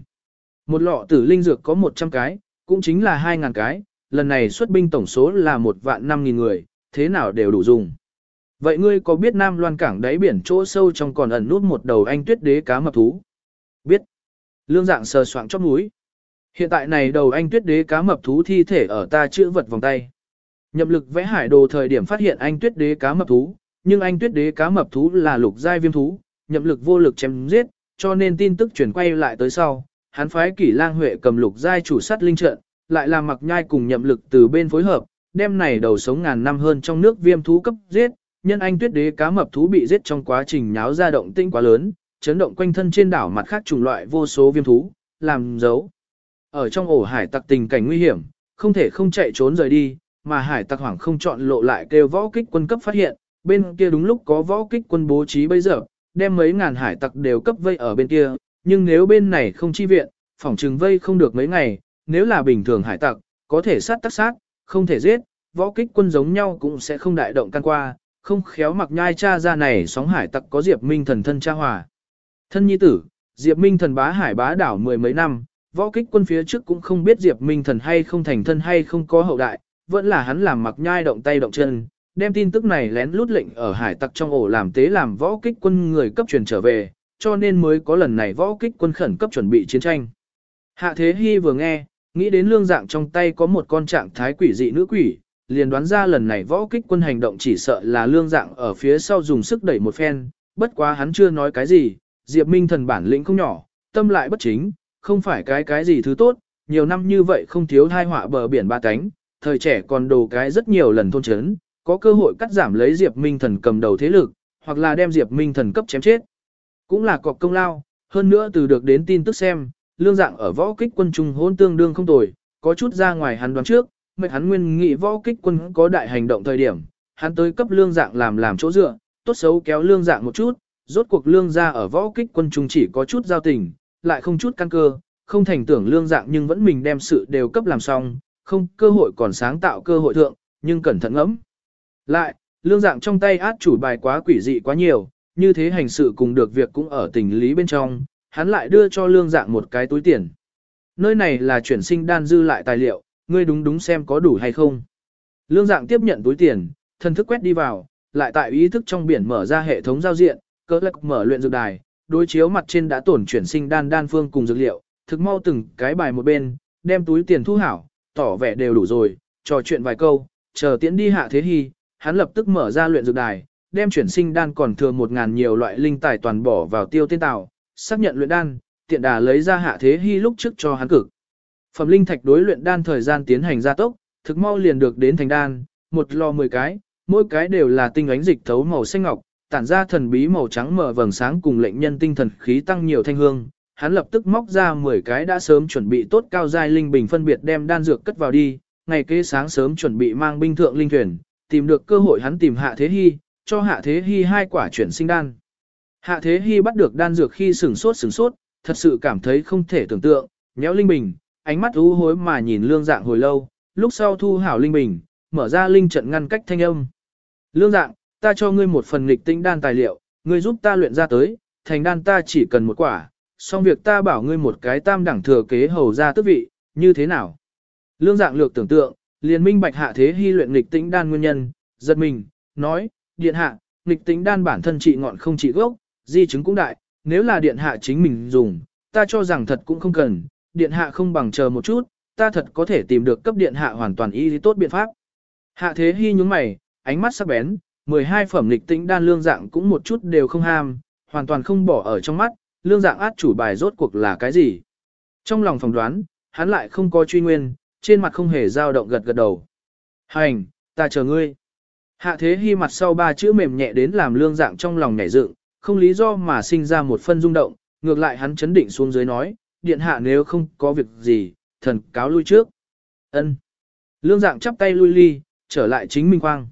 Một lọ tử linh dược có 100 cái, cũng chính là 2.000 cái, lần này xuất binh tổng số là một vạn năm nghìn người, thế nào đều đủ dùng. Vậy ngươi có biết Nam Loan cảng đáy biển chỗ sâu trong còn ẩn nút một đầu anh tuyết đế cá mập thú? Biết. Lương dạng sờ soạng chóp mũi. Hiện tại này đầu anh tuyết đế cá mập thú thi thể ở ta chữa vật vòng tay. Nhậm lực vẽ hải đồ thời điểm phát hiện anh tuyết đế cá mập thú, nhưng anh tuyết đế cá mập thú là lục giai viêm thú, nhậm lực vô lực chém giết, cho nên tin tức chuyển quay lại tới sau. Hắn phái kỷ lang huệ cầm lục giai chủ sát linh trận, lại làm mặc nhai cùng nhậm lực từ bên phối hợp, đem này đầu sống ngàn năm hơn trong nước viêm thú cấp giết, nhân anh tuyết đế cá mập thú bị giết trong quá trình nháo ra động tinh quá lớn, chấn động quanh thân trên đảo mặt khác chủng loại vô số viêm thú, làm dấu. Ở trong ổ hải tặc tình cảnh nguy hiểm, không thể không chạy trốn rời đi, mà hải tặc hoảng không chọn lộ lại kêu võ kích quân cấp phát hiện, bên kia đúng lúc có võ kích quân bố trí bây giờ, đem mấy ngàn hải tặc đều cấp vây ở bên kia, nhưng nếu bên này không chi viện, phỏng trừng vây không được mấy ngày, nếu là bình thường hải tặc, có thể sát tác sát, không thể giết, võ kích quân giống nhau cũng sẽ không đại động can qua, không khéo mặc nhai cha ra này sóng hải tặc có Diệp Minh thần thân cha hòa. Thân nhi tử, Diệp Minh thần bá hải bá đảo mười mấy năm, võ kích quân phía trước cũng không biết Diệp Minh thần hay không thành thân hay không có hậu đại, vẫn là hắn làm mặc nhai động tay động chân, đem tin tức này lén lút lệnh ở hải tặc trong ổ làm tế làm võ kích quân người cấp truyền trở về, cho nên mới có lần này võ kích quân khẩn cấp chuẩn bị chiến tranh. Hạ Thế Hy vừa nghe, nghĩ đến lương dạng trong tay có một con trạng thái quỷ dị nữ quỷ, liền đoán ra lần này võ kích quân hành động chỉ sợ là lương dạng ở phía sau dùng sức đẩy một phen, bất quá hắn chưa nói cái gì, Diệp Minh thần bản lĩnh không nhỏ, tâm lại bất chính, không phải cái cái gì thứ tốt, nhiều năm như vậy không thiếu thai họa bờ biển ba cánh, thời trẻ còn đồ cái rất nhiều lần thôn chấn, có cơ hội cắt giảm lấy Diệp Minh thần cầm đầu thế lực, hoặc là đem Diệp Minh thần cấp chém chết. Cũng là cọc công lao, hơn nữa từ được đến tin tức xem, lương dạng ở võ kích quân trung hôn tương đương không tồi, có chút ra ngoài hắn đoán trước, mệnh hắn nguyên nghị võ kích quân có đại hành động thời điểm, hắn tới cấp lương dạng làm làm chỗ dựa, tốt xấu kéo lương dạng một chút, rốt cuộc lương ra ở võ kích quân trung chỉ có chút giao tình, lại không chút căn cơ, không thành tưởng lương dạng nhưng vẫn mình đem sự đều cấp làm xong, không cơ hội còn sáng tạo cơ hội thượng, nhưng cẩn thận ngẫm. Lại, lương dạng trong tay át chủ bài quá quỷ dị quá nhiều, như thế hành sự cùng được việc cũng ở tình lý bên trong, hắn lại đưa cho lương dạng một cái túi tiền. Nơi này là chuyển sinh đan dư lại tài liệu, ngươi đúng đúng xem có đủ hay không. Lương dạng tiếp nhận túi tiền, thân thức quét đi vào, lại tại ý thức trong biển mở ra hệ thống giao diện, cỡ lạc mở luyện dược đài, đối chiếu mặt trên đã tổn chuyển sinh đan đan phương cùng dược liệu, thực mau từng cái bài một bên, đem túi tiền thu hảo, tỏ vẻ đều đủ rồi, trò chuyện vài câu, chờ tiễn đi hạ thế hy, hắn lập tức mở ra luyện dược đài, đem chuyển sinh đan còn thừa một ngàn nhiều loại linh tài toàn bỏ vào tiêu tên tạo, xác nhận luyện đan, tiện đà lấy ra hạ thế hy lúc trước cho hắn cực. Phẩm linh thạch đối luyện đan thời gian tiến hành gia tốc, thực mau liền được đến thành đan, một lò 10 cái, mỗi cái đều là tinh ánh dịch thấu màu xanh ngọc, tản ra thần bí màu trắng mở vầng sáng cùng lệnh nhân tinh thần khí tăng nhiều thanh hương. Hắn lập tức móc ra 10 cái đã sớm chuẩn bị tốt cao giai linh bình phân biệt đem đan dược cất vào đi, ngày kế sáng sớm chuẩn bị mang binh thượng linh thuyền, tìm được cơ hội hắn tìm Hạ Thế Hy, cho Hạ Thế Hy hai quả chuyển sinh đan. Hạ Thế Hy bắt được đan dược khi sửng sốt sửng sốt, thật sự cảm thấy không thể tưởng tượng, nhéo linh bình, ánh mắt u hối mà nhìn lương dạng hồi lâu, lúc sau thu hảo linh bình, mở ra linh trận ngăn cách thanh âm. Lương dạng, ta cho ngươi một phần nghịch tinh đan tài liệu, ngươi giúp ta luyện ra tới, thành đan ta chỉ cần một quả, xong việc ta bảo ngươi một cái tam đẳng thừa kế hầu ra tước vị, như thế nào? Lương dạng lược tưởng tượng, liền minh bạch hạ thế hy luyện nghịch tinh đan nguyên nhân, giật mình, nói, điện hạ, nghịch tinh đan bản thân trị ngọn không trị gốc, di chứng cũng đại, nếu là điện hạ chính mình dùng, ta cho rằng thật cũng không cần, điện hạ không bằng chờ một chút, ta thật có thể tìm được cấp điện hạ hoàn toàn y lý tốt biện pháp. Hạ thế hy nhúng mày, ánh mắt sắc bén, 12 phẩm lịch tĩnh đan lương dạng cũng một chút đều không ham, hoàn toàn không bỏ ở trong mắt, lương dạng át chủ bài rốt cuộc là cái gì. Trong lòng phỏng đoán, hắn lại không có truy nguyên, trên mặt không hề dao động gật gật đầu. Hành, ta chờ ngươi. Hạ thế hy mặt sau ba chữ mềm nhẹ đến làm lương dạng trong lòng nhảy dựng, không lý do mà sinh ra một phân rung động, ngược lại hắn chấn định xuống dưới nói, điện hạ nếu không có việc gì, thần cáo lui trước. Ân. Lương dạng chắp tay lui ly, trở lại chính minh quang.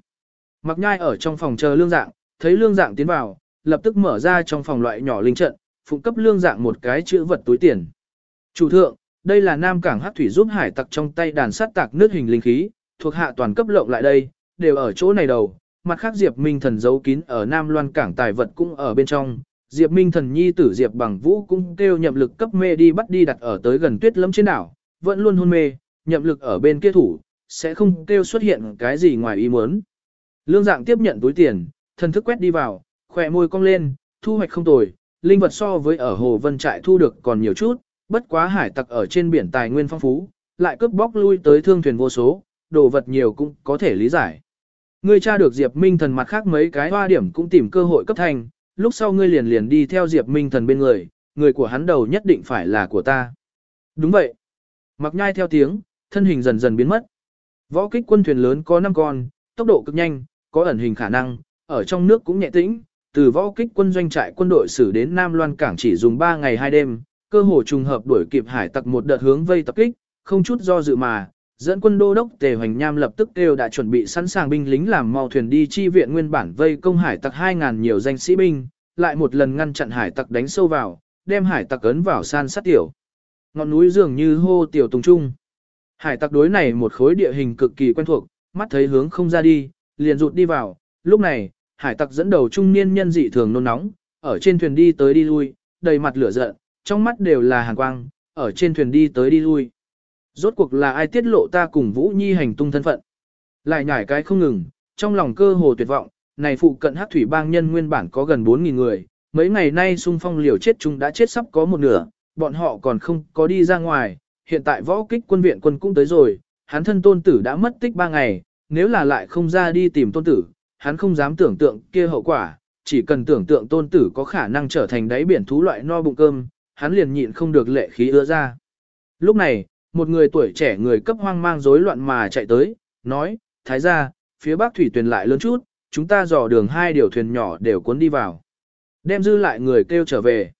Mặc nhai ở trong phòng chờ lương dạng, thấy lương dạng tiến vào, lập tức mở ra trong phòng loại nhỏ linh trận, phụng cấp lương dạng một cái chữ vật túi tiền. Chủ thượng, đây là Nam Cảng Hắc Thủy giúp hải tặc trong tay đàn sát tạc nước hình linh khí, thuộc hạ toàn cấp lộng lại đây, đều ở chỗ này đầu. Mặt khác Diệp Minh Thần giấu kín ở Nam Loan Cảng tài vật cũng ở bên trong. Diệp Minh Thần nhi tử Diệp Bằng Vũ cũng kêu nhậm lực cấp mê đi bắt đi đặt ở tới gần tuyết lâm trên đảo, vẫn luôn hôn mê, nhậm lực ở bên kia thủ, sẽ không kêu xuất hiện cái gì ngoài ý muốn. Lương dạng tiếp nhận túi tiền, thần thức quét đi vào, khỏe môi cong lên, thu hoạch không tồi, linh vật so với ở hồ vân trại thu được còn nhiều chút, bất quá hải tặc ở trên biển tài nguyên phong phú, lại cướp bóc lui tới thương thuyền vô số, đồ vật nhiều cũng có thể lý giải. Ngươi tra được Diệp Minh thần mặt khác mấy cái hoa điểm cũng tìm cơ hội cấp thành, lúc sau ngươi liền liền đi theo Diệp Minh thần bên người, người của hắn đầu nhất định phải là của ta. Đúng vậy. Mặc nhai theo tiếng, thân hình dần dần biến mất. Võ kích quân thuyền lớn có 5 con, tốc độ cực nhanh, có ẩn hình khả năng, ở trong nước cũng nhẹ tĩnh, từ võ kích quân doanh trại quân đội xử đến Nam Loan Cảng chỉ dùng 3 ngày 2 đêm, cơ hồ trùng hợp đuổi kịp hải tặc một đợt hướng vây tập kích, không chút do dự mà, Dẫn quân đô đốc Tề Hoành Nham lập tức kêu đã chuẩn bị sẵn sàng binh lính làm mau thuyền đi chi viện nguyên bản vây công hải tặc 2.000 nhiều danh sĩ binh, lại một lần ngăn chặn hải tặc đánh sâu vào, đem hải tặc ấn vào san sát tiểu. Ngọn núi dường như hô tiểu tùng trung. Hải tặc đối này một khối địa hình cực kỳ quen thuộc, mắt thấy hướng không ra đi, liền rụt đi vào. Lúc này, hải tặc dẫn đầu trung niên nhân dị thường nôn nóng, ở trên thuyền đi tới đi lui, đầy mặt lửa giận, trong mắt đều là hàn quang, ở trên thuyền đi tới đi lui. Rốt cuộc là ai tiết lộ ta cùng Vũ Nhi hành tung thân phận. Lại nhảy cái không ngừng, trong lòng cơ hồ tuyệt vọng, này phụ cận hát thủy bang nhân nguyên bản có gần 4.000 người, mấy ngày nay xung phong liều chết chúng đã chết sắp có một nửa, bọn họ còn không có đi ra ngoài, hiện tại võ kích quân viện quân cũng tới rồi, hắn thân tôn tử đã mất tích 3 ngày, nếu là lại không ra đi tìm tôn tử, hắn không dám tưởng tượng kia hậu quả, chỉ cần tưởng tượng tôn tử có khả năng trở thành đáy biển thú loại no bụng cơm, hắn liền nhịn không được lệ khí ưa ra. Lúc này, một người tuổi trẻ người cấp hoang mang rối loạn mà chạy tới, nói, thái gia, phía bắc thủy tuyền lại lớn chút, chúng ta dò đường hai điều thuyền nhỏ đều cuốn đi vào. Đem dư lại người kêu trở về.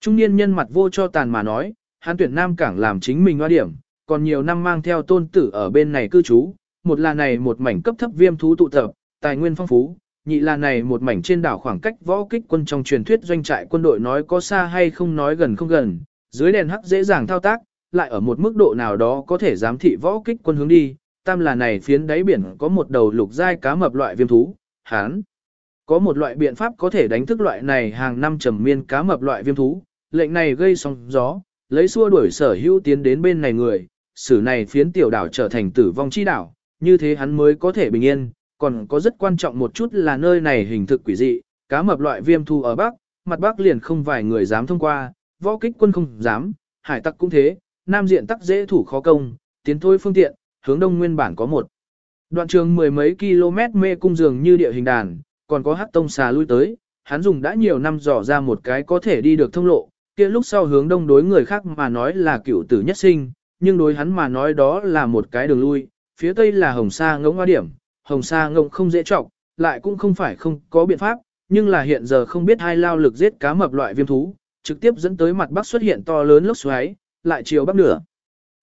Trung niên nhân mặt vô cho tàn mà nói, hắn tuyển Nam Cảng làm chính mình hoa điểm, còn nhiều năm mang theo tôn tử ở bên này cư trú, một là này một mảnh cấp thấp viêm thú tụ tập, tài nguyên phong phú, nhị là này một mảnh trên đảo khoảng cách võ kích quân trong truyền thuyết doanh trại quân đội nói có xa hay không nói gần không gần, dưới đèn hắc dễ dàng thao tác, lại ở một mức độ nào đó có thể giám thị võ kích quân hướng đi, tam là này phiến đáy biển có một đầu lục giai cá mập loại viêm thú, hán. Có một loại biện pháp có thể đánh thức loại này hàng năm trầm miên cá mập loại viêm thú, lệnh này gây sóng gió, lấy xua đuổi sở hữu tiến đến bên này người, xử này phiến tiểu đảo trở thành tử vong chi đảo, như thế hắn mới có thể bình yên, còn có rất quan trọng một chút là nơi này hình thực quỷ dị, cá mập loại viêm thu ở Bắc, mặt Bắc liền không vài người dám thông qua, võ kích quân không dám, hải tặc cũng thế, nam diện tắc dễ thủ khó công, tiến thôi phương tiện, hướng đông nguyên bản có một. Đoạn trường mười mấy km mê cung dường như địa hình đàn, còn có hát tông xà lui tới, hắn dùng đã nhiều năm dò ra một cái có thể đi được thông lộ, kia lúc sau hướng đông đối người khác mà nói là cựu tử nhất sinh, nhưng đối hắn mà nói đó là một cái đường lui, phía tây là hồng sa ngỗng hoa điểm, hồng sa ngỗng không dễ trọng, lại cũng không phải không có biện pháp, nhưng là hiện giờ không biết hai lao lực giết cá mập loại viêm thú, trực tiếp dẫn tới mặt bắc xuất hiện to lớn lốc xoáy, lại chiều bắc nửa.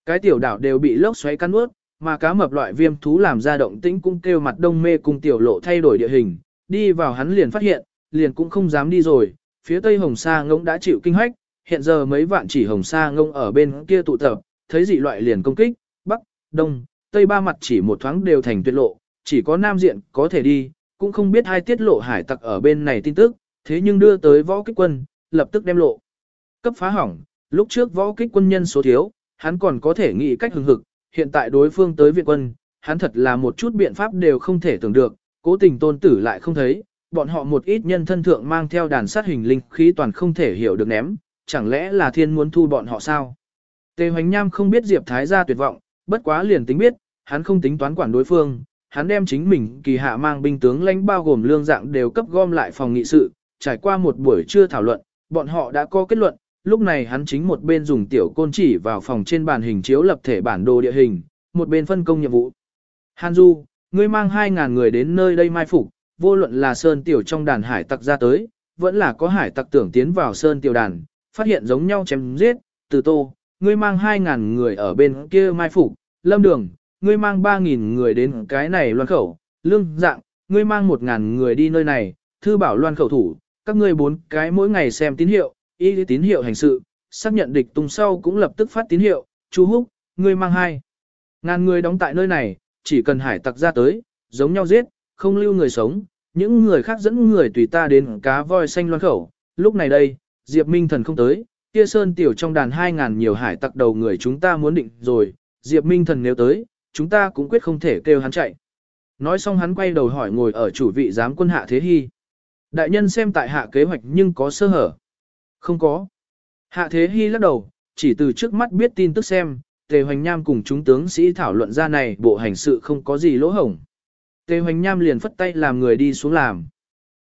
Cái tiểu đảo đều bị lốc xoáy cắn nuốt, mà cá mập loại viêm thú làm ra động tĩnh cũng kêu mặt đông mê cùng tiểu lộ thay đổi địa hình, đi vào hắn liền phát hiện, liền cũng không dám đi rồi, phía tây hồng sa ngỗng đã chịu kinh hách, hiện giờ mấy vạn chỉ hồng sa ngông ở bên kia tụ tập, thấy dị loại liền công kích, bắc, đông, tây ba mặt chỉ một thoáng đều thành tuyệt lộ, chỉ có nam diện có thể đi, cũng không biết hai tiết lộ hải tặc ở bên này tin tức, thế nhưng đưa tới võ kích quân, lập tức đem lộ. Cấp phá hỏng, lúc trước võ kích quân nhân số thiếu, hắn còn có thể nghĩ cách hừng hực, hiện tại đối phương tới viện quân, hắn thật là một chút biện pháp đều không thể tưởng được, cố tình tôn tử lại không thấy, bọn họ một ít nhân thân thượng mang theo đàn sát hình linh khí toàn không thể hiểu được ném, chẳng lẽ là thiên muốn thu bọn họ sao? Tề Hoành Nham không biết Diệp Thái gia tuyệt vọng, bất quá liền tính biết, hắn không tính toán quản đối phương, hắn đem chính mình kỳ hạ mang binh tướng lãnh bao gồm lương dạng đều cấp gom lại phòng nghị sự, trải qua một buổi trưa thảo luận, bọn họ đã có kết luận, lúc này hắn chính một bên dùng tiểu côn chỉ vào phòng trên bàn hình chiếu lập thể bản đồ địa hình, một bên phân công nhiệm vụ. Hàn Du, ngươi mang 2.000 người đến nơi đây mai phục, vô luận là Sơn Tiểu trong đàn hải tặc ra tới, vẫn là có hải tặc tưởng tiến vào Sơn Tiểu đàn, phát hiện giống nhau chém giết, từ tô, ngươi mang 2.000 người ở bên kia mai phục, lâm đường, ngươi mang 3.000 người đến cái này loan khẩu, lương dạng, ngươi mang 1.000 người đi nơi này, thư bảo loan khẩu thủ, các ngươi bốn cái mỗi ngày xem tín hiệu, y tín hiệu hành sự, xác nhận địch tung sau cũng lập tức phát tín hiệu, chú húc, ngươi mang hai. Ngàn người đóng tại nơi này, chỉ cần hải tặc ra tới, giống nhau giết, không lưu người sống, những người khác dẫn người tùy ta đến cá voi xanh loan khẩu, lúc này đây, Diệp Minh Thần không tới, kia sơn tiểu trong đàn 2.000 nhiều hải tặc đầu người chúng ta muốn định rồi, Diệp Minh Thần nếu tới, chúng ta cũng quyết không thể kêu hắn chạy. Nói xong hắn quay đầu hỏi ngồi ở chủ vị giám quân hạ thế hy. Đại nhân xem tại hạ kế hoạch nhưng có sơ hở. Không có. Hạ thế hy lắc đầu, chỉ từ trước mắt biết tin tức xem, Tề Hoành Nham cùng chúng tướng sĩ thảo luận ra này bộ hành sự không có gì lỗ hổng. Tề Hoành Nham liền phất tay làm người đi xuống làm.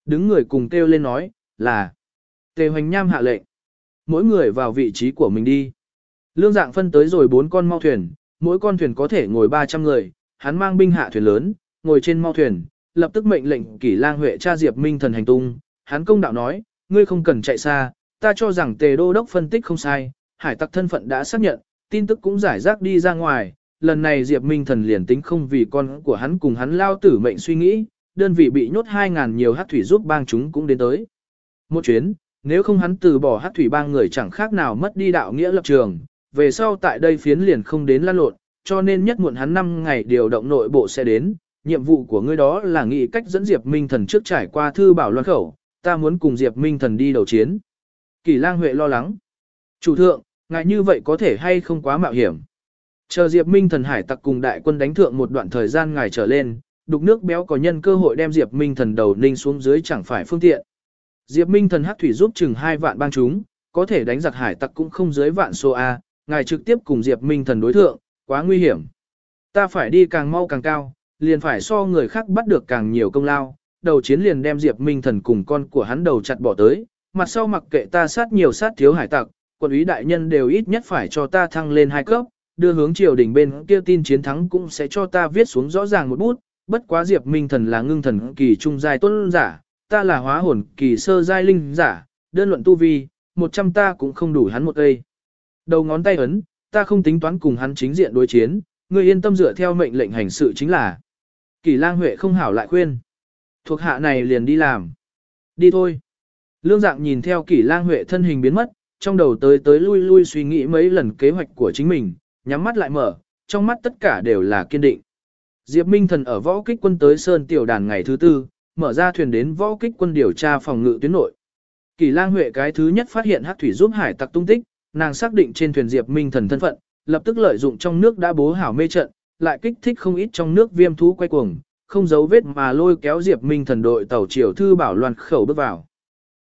Đứng người cùng kêu lên nói, là Tề Hoành Nham hạ lệnh. Mỗi người vào vị trí của mình đi. Lương dạng phân tới rồi bốn con mau thuyền, mỗi con thuyền có thể ngồi 300 người, hắn mang binh hạ thuyền lớn, ngồi trên mau thuyền, lập tức mệnh lệnh kỷ lang huệ cha Diệp Minh thần hành tung. Hắn công đạo nói, ngươi không cần chạy xa, ta cho rằng tề đô đốc phân tích không sai, hải tặc thân phận đã xác nhận, tin tức cũng giải rác đi ra ngoài, lần này Diệp Minh Thần liền tính không vì con của hắn cùng hắn lao tử mệnh suy nghĩ, đơn vị bị nhốt 2000 nhiều hát thủy giúp bang chúng cũng đến tới. Một chuyến, nếu không hắn từ bỏ hát thủy bang người chẳng khác nào mất đi đạo nghĩa lập trường, về sau tại đây phiến liền không đến lan lộn, cho nên nhất muộn hắn 5 ngày điều động nội bộ sẽ đến, nhiệm vụ của ngươi đó là nghĩ cách dẫn Diệp Minh Thần trước trải qua thư bảo loan khẩu, ta muốn cùng Diệp Minh Thần đi đầu chiến. Kỳ lang Huệ lo lắng. Chủ thượng, ngại như vậy có thể hay không quá mạo hiểm. Chờ Diệp Minh Thần hải tặc cùng đại quân đánh thượng một đoạn thời gian ngài trở lên, đục nước béo có nhân cơ hội đem Diệp Minh Thần đầu ninh xuống dưới chẳng phải phương tiện. Diệp Minh Thần hắc thủy giúp chừng hai vạn bang chúng, có thể đánh giặc hải tặc cũng không dưới vạn số A, ngài trực tiếp cùng Diệp Minh Thần đối thượng, quá nguy hiểm. Ta phải đi càng mau càng cao, liền phải so người khác bắt được càng nhiều công lao, đầu chiến liền đem Diệp Minh Thần cùng con của hắn đầu chặt bỏ tới, mặt sau mặc kệ ta sát nhiều sát thiếu hải tặc, quận úy đại nhân đều ít nhất phải cho ta thăng lên hai cấp, đưa hướng triều đình bên kia tin chiến thắng cũng sẽ cho ta viết xuống rõ ràng một bút, bất quá Diệp Minh Thần là ngưng thần kỳ trung giai tuân giả, ta là hóa hồn kỳ sơ giai linh giả, đơn luận tu vi, một trăm ta cũng không đủ hắn một cây. Đầu ngón tay ấn, ta không tính toán cùng hắn chính diện đối chiến, ngươi yên tâm dựa theo mệnh lệnh hành sự chính là. Kỳ lang Huệ không hảo lại khuyên. Thuộc hạ này liền đi làm. Đi thôi. Lương dạng nhìn theo kỷ lang Huệ thân hình biến mất, trong đầu tới tới lui lui suy nghĩ mấy lần kế hoạch của chính mình, nhắm mắt lại mở, trong mắt tất cả đều là kiên định. Diệp Minh Thần ở võ kích quân tới Sơn Tiểu Đàn ngày thứ tư, mở ra thuyền đến võ kích quân điều tra phòng ngự tuyến nội. Kỳ lang Huệ cái thứ nhất phát hiện hắc thủy giúp hải tặc tung tích, nàng xác định trên thuyền Diệp Minh Thần thân phận, lập tức lợi dụng trong nước đã bố hảo mê trận, lại kích thích không ít trong nước viêm thú quay cuồng, không giấu vết mà lôi kéo Diệp Minh Thần đội tàu triều thư bảo loan khẩu bước vào.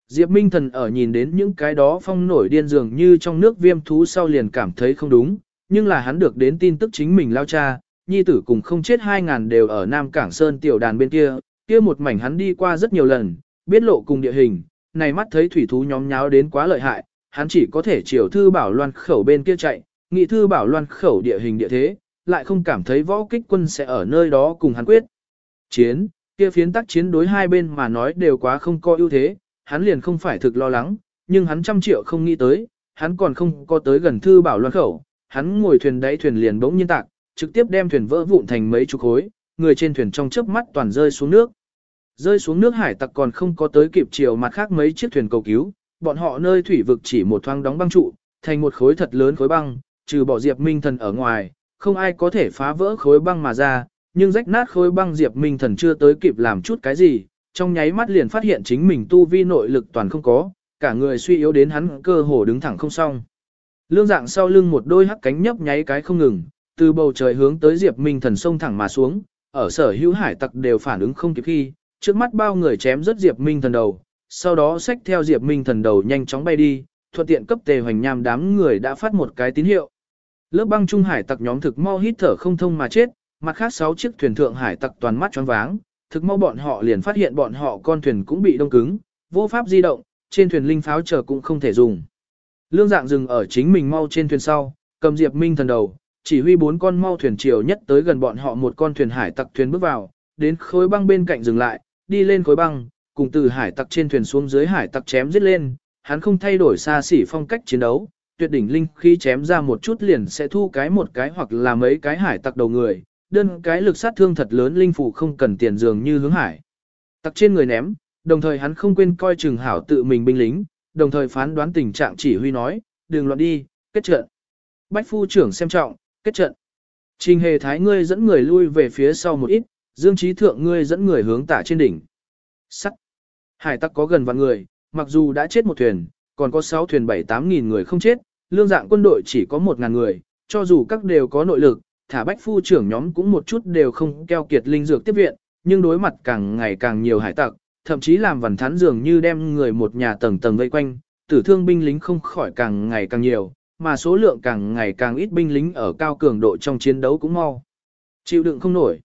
Diệp Minh Thần ở nhìn đến những cái đó phong nổi điên dường như trong nước viêm thú sau liền cảm thấy không đúng, nhưng là hắn được đến tin tức chính mình lao cha, nhi tử cùng không chết hai ngàn đều ở Nam Cảng Sơn tiểu đàn bên kia, kia một mảnh hắn đi qua rất nhiều lần, biết lộ cùng địa hình, này mắt thấy thủy thú nhóm nháo đến quá lợi hại, hắn chỉ có thể chiều thư bảo loan khẩu bên kia chạy, nghị thư bảo loan khẩu địa hình địa thế, lại không cảm thấy võ kích quân sẽ ở nơi đó cùng hắn quyết. Chiến, kia phiến tác chiến đối hai bên mà nói đều quá không có ưu thế, hắn liền không phải thực lo lắng, nhưng hắn trăm triệu không nghĩ tới, hắn còn không có tới gần thư bảo loan khẩu, hắn ngồi thuyền đáy thuyền liền bỗng nhiên tạc, trực tiếp đem thuyền vỡ vụn thành mấy chục khối, người trên thuyền trong chớp mắt toàn rơi xuống nước. Rơi xuống nước hải tặc còn không có tới kịp chiều mặt khác mấy chiếc thuyền cầu cứu, bọn họ nơi thủy vực chỉ một thoáng đóng băng trụ, thành một khối thật lớn khối băng, trừ bỏ Diệp Minh Thần ở ngoài, không ai có thể phá vỡ khối băng mà ra, nhưng rách nát khối băng Diệp Minh Thần chưa tới kịp làm chút cái gì, trong nháy mắt liền phát hiện chính mình tu vi nội lực toàn không có, cả người suy yếu đến hắn cơ hồ đứng thẳng không xong. Lương dạng sau lưng một đôi hắc cánh nhấp nháy cái không ngừng, từ bầu trời hướng tới Diệp Minh Thần sông thẳng mà xuống, ở sở hữu hải tặc đều phản ứng không kịp khi, trước mắt bao người chém rất Diệp Minh Thần đầu, sau đó xách theo Diệp Minh Thần đầu nhanh chóng bay đi, thuận tiện cấp tề hoành nham đám người đã phát một cái tín hiệu. Lớp băng trung hải tặc nhóm thực mau hít thở không thông mà chết, mặt khác sáu chiếc thuyền thượng hải tặc toàn mắt choáng váng, thực mau bọn họ liền phát hiện bọn họ con thuyền cũng bị đông cứng, vô pháp di động, trên thuyền linh pháo chờ cũng không thể dùng. Lương dạng dừng ở chính mình mau trên thuyền sau, cầm Diệp Minh thần đầu, chỉ huy bốn con mau thuyền chiều nhất tới gần bọn họ một con thuyền hải tặc thuyền bước vào, đến khối băng bên cạnh dừng lại, đi lên khối băng, cùng từ hải tặc trên thuyền xuống dưới hải tặc chém giết lên, hắn không thay đổi xa xỉ phong cách chiến đấu, tuyệt đỉnh linh khi chém ra một chút liền sẽ thu cái một cái hoặc là mấy cái hải tặc đầu người, đơn cái lực sát thương thật lớn linh phủ không cần tiền dường như hướng hải. Tặc trên người ném, đồng thời hắn không quên coi chừng hảo tự mình binh lính, đồng thời phán đoán tình trạng chỉ huy nói, đừng loạn đi, kết trận. Bách phu trưởng xem trọng, kết trận. Trình hề thái ngươi dẫn người lui về phía sau một ít, dương trí thượng ngươi dẫn người hướng tả trên đỉnh. Sắt. Hải tặc có gần vạn người, mặc dù đã chết một thuyền, còn có 6 thuyền 7-8 nghìn người không chết, lương dạng quân đội chỉ có 1 ngàn người, cho dù các đều có nội lực, thả bách phu trưởng nhóm cũng một chút đều không keo kiệt linh dược tiếp viện, nhưng đối mặt càng ngày càng nhiều hải tặc, thậm chí làm vằn thắn dường như đem người một nhà tầng tầng vây quanh, tử thương binh lính không khỏi càng ngày càng nhiều, mà số lượng càng ngày càng ít binh lính ở cao cường độ trong chiến đấu cũng mau. Chịu đựng không nổi.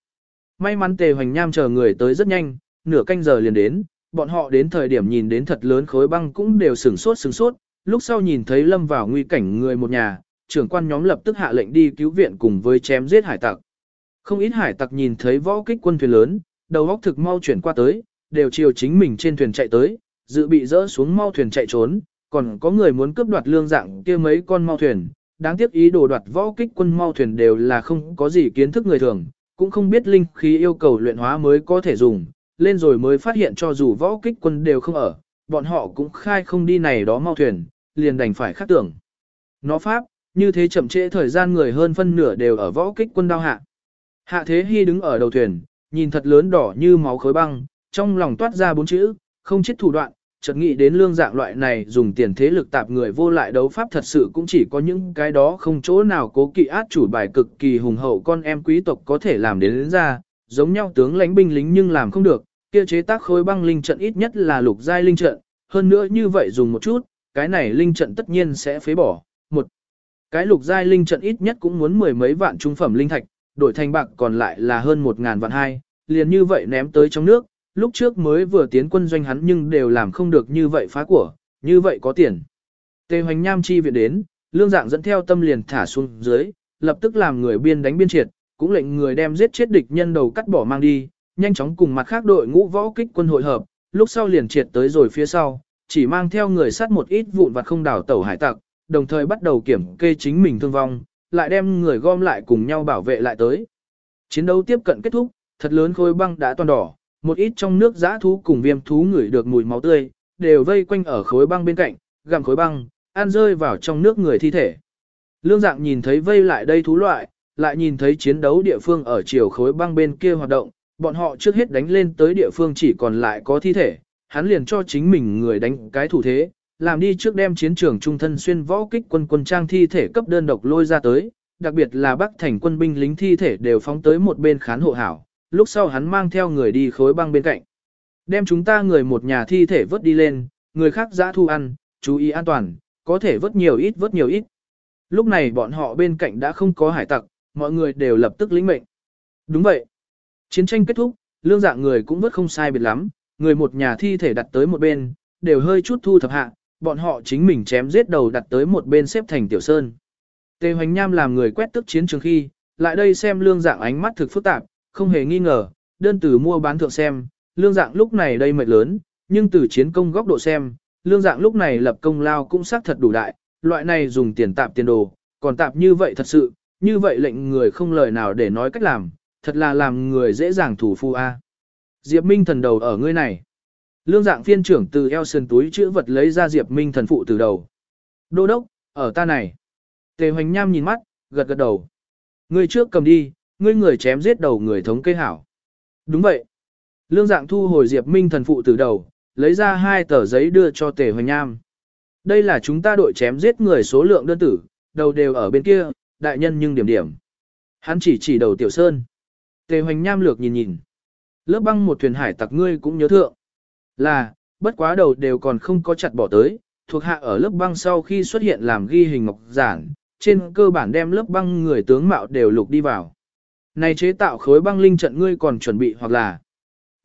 May mắn tề hoành nham chờ người tới rất nhanh, nửa canh giờ liền đến, bọn họ đến thời điểm nhìn đến thật lớn khối băng cũng đều sửng sốt sửng sốt, lúc sau nhìn thấy lâm vào nguy cảnh người một nhà, trưởng quan nhóm lập tức hạ lệnh đi cứu viện cùng với chém giết hải tặc. Không ít hải tặc nhìn thấy võ kích quân thuyền lớn, đầu óc thực mau chuyển qua tới, đều chiều chính mình trên thuyền chạy tới, dự bị dỡ xuống mau thuyền chạy trốn, còn có người muốn cướp đoạt lương dạng kia mấy con mau thuyền, Đáng tiếc ý đồ đoạt võ kích quân mau thuyền đều là không có gì kiến thức người thường, cũng không biết linh khí yêu cầu luyện hóa mới có thể dùng, lên rồi mới phát hiện cho dù võ kích quân đều không ở, bọn họ cũng khai không đi này đó mau thuyền, liền đành phải khắc tưởng. Nó pháp, như thế chậm trễ thời gian người hơn phân nửa đều ở võ kích quân đao hạ. Hạ Thế Hy đứng ở đầu thuyền, nhìn thật lớn đỏ như máu khối băng, trong lòng toát ra bốn chữ, không chết thủ đoạn, chợt nghĩ đến lương dạng loại này dùng tiền thế lực tạp người vô lại đấu pháp thật sự cũng chỉ có những cái đó không chỗ nào cố kỵ át chủ bài cực kỳ hùng hậu con em quý tộc có thể làm đến, đến ra, giống nhau tướng lãnh binh lính nhưng làm không được, kia chế tác khối băng linh trận ít nhất là lục giai linh trận, hơn nữa như vậy dùng một chút, cái này linh trận tất nhiên sẽ phế bỏ. Một, cái lục giai linh trận ít nhất cũng muốn mười mấy vạn trung phẩm linh thạch, đổi thành bạc còn lại là hơn một ngàn vạn hai, liền như vậy ném tới trong nước, lúc trước mới vừa tiến quân doanh hắn nhưng đều làm không được như vậy phá của, như vậy có tiền. Tề hoành nham chi viện đến, lương dạng dẫn theo tâm liền thả xuống dưới, lập tức làm người biên đánh biên triệt, cũng lệnh người đem giết chết địch nhân đầu cắt bỏ mang đi, nhanh chóng cùng mặt khác đội ngũ võ kích quân hội hợp, lúc sau liền triệt tới rồi phía sau, chỉ mang theo người sát một ít vụn vặt không đảo tàu hải tặc, đồng thời bắt đầu kiểm kê chính mình thương vong, lại đem người gom lại cùng nhau bảo vệ lại tới. Chiến đấu tiếp cận kết thúc, thật lớn khối băng đã toàn đỏ, một ít trong nước giã thú cùng viêm thú ngửi được mùi máu tươi, đều vây quanh ở khối băng bên cạnh, gặm khối băng, ăn rơi vào trong nước người thi thể. Lương dạng nhìn thấy vây lại đây thú loại, lại nhìn thấy chiến đấu địa phương ở chiều khối băng bên kia hoạt động, bọn họ trước hết đánh lên tới địa phương chỉ còn lại có thi thể, hắn liền cho chính mình người đánh cái thủ thế, làm đi trước đem chiến trường trung thân xuyên võ kích quân quân trang thi thể cấp đơn độc lôi ra tới, đặc biệt là bắc thành quân binh lính thi thể đều phóng tới một bên khán hộ hảo, lúc sau hắn mang theo người đi khối băng bên cạnh. Đem chúng ta người một nhà thi thể vớt đi lên, người khác giã thu ăn, chú ý an toàn, có thể vớt nhiều ít vớt nhiều ít. Lúc này bọn họ bên cạnh đã không có hải tặc, mọi người đều lập tức lĩnh mệnh. Đúng vậy. Chiến tranh kết thúc, lương dạng người cũng vớt không sai biệt lắm, người một nhà thi thể đặt tới một bên, đều hơi chút thu thập hạ, bọn họ chính mình chém giết đầu đặt tới một bên xếp thành tiểu sơn. Tề Hoành Nham làm người quét tức chiến trường khi, lại đây xem lương dạng ánh mắt thực phức tạp, không hề nghi ngờ, đơn từ mua bán thượng xem, lương dạng lúc này đây mệt lớn, nhưng từ chiến công góc độ xem, lương dạng lúc này lập công lao cũng xác thật đủ đại, loại này dùng tiền tạp tiền đồ, còn tạp như vậy thật sự, như vậy lệnh người không lời nào để nói cách làm, thật là làm người dễ dàng thủ phu a. Diệp Minh thần đầu ở ngươi này. Lương dạng phiên trưởng từ eo sườn túi chữ vật lấy ra Diệp Minh thần phụ từ đầu. Đô đốc, ở ta này. Tề Hoành Nham nhìn mắt, gật gật đầu. Ngươi trước cầm đi, ngươi người chém giết đầu người thống kê hảo. Đúng vậy. Lương dạng thu hồi Diệp Minh thần phụ từ đầu, lấy ra hai tờ giấy đưa cho Tề Hoành Nham. Đây là chúng ta đội chém giết người số lượng đơn tử, đầu đều ở bên kia, đại nhân nhưng điểm điểm. Hắn chỉ chỉ đầu Tiểu Sơn. Tề Hoành Nham lược nhìn nhìn. Lớp băng một thuyền hải tặc ngươi cũng nhớ thượng. Là, bất quá đầu đều còn không có chặt bỏ tới, thuộc hạ ở lớp băng sau khi xuất hiện làm ghi hình ngọc giản, trên cơ bản đem lớp băng người tướng mạo đều lục đi vào. Này chế tạo khối băng linh trận ngươi còn chuẩn bị hoặc là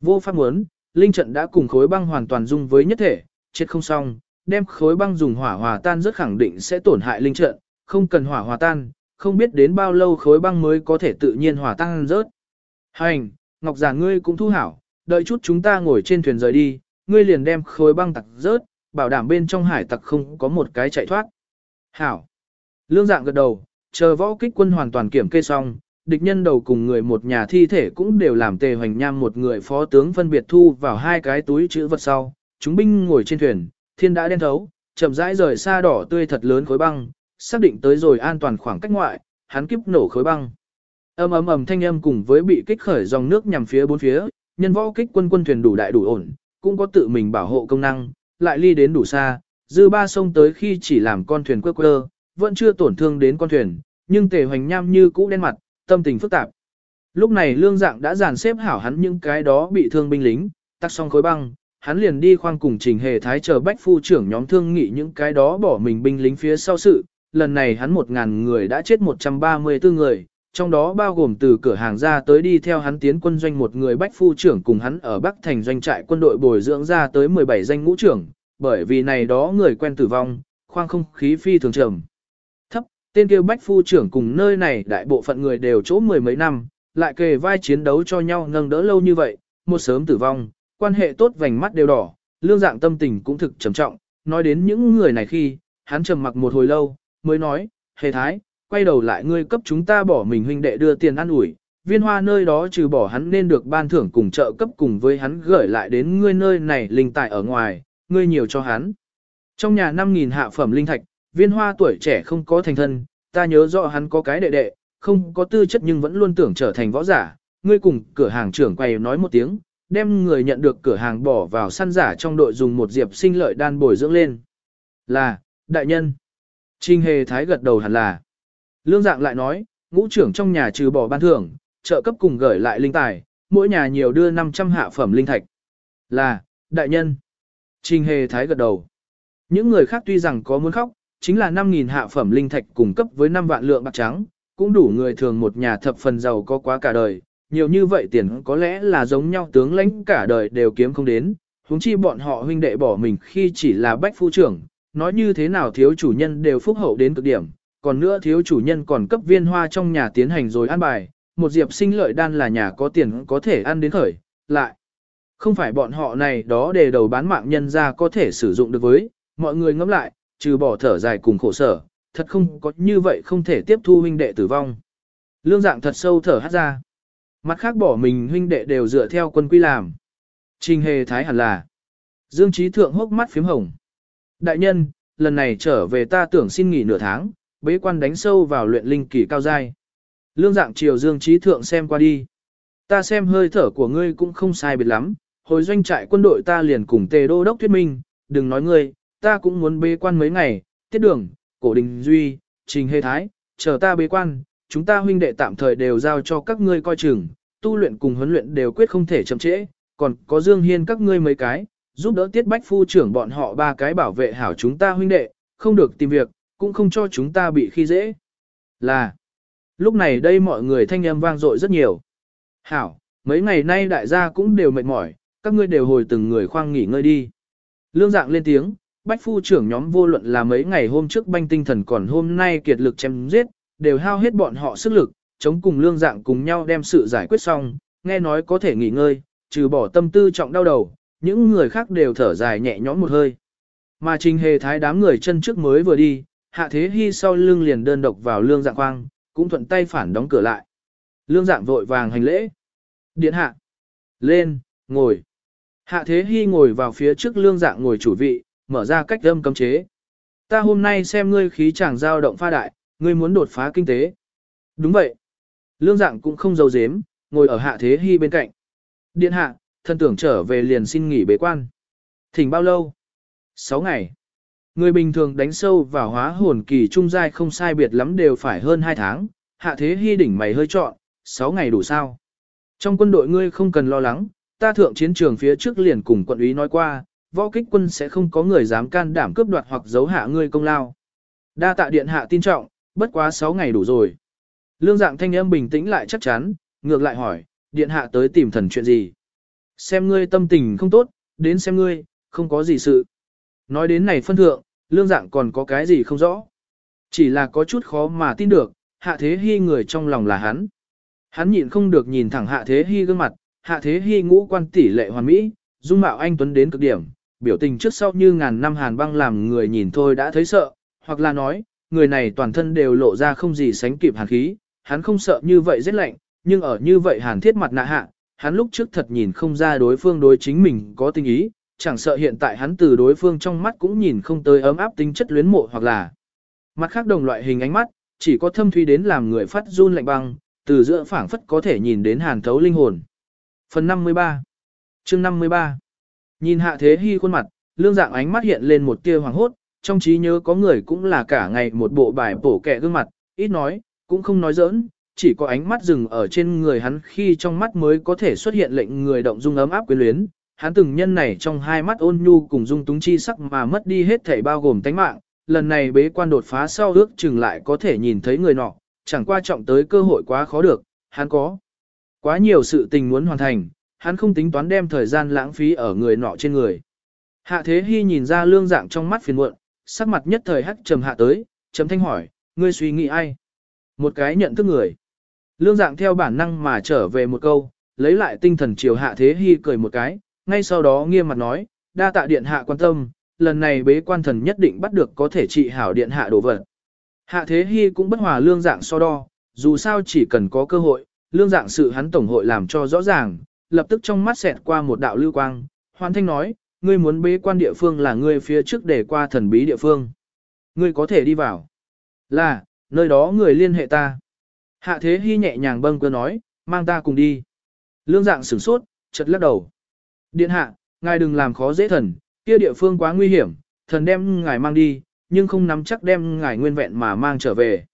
vô pháp muốn, linh trận đã cùng khối băng hoàn toàn dung với nhất thể, chết không xong, đem khối băng dùng hỏa hòa tan rất khẳng định sẽ tổn hại linh trận, không cần hỏa hòa tan, không biết đến bao lâu khối băng mới có thể tự nhiên hòa tan rớt. Hành, Ngọc giả ngươi cũng thu hảo, đợi chút chúng ta ngồi trên thuyền rời đi, ngươi liền đem khối băng tặc rớt, bảo đảm bên trong hải tặc không có một cái chạy thoát. Hảo. Lương dạng gật đầu, chờ võ kích quân hoàn toàn kiểm kê xong, địch nhân đầu cùng người một nhà thi thể cũng đều làm tề hoành nham một người phó tướng phân biệt thu vào hai cái túi chữ vật sau. Chúng binh ngồi trên thuyền, thiên đã đen thấu, chậm rãi rời xa đỏ tươi thật lớn khối băng, xác định tới rồi an toàn khoảng cách ngoại, hắn kiếp nổ khối băng. Ầm ầm ầm thanh âm cùng với bị kích khởi dòng nước nhằm phía bốn phía, nhân võ kích quân quân thuyền đủ đại đủ ổn, cũng có tự mình bảo hộ công năng, lại ly đến đủ xa, dư ba sông tới khi chỉ làm con thuyền quơ quơ, vẫn chưa tổn thương đến con thuyền, nhưng tề hoành nham như cũ đen mặt, tâm tình phức tạp. Lúc này lương dạng đã dàn xếp hảo hắn những cái đó bị thương binh lính, tắt xong khối băng, hắn liền đi khoang cùng trình hề thái chờ bách phu trưởng nhóm thương nghị những cái đó bỏ mình binh lính phía sau sự, lần này hắn một ngàn người đã chết 134 người, trong đó bao gồm từ cửa hàng ra tới đi theo hắn tiến quân doanh một người bách phu trưởng cùng hắn ở Bắc thành doanh trại quân đội bồi dưỡng ra tới 17 danh ngũ trưởng, bởi vì này đó người quen tử vong, khoang không khí phi thường trầm. Thấp, tên kêu bách phu trưởng cùng nơi này đại bộ phận người đều chỗ mười mấy năm, lại kề vai chiến đấu cho nhau nâng đỡ lâu như vậy, một sớm tử vong, quan hệ tốt vành mắt đều đỏ, lương dạng tâm tình cũng thực trầm trọng, nói đến những người này khi, hắn trầm mặc một hồi lâu, mới nói, hề thái, quay đầu lại ngươi cấp chúng ta bỏ mình huynh đệ đưa tiền ăn ủi, viên hoa nơi đó trừ bỏ hắn nên được ban thưởng cùng trợ cấp cùng với hắn gửi lại đến ngươi nơi này linh tài ở ngoài, ngươi nhiều cho hắn. Trong nhà 5.000 hạ phẩm linh thạch, viên hoa tuổi trẻ không có thành thân, ta nhớ rõ hắn có cái đệ đệ, không có tư chất nhưng vẫn luôn tưởng trở thành võ giả, ngươi cùng cửa hàng trưởng quay nói một tiếng, đem người nhận được cửa hàng bỏ vào săn giả trong đội dùng một diệp sinh lợi đan bồi dưỡng lên. Là, đại nhân. Trinh hề thái gật đầu hẳn là. Lương dạng lại nói, ngũ trưởng trong nhà trừ bỏ ban thưởng, trợ cấp cùng gửi lại linh tài, mỗi nhà nhiều đưa 500 hạ phẩm linh thạch. Là, đại nhân. Trình hề thái gật đầu. Những người khác tuy rằng có muốn khóc, chính là 5.000 hạ phẩm linh thạch cung cấp với 5 vạn lượng bạc trắng, cũng đủ người thường một nhà thập phần giàu có quá cả đời. Nhiều như vậy tiền có lẽ là giống nhau tướng lãnh cả đời đều kiếm không đến, huống chi bọn họ huynh đệ bỏ mình khi chỉ là bách phu trưởng, nói như thế nào thiếu chủ nhân đều phúc hậu đến cực điểm, còn nữa thiếu chủ nhân còn cấp viên hoa trong nhà tiến hành rồi ăn bài, một diệp sinh lợi đan là nhà có tiền có thể ăn đến khởi, lại. Không phải bọn họ này đó để đầu bán mạng nhân ra có thể sử dụng được với, mọi người ngẫm lại, trừ bỏ thở dài cùng khổ sở, thật không có như vậy không thể tiếp thu huynh đệ tử vong. Lương dạng thật sâu thở hát ra. Mặt khác bỏ mình huynh đệ đều dựa theo quân quy làm. Trình hề thái hẳn là. Dương trí thượng hốc mắt phím hồng. Đại nhân, lần này trở về ta tưởng xin nghỉ nửa tháng, bế quan đánh sâu vào luyện linh kỳ cao giai. Lương dạng triều dương trí thượng xem qua đi. Ta xem hơi thở của ngươi cũng không sai biệt lắm, hồi doanh trại quân đội ta liền cùng tề đô đốc thuyết minh, đừng nói ngươi, ta cũng muốn bế quan mấy ngày, tiết đường, cổ đình duy, trình hề thái, chờ ta bế quan, chúng ta huynh đệ tạm thời đều giao cho các ngươi coi chừng, tu luyện cùng huấn luyện đều quyết không thể chậm trễ, còn có Dương Hiên các ngươi mấy cái, giúp đỡ tiết bách phu trưởng bọn họ ba cái bảo vệ hảo chúng ta huynh đệ, không được tìm việc, cũng không cho chúng ta bị khi dễ. Là, lúc này đây mọi người thanh âm vang dội rất nhiều. Hảo, mấy ngày nay đại gia cũng đều mệt mỏi, các ngươi đều hồi từng người khoang nghỉ ngơi đi. Lương dạng lên tiếng, bách phu trưởng nhóm vô luận là mấy ngày hôm trước banh tinh thần còn hôm nay kiệt lực chém giết, đều hao hết bọn họ sức lực, chống cùng lương dạng cùng nhau đem sự giải quyết xong, nghe nói có thể nghỉ ngơi, trừ bỏ tâm tư trọng đau đầu, những người khác đều thở dài nhẹ nhõm một hơi. Mà trình hề thái đám người chân trước mới vừa đi, hạ thế hy sau lưng liền đơn độc vào lương dạng khoang, cũng thuận tay phản đóng cửa lại. Lương dạng vội vàng hành lễ. Điện hạ. Lên, ngồi. Hạ thế hy ngồi vào phía trước lương dạng ngồi chủ vị, mở ra cách âm cấm chế. Ta hôm nay xem ngươi khí chàng dao động pha đại, ngươi muốn đột phá kinh tế. Đúng vậy. Lương dạng cũng không giấu dếm, ngồi ở hạ thế hy bên cạnh. Điện hạ, thân tưởng trở về liền xin nghỉ bế quan. Thỉnh bao lâu? 6 ngày. Người bình thường đánh sâu vào hóa hồn kỳ trung giai không sai biệt lắm đều phải hơn 2 tháng, hạ thế hy đỉnh mày hơi trọn, 6 ngày đủ sao. Trong quân đội ngươi không cần lo lắng, ta thượng chiến trường phía trước liền cùng quận úy nói qua, võ kích quân sẽ không có người dám can đảm cướp đoạt hoặc giấu hạ ngươi công lao. Đa tạ điện hạ tin trọng, bất quá 6 ngày đủ rồi. Lương dạng thanh âm bình tĩnh lại chắc chắn, ngược lại hỏi, điện hạ tới tìm thần chuyện gì? Xem ngươi tâm tình không tốt, đến xem ngươi, không có gì sự. Nói đến này phân thượng, lương dạng còn có cái gì không rõ. Chỉ là có chút khó mà tin được, hạ thế hy người trong lòng là hắn. Hắn nhịn không được nhìn thẳng hạ thế hy gương mặt, hạ thế hy ngũ quan tỷ lệ hoàn mỹ, dung mạo anh tuấn đến cực điểm, biểu tình trước sau như ngàn năm hàn băng làm người nhìn thôi đã thấy sợ, hoặc là nói, người này toàn thân đều lộ ra không gì sánh kịp hàn khí, hắn không sợ như vậy rất lạnh, nhưng ở như vậy hàn thiết mặt nạ hạ, hắn lúc trước thật nhìn không ra đối phương đối chính mình có tình ý, chẳng sợ hiện tại hắn từ đối phương trong mắt cũng nhìn không tới ấm áp tính chất luyến mộ hoặc là mặt khác đồng loại hình ánh mắt, chỉ có thâm thuy đến làm người phát run lạnh băng, từ giữa phảng phất có thể nhìn đến hàn thấu linh hồn. Phần 53 chương 53 Nhìn hạ thế hy khuôn mặt, lương dạng ánh mắt hiện lên một tia hoàng hốt, trong trí nhớ có người cũng là cả ngày một bộ bài bổ kẻ gương mặt, ít nói, cũng không nói giỡn, chỉ có ánh mắt dừng ở trên người hắn khi trong mắt mới có thể xuất hiện lệnh người động dung ấm áp quyến luyến. Hắn từng nhân này trong hai mắt ôn nhu cùng dung túng chi sắc mà mất đi hết thể bao gồm tánh mạng, lần này bế quan đột phá sau ước chừng lại có thể nhìn thấy người nọ, chẳng qua trọng tới cơ hội quá khó được, hắn có quá nhiều sự tình muốn hoàn thành, hắn không tính toán đem thời gian lãng phí ở người nọ trên người. Hạ Thế Hy nhìn ra lương dạng trong mắt phiền muộn, sắc mặt nhất thời hắc trầm hạ tới, trầm thanh hỏi, ngươi suy nghĩ ai? Một cái nhận thức người. Lương dạng theo bản năng mà trở về một câu, lấy lại tinh thần chiều hạ thế hy cười một cái, ngay sau đó nghiêm mặt nói, đa tạ điện hạ quan tâm, lần này bế quan thần nhất định bắt được có thể trị hảo điện hạ đồ vật. Hạ Thế Hy cũng bất hòa lương dạng so đo, dù sao chỉ cần có cơ hội, lương dạng sự hắn tổng hội làm cho rõ ràng, lập tức trong mắt xẹt qua một đạo lưu quang, hoàn thanh nói, ngươi muốn bế quan địa phương là ngươi phía trước để qua thần bí địa phương. Ngươi có thể đi vào. Là, nơi đó người liên hệ ta. Hạ Thế Hy nhẹ nhàng bâng cơ nói, mang ta cùng đi. Lương dạng sửng sốt, chật lắc đầu. Điện hạ, ngài đừng làm khó dễ thần, kia địa phương quá nguy hiểm, thần đem ngài mang đi, nhưng không nắm chắc đem ngài nguyên vẹn mà mang trở về.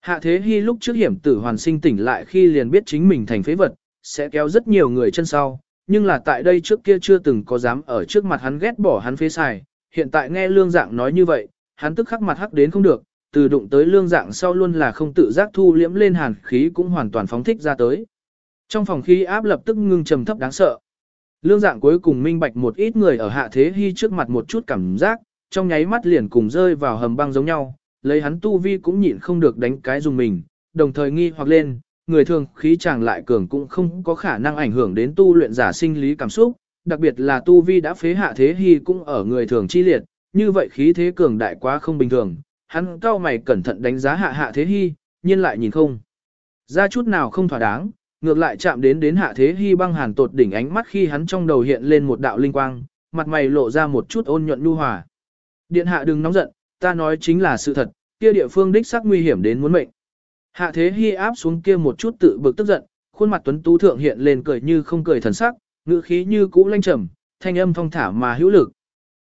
Hạ Thế Hy lúc trước hiểm tử hoàn sinh tỉnh lại khi liền biết chính mình thành phế vật, sẽ kéo rất nhiều người chân sau, nhưng là tại đây trước kia chưa từng có dám ở trước mặt hắn ghét bỏ hắn phế xài, hiện tại nghe lương dạng nói như vậy, hắn tức khắc mặt hắc đến không được, từ đụng tới lương dạng sau luôn là không tự giác thu liễm lên hàn khí cũng hoàn toàn phóng thích ra tới. Trong phòng khí áp lập tức ngưng trầm thấp đáng sợ. Lương dạng cuối cùng minh bạch một ít người ở hạ thế hy trước mặt một chút cảm giác, trong nháy mắt liền cùng rơi vào hầm băng giống nhau, lấy hắn tu vi cũng nhịn không được đánh cái dùng mình, đồng thời nghi hoặc lên, người thường khí chàng lại cường cũng không có khả năng ảnh hưởng đến tu luyện giả sinh lý cảm xúc, đặc biệt là tu vi đã phế hạ thế hy cũng ở người thường chi liệt, như vậy khí thế cường đại quá không bình thường, hắn cao mày cẩn thận đánh giá hạ hạ thế hy, nhiên lại nhìn không. Ra chút nào không thỏa đáng, ngược lại chạm đến đến hạ thế hy băng hàn tột đỉnh ánh mắt khi hắn trong đầu hiện lên một đạo linh quang, mặt mày lộ ra một chút ôn nhuận nhu hòa. Điện hạ đừng nóng giận, ta nói chính là sự thật, kia địa phương đích xác nguy hiểm đến muốn mệnh. Hạ thế hy áp xuống kia một chút tự bực tức giận, khuôn mặt tuấn tú thượng hiện lên cười như không cười thần sắc, ngữ khí như cũ lanh trầm, thanh âm thong thả mà hữu lực.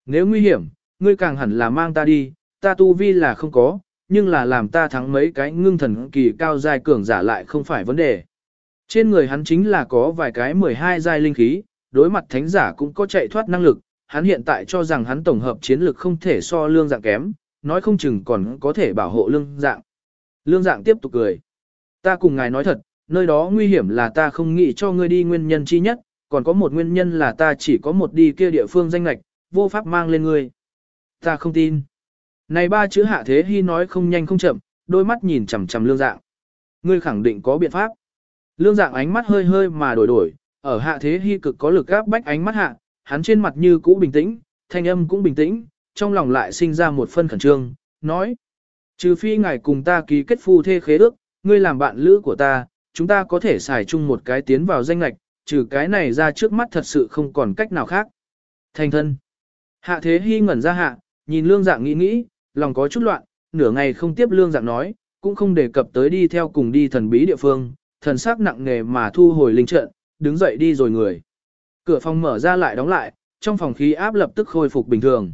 Nếu nguy hiểm, ngươi càng hẳn là mang ta đi, ta tu vi là không có, nhưng là làm ta thắng mấy cái ngưng thần kỳ cao dài cường giả lại không phải vấn đề. Trên người hắn chính là có vài cái 12 giai linh khí, đối mặt thánh giả cũng có chạy thoát năng lực, hắn hiện tại cho rằng hắn tổng hợp chiến lực không thể so lương dạng kém, nói không chừng còn có thể bảo hộ lương dạng. Lương dạng tiếp tục cười. Ta cùng ngài nói thật, nơi đó nguy hiểm là ta không nghĩ cho ngươi đi nguyên nhân chi nhất, còn có một nguyên nhân là ta chỉ có một đi kia địa phương danh lạch, vô pháp mang lên ngươi. Ta không tin. Này ba chữ hạ thế hy nói không nhanh không chậm, đôi mắt nhìn chằm chằm lương dạng. Ngươi khẳng định có biện pháp. Lương dạng ánh mắt hơi hơi mà đổi đổi, ở hạ thế hy cực có lực gáp bách ánh mắt hạ, hắn trên mặt như cũ bình tĩnh, thanh âm cũng bình tĩnh, trong lòng lại sinh ra một phân khẩn trương, nói. Trừ phi ngài cùng ta ký kết phu thê khế ước, ngươi làm bạn lữ của ta, chúng ta có thể xài chung một cái tiến vào danh lạch, trừ cái này ra trước mắt thật sự không còn cách nào khác. Thành thân. Hạ thế hy ngẩn ra hạ, nhìn lương dạng nghĩ nghĩ, lòng có chút loạn, nửa ngày không tiếp lương dạng nói, cũng không đề cập tới đi theo cùng đi thần bí địa phương, thần sắc nặng nề mà thu hồi linh trận, đứng dậy đi rồi người. Cửa phòng mở ra lại đóng lại, trong phòng khí áp lập tức khôi phục bình thường.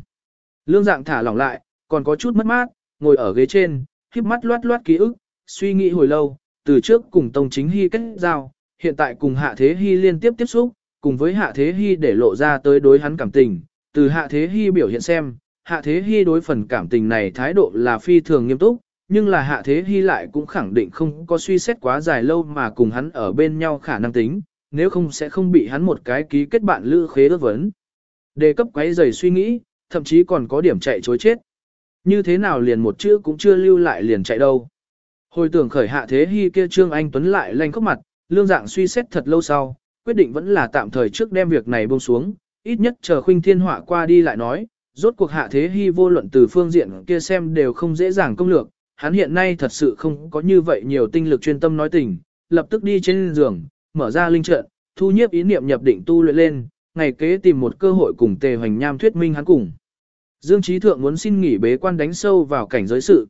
Lương dạng thả lỏng lại, còn có chút mất mát, ngồi ở ghế trên, híp mắt loát loát ký ức, suy nghĩ hồi lâu, từ trước cùng Tông Chính Hy kết giao, hiện tại cùng Hạ Thế Hy liên tiếp tiếp xúc, cùng với Hạ Thế Hy để lộ ra tới đối hắn cảm tình, từ Hạ Thế Hy biểu hiện xem, Hạ Thế Hy đối phần cảm tình này thái độ là phi thường nghiêm túc, nhưng là Hạ Thế Hy lại cũng khẳng định không có suy xét quá dài lâu mà cùng hắn ở bên nhau khả năng tính, nếu không sẽ không bị hắn một cái ký kết bạn lữ khế ước vấn. Đề cấp quấy rầy suy nghĩ, thậm chí còn có điểm chạy chối chết. Như thế nào liền một chữ cũng chưa lưu lại liền chạy đâu. Hồi tưởng khởi hạ thế hy kia Trương Anh Tuấn lại lanh khóc mặt, lương dạng suy xét thật lâu sau, quyết định vẫn là tạm thời trước đem việc này buông xuống, ít nhất chờ khuynh thiên họa qua đi lại nói, rốt cuộc hạ thế hy vô luận từ phương diện kia xem đều không dễ dàng công lược, hắn hiện nay thật sự không có như vậy nhiều tinh lực chuyên tâm nói tình, lập tức đi trên giường, mở ra linh trận, thu nhiếp ý niệm nhập định tu luyện lên, ngày kế tìm một cơ hội cùng tề hoành nham thuyết minh hắn cùng. Dương Chí Thượng muốn xin nghỉ bế quan đánh sâu vào cảnh giới sự.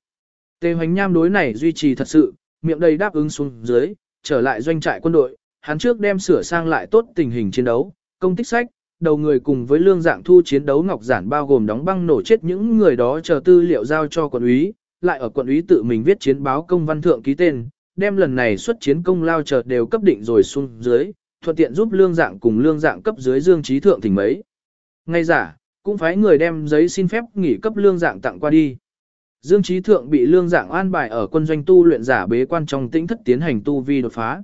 Tề hoành nham đối này duy trì thật sự, miệng đầy đáp ứng xuống dưới, trở lại doanh trại quân đội, hắn trước đem sửa sang lại tốt tình hình chiến đấu, công tích sách, đầu người cùng với lương dạng thu chiến đấu ngọc giản bao gồm đóng băng nổ chết những người đó chờ tư liệu giao cho quận úy, lại ở quận úy tự mình viết chiến báo công văn thượng ký tên, đem lần này xuất chiến công lao chợt đều cấp định rồi xuống dưới, thuận tiện giúp lương dạng cùng lương dạng cấp dưới dương trí thượng thỉnh mấy. Ngay giả, cũng phải người đem giấy xin phép nghỉ cấp lương dạng tặng qua đi. Dương trí thượng bị lương dạng an bài ở quân doanh tu luyện giả bế quan trong tĩnh thất tiến hành tu vi đột phá.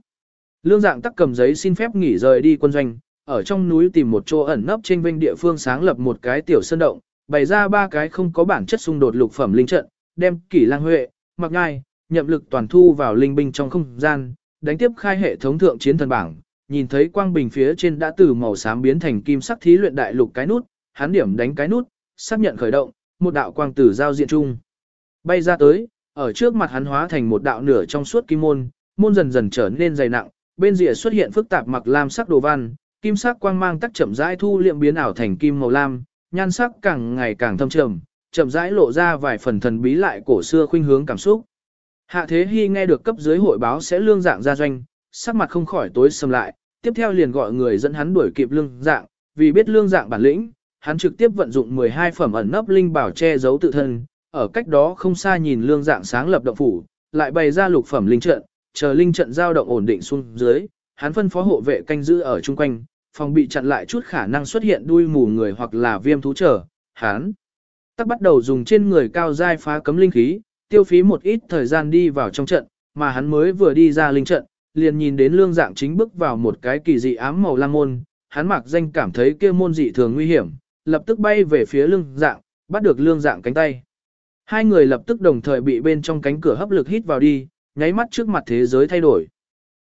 Lương dạng tắc cầm giấy xin phép nghỉ rời đi quân doanh, ở trong núi tìm một chỗ ẩn nấp trên vinh địa phương sáng lập một cái tiểu sơn động, bày ra ba cái không có bản chất xung đột lục phẩm linh trận, đem kỷ lang huệ, mặc ngai, nhậm lực toàn thu vào linh binh trong không gian, đánh tiếp khai hệ thống thượng chiến thần bảng, nhìn thấy quang bình phía trên đã từ màu xám biến thành kim sắc thí luyện đại lục cái nút, hắn điểm đánh cái nút, xác nhận khởi động, một đạo quang tử giao diện chung. Bay ra tới, ở trước mặt hắn hóa thành một đạo nửa trong suốt kim môn, môn dần dần trở nên dày nặng, bên rìa xuất hiện phức tạp mặc lam sắc đồ văn, kim sắc quang mang tắc chậm rãi thu liệm biến ảo thành kim màu lam, nhan sắc càng ngày càng thâm trầm, chậm rãi lộ ra vài phần thần bí lại cổ xưa khuynh hướng cảm xúc. Hạ Thế Hy nghe được cấp dưới hội báo sẽ lương dạng ra doanh, sắc mặt không khỏi tối sầm lại, tiếp theo liền gọi người dẫn hắn đuổi kịp lương dạng, vì biết lương dạng bản lĩnh, hắn trực tiếp vận dụng 12 phẩm ẩn nấp linh bảo che giấu tự thân, ở cách đó không xa nhìn lương dạng sáng lập động phủ, lại bày ra lục phẩm linh trận, chờ linh trận dao động ổn định xuống dưới, hắn phân phó hộ vệ canh giữ ở chung quanh, phòng bị chặn lại chút khả năng xuất hiện đuôi mù người hoặc là viêm thú trở, hắn tắc bắt đầu dùng trên người cao giai phá cấm linh khí, tiêu phí một ít thời gian đi vào trong trận, mà hắn mới vừa đi ra linh trận, liền nhìn đến lương dạng chính bước vào một cái kỳ dị ám màu lam môn, hắn mặc danh cảm thấy kia môn dị thường nguy hiểm, lập tức bay về phía lương dạng, bắt được lương dạng cánh tay. Hai người lập tức đồng thời bị bên trong cánh cửa hấp lực hít vào đi, nháy mắt trước mặt thế giới thay đổi.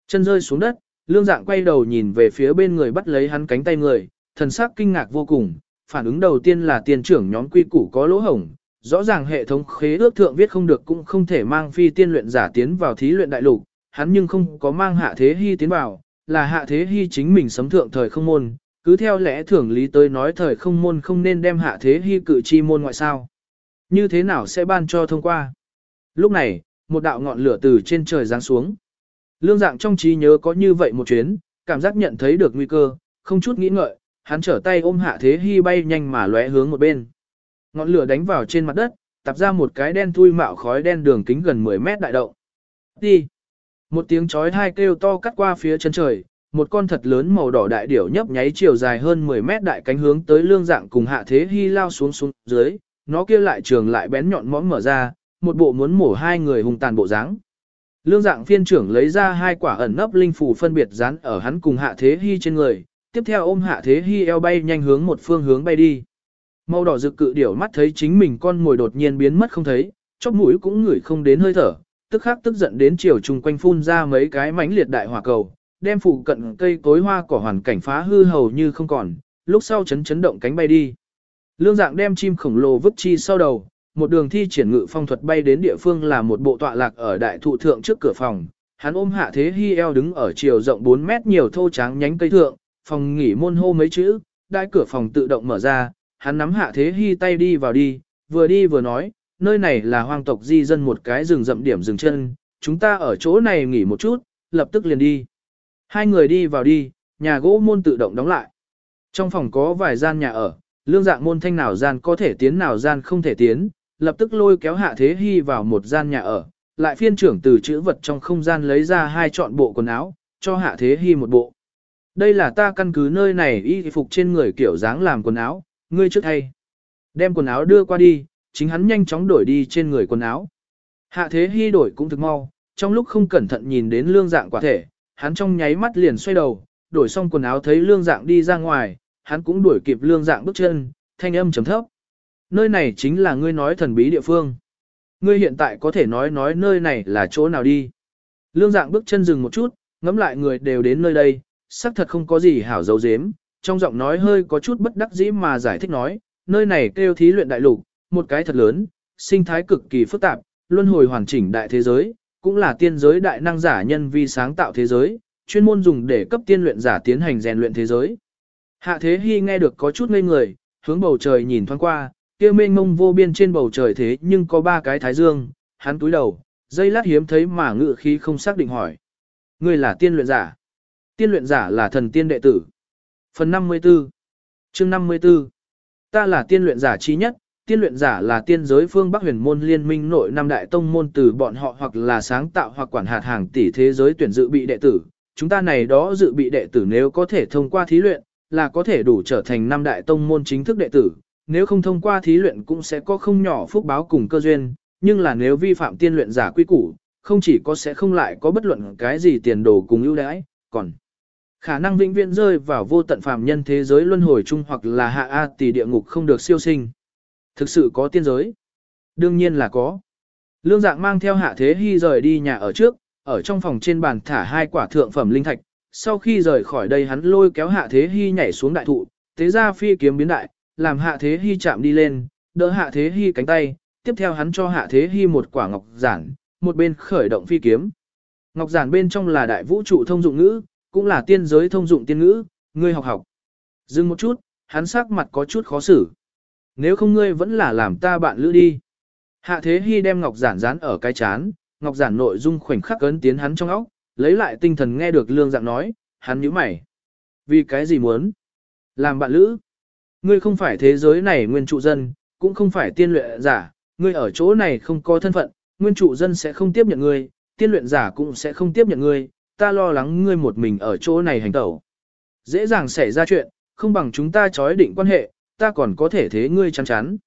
Chân rơi xuống đất, lương dạng quay đầu nhìn về phía bên người bắt lấy hắn cánh tay người, thần sắc kinh ngạc vô cùng, phản ứng đầu tiên là tiền trưởng nhóm quy củ có lỗ hổng, rõ ràng hệ thống khế ước thượng viết không được cũng không thể mang phi tiên luyện giả tiến vào thí luyện đại lục, hắn nhưng không có mang hạ thế hy tiến vào, là hạ thế hy chính mình sấm thượng thời không môn, cứ theo lẽ thường lý tới nói thời không môn không nên đem hạ thế hy cử chi môn ngoại sao. Như thế nào sẽ ban cho thông qua? Lúc này, một đạo ngọn lửa từ trên trời giáng xuống. Lương dạng trong trí nhớ có như vậy một chuyến, cảm giác nhận thấy được nguy cơ, không chút nghĩ ngợi, hắn trở tay ôm hạ thế hy bay nhanh mà lóe hướng một bên. Ngọn lửa đánh vào trên mặt đất, tập ra một cái đen thui mạo khói đen đường kính gần 10 mét đại động. Đi! Một tiếng chói hai kêu to cắt qua phía chân trời, một con thật lớn màu đỏ đại điểu nhấp nháy chiều dài hơn 10 mét đại cánh hướng tới lương dạng cùng hạ thế hy lao xuống xuống dưới, nó kia lại trường lại bén nhọn mõm mở ra, một bộ muốn mổ hai người hùng tàn bộ dáng. Lương dạng phiên trưởng lấy ra hai quả ẩn nấp linh phù phân biệt dán ở hắn cùng hạ thế hy trên người, tiếp theo ôm hạ thế hy eo bay nhanh hướng một phương hướng bay đi. Màu đỏ rực cự điểu mắt thấy chính mình con mồi đột nhiên biến mất không thấy, chóp mũi cũng ngửi không đến hơi thở, tức khắc tức giận đến chiều chung quanh phun ra mấy cái mánh liệt đại hỏa cầu, đem phụ cận cây cối hoa cỏ hoàn cảnh phá hư hầu như không còn, lúc sau chấn chấn động cánh bay đi. Lương dạng đem chim khổng lồ vứt chi sau đầu, một đường thi triển ngự phong thuật bay đến địa phương là một bộ tọa lạc ở đại thụ thượng trước cửa phòng. Hắn ôm hạ thế hi eo đứng ở chiều rộng 4 mét nhiều thô tráng nhánh cây thượng, phòng nghỉ môn hô mấy chữ, đại cửa phòng tự động mở ra, hắn nắm hạ thế hi tay đi vào đi, vừa đi vừa nói, nơi này là hoang tộc di dân một cái rừng rậm điểm dừng chân, chúng ta ở chỗ này nghỉ một chút, lập tức liền đi. Hai người đi vào đi, nhà gỗ môn tự động đóng lại. Trong phòng có vài gian nhà ở, lương dạng môn thanh nào gian có thể tiến nào gian không thể tiến, lập tức lôi kéo hạ thế hy vào một gian nhà ở, lại phiên trưởng từ chữ vật trong không gian lấy ra hai chọn bộ quần áo, cho hạ thế hy một bộ. Đây là ta căn cứ nơi này y phục trên người kiểu dáng làm quần áo, ngươi trước thay. Đem quần áo đưa qua đi, chính hắn nhanh chóng đổi đi trên người quần áo. Hạ thế hy đổi cũng thực mau, trong lúc không cẩn thận nhìn đến lương dạng quả thể, hắn trong nháy mắt liền xoay đầu, đổi xong quần áo thấy lương dạng đi ra ngoài, hắn cũng đuổi kịp lương dạng bước chân, thanh âm trầm thấp. Nơi này chính là ngươi nói thần bí địa phương. Ngươi hiện tại có thể nói nói nơi này là chỗ nào đi. Lương dạng bước chân dừng một chút, ngắm lại người đều đến nơi đây, xác thật không có gì hảo dấu dếm, trong giọng nói hơi có chút bất đắc dĩ mà giải thích nói, nơi này kêu thí luyện đại lục, một cái thật lớn, sinh thái cực kỳ phức tạp, luân hồi hoàn chỉnh đại thế giới, cũng là tiên giới đại năng giả nhân vi sáng tạo thế giới, chuyên môn dùng để cấp tiên luyện giả tiến hành rèn luyện thế giới. Hạ Thế Hy nghe được có chút ngây người, hướng bầu trời nhìn thoáng qua, kia mênh mông vô biên trên bầu trời thế nhưng có ba cái thái dương, hắn túi đầu, dây lát hiếm thấy mà ngự khí không xác định hỏi. Ngươi là tiên luyện giả. Tiên luyện giả là thần tiên đệ tử. Phần 54 chương 54 Ta là tiên luyện giả trí nhất, tiên luyện giả là tiên giới phương Bắc huyền môn liên minh nội năm đại tông môn từ bọn họ hoặc là sáng tạo hoặc quản hạt hàng tỷ thế giới tuyển dự bị đệ tử. Chúng ta này đó dự bị đệ tử nếu có thể thông qua thí luyện, là có thể đủ trở thành năm đại tông môn chính thức đệ tử. Nếu không thông qua thí luyện cũng sẽ có không nhỏ phúc báo cùng cơ duyên, nhưng là nếu vi phạm tiên luyện giả quy củ, không chỉ có sẽ không lại có bất luận cái gì tiền đồ cùng ưu đãi, còn khả năng vĩnh viễn rơi vào vô tận phàm nhân thế giới luân hồi chung hoặc là hạ a tỷ địa ngục không được siêu sinh. Thực sự có tiên giới? Đương nhiên là có. Lương dạng mang theo hạ thế hy rời đi nhà ở trước, ở trong phòng trên bàn thả hai quả thượng phẩm linh thạch. Sau khi rời khỏi đây hắn lôi kéo hạ thế hy nhảy xuống đại thụ, thế ra phi kiếm biến đại, làm hạ thế hy chạm đi lên, đỡ hạ thế hy cánh tay, tiếp theo hắn cho hạ thế hy một quả ngọc giản, một bên khởi động phi kiếm. Ngọc giản bên trong là đại vũ trụ thông dụng ngữ, cũng là tiên giới thông dụng tiên ngữ, ngươi học học. Dừng một chút, hắn sắc mặt có chút khó xử. Nếu không ngươi vẫn là làm ta bạn lữ đi. Hạ thế hy đem ngọc giản dán ở cái chán, ngọc giản nội dung khoảnh khắc ấn tiến hắn trong óc, lấy lại tinh thần nghe được lương dạng nói, hắn nhíu mày. Vì cái gì muốn? Làm bạn lữ. Ngươi không phải thế giới này nguyên trụ dân, cũng không phải tiên luyện giả, ngươi ở chỗ này không có thân phận, nguyên trụ dân sẽ không tiếp nhận ngươi, tiên luyện giả cũng sẽ không tiếp nhận ngươi, ta lo lắng ngươi một mình ở chỗ này hành tẩu. Dễ dàng xảy ra chuyện, không bằng chúng ta chói định quan hệ, ta còn có thể thế ngươi chắn chắn.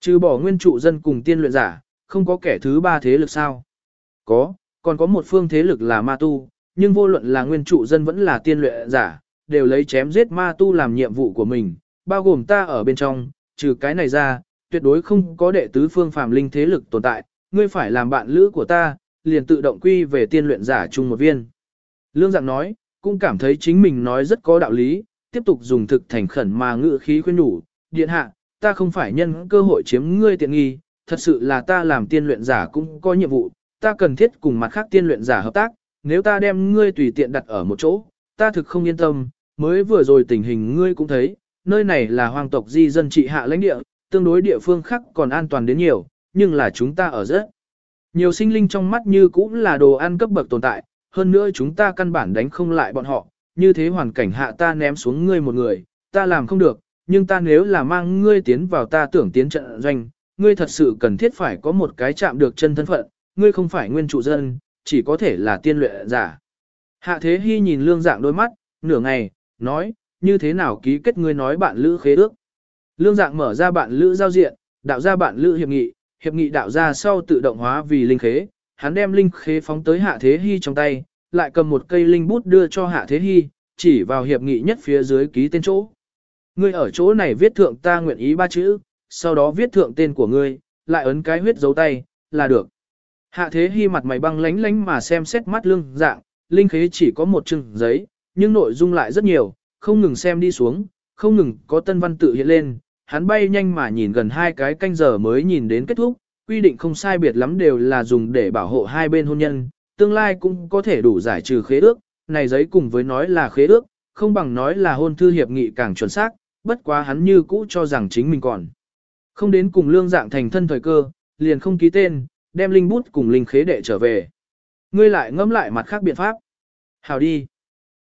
Trừ bỏ nguyên trụ dân cùng tiên luyện giả, không có kẻ thứ ba thế lực sao? Có, còn có một phương thế lực là ma tu, nhưng vô luận là nguyên trụ dân vẫn là tiên luyện giả, đều lấy chém giết ma tu làm nhiệm vụ của mình, bao gồm ta ở bên trong, trừ cái này ra, tuyệt đối không có đệ tứ phương phàm linh thế lực tồn tại, ngươi phải làm bạn lữ của ta, liền tự động quy về tiên luyện giả chung một viên. Lương Dạng nói, cũng cảm thấy chính mình nói rất có đạo lý, tiếp tục dùng thực thành khẩn mà ngự khí khuyên nhủ, điện hạ, ta không phải nhân cơ hội chiếm ngươi tiện nghi, thật sự là ta làm tiên luyện giả cũng có nhiệm vụ, ta cần thiết cùng mặt khác tiên luyện giả hợp tác, nếu ta đem ngươi tùy tiện đặt ở một chỗ, ta thực không yên tâm, mới vừa rồi tình hình ngươi cũng thấy, nơi này là hoàng tộc di dân trị hạ lãnh địa, tương đối địa phương khác còn an toàn đến nhiều, nhưng là chúng ta ở rất. Nhiều sinh linh trong mắt như cũng là đồ ăn cấp bậc tồn tại, hơn nữa chúng ta căn bản đánh không lại bọn họ, như thế hoàn cảnh hạ ta ném xuống ngươi một người, ta làm không được, nhưng ta nếu là mang ngươi tiến vào ta tưởng tiến trận doanh, ngươi thật sự cần thiết phải có một cái chạm được chân thân phận, ngươi không phải nguyên trụ dân, chỉ có thể là tiên luyện giả. Hạ Thế Hy nhìn lương dạng đôi mắt, nửa ngày, nói, như thế nào ký kết ngươi nói bạn lữ khế ước. Lương dạng mở ra bạn lữ giao diện, đạo ra bạn lữ hiệp nghị, hiệp nghị đạo ra sau tự động hóa vì linh khế, hắn đem linh khế phóng tới Hạ Thế Hy trong tay, lại cầm một cây linh bút đưa cho Hạ Thế Hy, chỉ vào hiệp nghị nhất phía dưới ký tên chỗ. Ngươi ở chỗ này viết thượng ta nguyện ý ba chữ, sau đó viết thượng tên của ngươi, lại ấn cái huyết dấu tay, là được. Hạ Thế Hy mặt mày băng lánh lánh mà xem xét mắt lưng dạng, linh khế chỉ có một chừng giấy, nhưng nội dung lại rất nhiều, không ngừng xem đi xuống, không ngừng có tân văn tự hiện lên, hắn bay nhanh mà nhìn gần hai cái canh giờ mới nhìn đến kết thúc, quy định không sai biệt lắm đều là dùng để bảo hộ hai bên hôn nhân, tương lai cũng có thể đủ giải trừ khế ước, này giấy cùng với nói là khế ước, không bằng nói là hôn thư hiệp nghị càng chuẩn xác, bất quá hắn như cũ cho rằng chính mình còn. Không đến cùng lương dạng thành thân thời cơ, liền không ký tên, đem linh bút cùng linh khế đệ trở về. Ngươi lại ngẫm lại mặt khác biện pháp. Hào đi.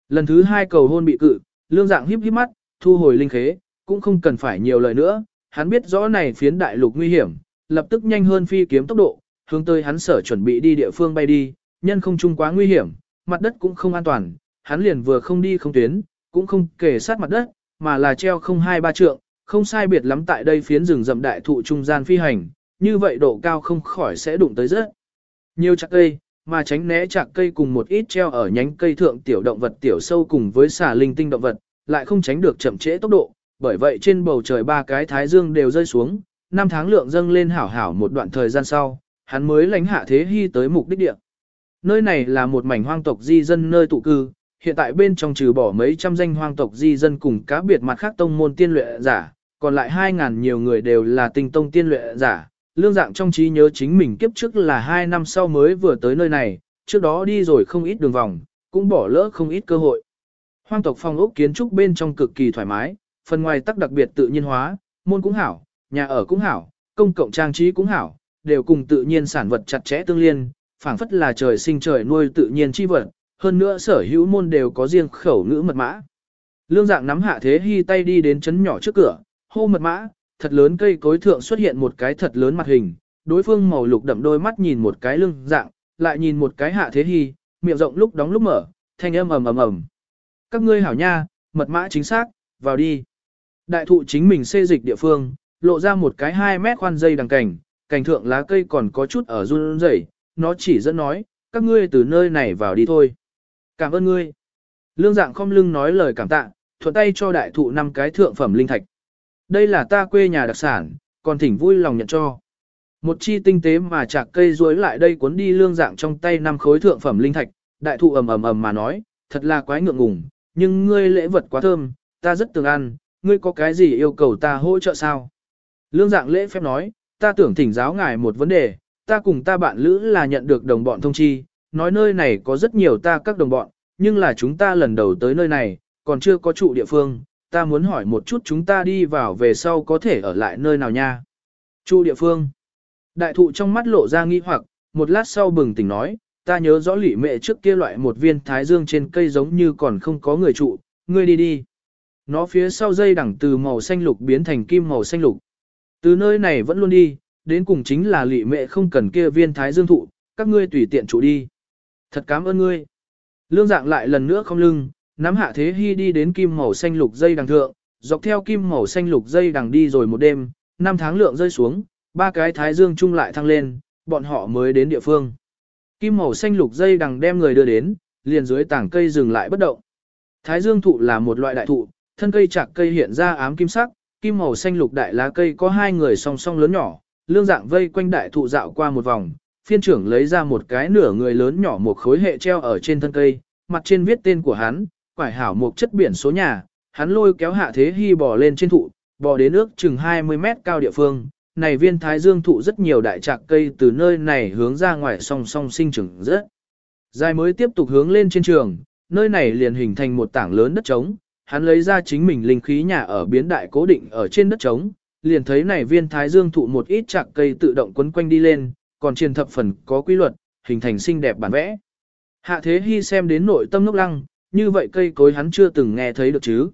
Lần thứ hai cầu hôn bị cự, lương dạng híp híp mắt, thu hồi linh khế, cũng không cần phải nhiều lời nữa, hắn biết rõ này phiến đại lục nguy hiểm, lập tức nhanh hơn phi kiếm tốc độ, hướng tới hắn sở chuẩn bị đi địa phương bay đi, nhân không trung quá nguy hiểm, mặt đất cũng không an toàn, hắn liền vừa không đi không tuyến, cũng không kề sát mặt đất, mà là treo không hai ba trượng, không sai biệt lắm tại đây phiến rừng rậm đại thụ trung gian phi hành, như vậy độ cao không khỏi sẽ đụng tới rất nhiều chặt cây, mà tránh né chặt cây cùng một ít treo ở nhánh cây thượng tiểu động vật tiểu sâu cùng với xà linh tinh động vật, lại không tránh được chậm trễ tốc độ, bởi vậy trên bầu trời ba cái thái dương đều rơi xuống, năm tháng lượng dâng lên hảo hảo một đoạn thời gian sau, hắn mới lánh hạ thế hy tới mục đích địa. Nơi này là một mảnh hoang tộc di dân nơi tụ cư, hiện tại bên trong trừ bỏ mấy trăm danh hoang tộc di dân cùng cá biệt mặt khác tông môn tiên luyện giả, còn lại 2.000 nhiều người đều là tinh tông tiên luyện giả. Lương dạng trong trí nhớ chính mình kiếp trước là 2 năm sau mới vừa tới nơi này, trước đó đi rồi không ít đường vòng, cũng bỏ lỡ không ít cơ hội. Hoang tộc phong ốc kiến trúc bên trong cực kỳ thoải mái, phần ngoài tắc đặc biệt tự nhiên hóa, môn cũng hảo, nhà ở cũng hảo, công cộng trang trí cũng hảo, đều cùng tự nhiên sản vật chặt chẽ tương liên, phảng phất là trời sinh trời nuôi tự nhiên chi vật, hơn nữa sở hữu môn đều có riêng khẩu ngữ mật mã. Lương dạng nắm hạ thế hy tay đi đến chấn nhỏ trước cửa, hô mật mã, thật lớn cây cối thượng xuất hiện một cái thật lớn mặt hình, đối phương màu lục đậm đôi mắt nhìn một cái lương dạng, lại nhìn một cái hạ thế hy, miệng rộng lúc đóng lúc mở, thanh âm ầm ầm ầm. Các ngươi hảo nha, mật mã chính xác, vào đi. Đại thụ chính mình xê dịch địa phương, lộ ra một cái 2 mét khoan dây đằng cảnh, cảnh thượng lá cây còn có chút ở run rẩy, nó chỉ dẫn nói, các ngươi từ nơi này vào đi thôi. Cảm ơn ngươi. Lương dạng không lưng nói lời cảm tạ, thuận tay cho đại thụ năm cái thượng phẩm linh thạch. Đây là ta quê nhà đặc sản, còn thỉnh vui lòng nhận cho. Một chi tinh tế mà chạc cây ruối lại đây cuốn đi lương dạng trong tay năm khối thượng phẩm linh thạch, đại thụ ầm ầm ầm mà nói, thật là quái ngượng ngùng, nhưng ngươi lễ vật quá thơm, ta rất tưởng ăn, ngươi có cái gì yêu cầu ta hỗ trợ sao? Lương dạng lễ phép nói, ta tưởng thỉnh giáo ngài một vấn đề, ta cùng ta bạn lữ là nhận được đồng bọn thông chi, nói nơi này có rất nhiều ta các đồng bọn, nhưng là chúng ta lần đầu tới nơi này, còn chưa có trụ địa phương, ta muốn hỏi một chút chúng ta đi vào về sau có thể ở lại nơi nào nha. Trụ địa phương. Đại thụ trong mắt lộ ra nghi hoặc, một lát sau bừng tỉnh nói, ta nhớ rõ lỷ mẹ trước kia loại một viên thái dương trên cây giống như còn không có người trụ, ngươi đi đi. Nó phía sau dây đẳng từ màu xanh lục biến thành kim màu xanh lục. Từ nơi này vẫn luôn đi, đến cùng chính là lị mẹ không cần kia viên thái dương thụ, các ngươi tùy tiện chủ đi. Thật cảm ơn ngươi. Lương dạng lại lần nữa không lưng, nắm hạ thế hy đi đến kim màu xanh lục dây đằng thượng, dọc theo kim màu xanh lục dây đằng đi rồi một đêm, năm tháng lượng rơi xuống, ba cái thái dương chung lại thăng lên, bọn họ mới đến địa phương. Kim màu xanh lục dây đằng đem người đưa đến, liền dưới tảng cây dừng lại bất động. Thái dương thụ là một loại đại thụ, thân cây chạc cây hiện ra ám kim sắc, kim màu xanh lục đại lá cây có hai người song song lớn nhỏ, lương dạng vây quanh đại thụ dạo qua một vòng, phiên trưởng lấy ra một cái nửa người lớn nhỏ một khối hệ treo ở trên thân cây, mặt trên viết tên của hắn, quải hảo một chất biển số nhà, hắn lôi kéo hạ thế hy bò lên trên thụ, bò đến ước chừng 20 mét cao địa phương. Này viên thái dương thụ rất nhiều đại trạc cây từ nơi này hướng ra ngoài song song sinh trưởng rất. Dài mới tiếp tục hướng lên trên trường, nơi này liền hình thành một tảng lớn đất trống, hắn lấy ra chính mình linh khí nhà ở biến đại cố định ở trên đất trống, liền thấy này viên thái dương thụ một ít chạc cây tự động quấn quanh đi lên, còn trên thập phần có quy luật, hình thành xinh đẹp bản vẽ. Hạ thế hy xem đến nội tâm ngốc lăng, như vậy cây cối hắn chưa từng nghe thấy được chứ.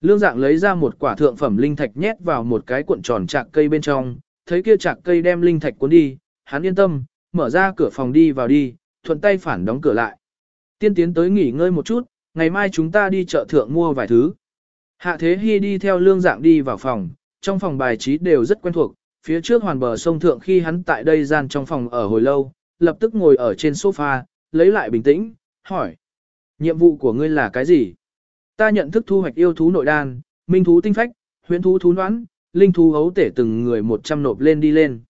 Lương dạng lấy ra một quả thượng phẩm linh thạch nhét vào một cái cuộn tròn chạc cây bên trong, thấy kia chạc cây đem linh thạch cuốn đi, hắn yên tâm, mở ra cửa phòng đi vào đi, thuận tay phản đóng cửa lại. Tiên tiến tới nghỉ ngơi một chút, ngày mai chúng ta đi chợ thượng mua vài thứ. Hạ Thế Hi đi theo lương dạng đi vào phòng, trong phòng bài trí đều rất quen thuộc, phía trước hoàn bờ sông thượng khi hắn tại đây gian trong phòng ở hồi lâu, lập tức ngồi ở trên sofa, lấy lại bình tĩnh, hỏi. Nhiệm vụ của ngươi là cái gì? Ta nhận thức thu hoạch yêu thú nội đan, minh thú tinh phách, huyễn thú thú noãn, linh thú hấu tể từng người một trăm nộp lên đi lên.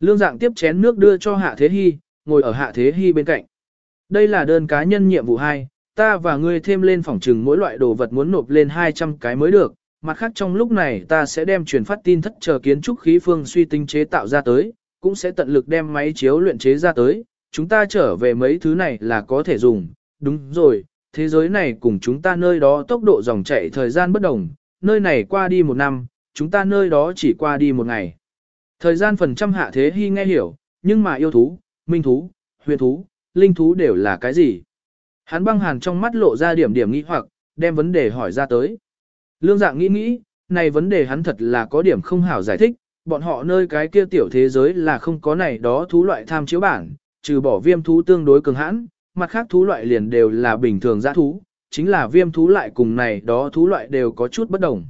Lương dạng tiếp chén nước đưa cho Hạ Thế Hy, ngồi ở Hạ Thế Hy bên cạnh. Đây là đơn cá nhân nhiệm vụ 2, ta và ngươi thêm lên phòng trừng mỗi loại đồ vật muốn nộp lên 200 cái mới được, mặt khác trong lúc này ta sẽ đem truyền phát tin thất chờ kiến trúc khí phương suy tinh chế tạo ra tới, cũng sẽ tận lực đem máy chiếu luyện chế ra tới, chúng ta trở về mấy thứ này là có thể dùng, đúng rồi, thế giới này cùng chúng ta nơi đó tốc độ dòng chảy thời gian bất đồng, nơi này qua đi một năm, chúng ta nơi đó chỉ qua đi một ngày. Thời gian phần trăm hạ thế hy nghe hiểu, nhưng mà yêu thú, minh thú, huyền thú, linh thú đều là cái gì? Hắn băng hàn trong mắt lộ ra điểm điểm nghi hoặc, đem vấn đề hỏi ra tới. Lương dạng nghĩ nghĩ, này vấn đề hắn thật là có điểm không hảo giải thích, bọn họ nơi cái kia tiểu thế giới là không có này đó thú loại tham chiếu bản, trừ bỏ viêm thú tương đối cường hãn, mặt khác thú loại liền đều là bình thường giã thú, chính là viêm thú lại cùng này đó thú loại đều có chút bất đồng.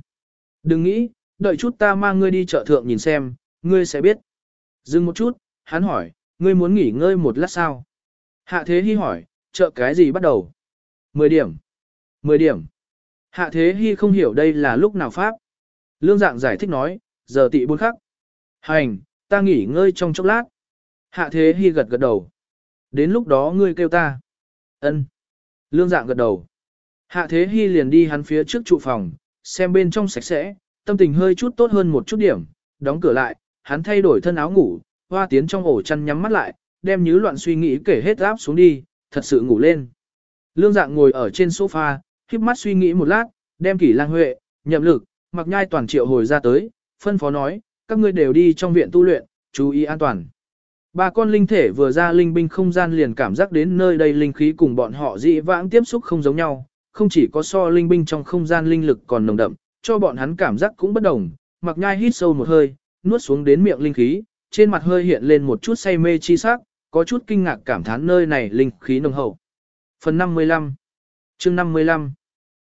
Đừng nghĩ, đợi chút ta mang ngươi đi chợ thượng nhìn xem, ngươi sẽ biết. Dừng một chút, hắn hỏi, ngươi muốn nghỉ ngơi một lát sao? Hạ thế hy hỏi, chợ cái gì bắt đầu? 10 điểm. 10 điểm. Hạ thế hy không hiểu đây là lúc nào pháp. Lương dạng giải thích nói, giờ tị buôn khắc. Hành, ta nghỉ ngơi trong chốc lát. Hạ thế hy gật gật đầu. Đến lúc đó ngươi kêu ta. ân Lương dạng gật đầu. Hạ thế hy liền đi hắn phía trước trụ phòng, xem bên trong sạch sẽ, tâm tình hơi chút tốt hơn một chút điểm, đóng cửa lại, hắn thay đổi thân áo ngủ, hoa tiến trong ổ chăn nhắm mắt lại, đem nhứ loạn suy nghĩ kể hết áp xuống đi, thật sự ngủ lên. Lương dạng ngồi ở trên sofa, khiếp mắt suy nghĩ một lát, đem kỷ lang huệ, nhậm lực, mặc nhai toàn triệu hồi ra tới, phân phó nói, các ngươi đều đi trong viện tu luyện, chú ý an toàn. Ba con linh thể vừa ra linh binh không gian liền cảm giác đến nơi đây linh khí cùng bọn họ dị vãng tiếp xúc không giống nhau, không chỉ có so linh binh trong không gian linh lực còn nồng đậm, cho bọn hắn cảm giác cũng bất đồng. Mặc nhai hít sâu một hơi, nuốt xuống đến miệng linh khí, trên mặt hơi hiện lên một chút say mê chi sắc, có chút kinh ngạc cảm thán nơi này linh khí nồng hậu. Phần 55 chương 55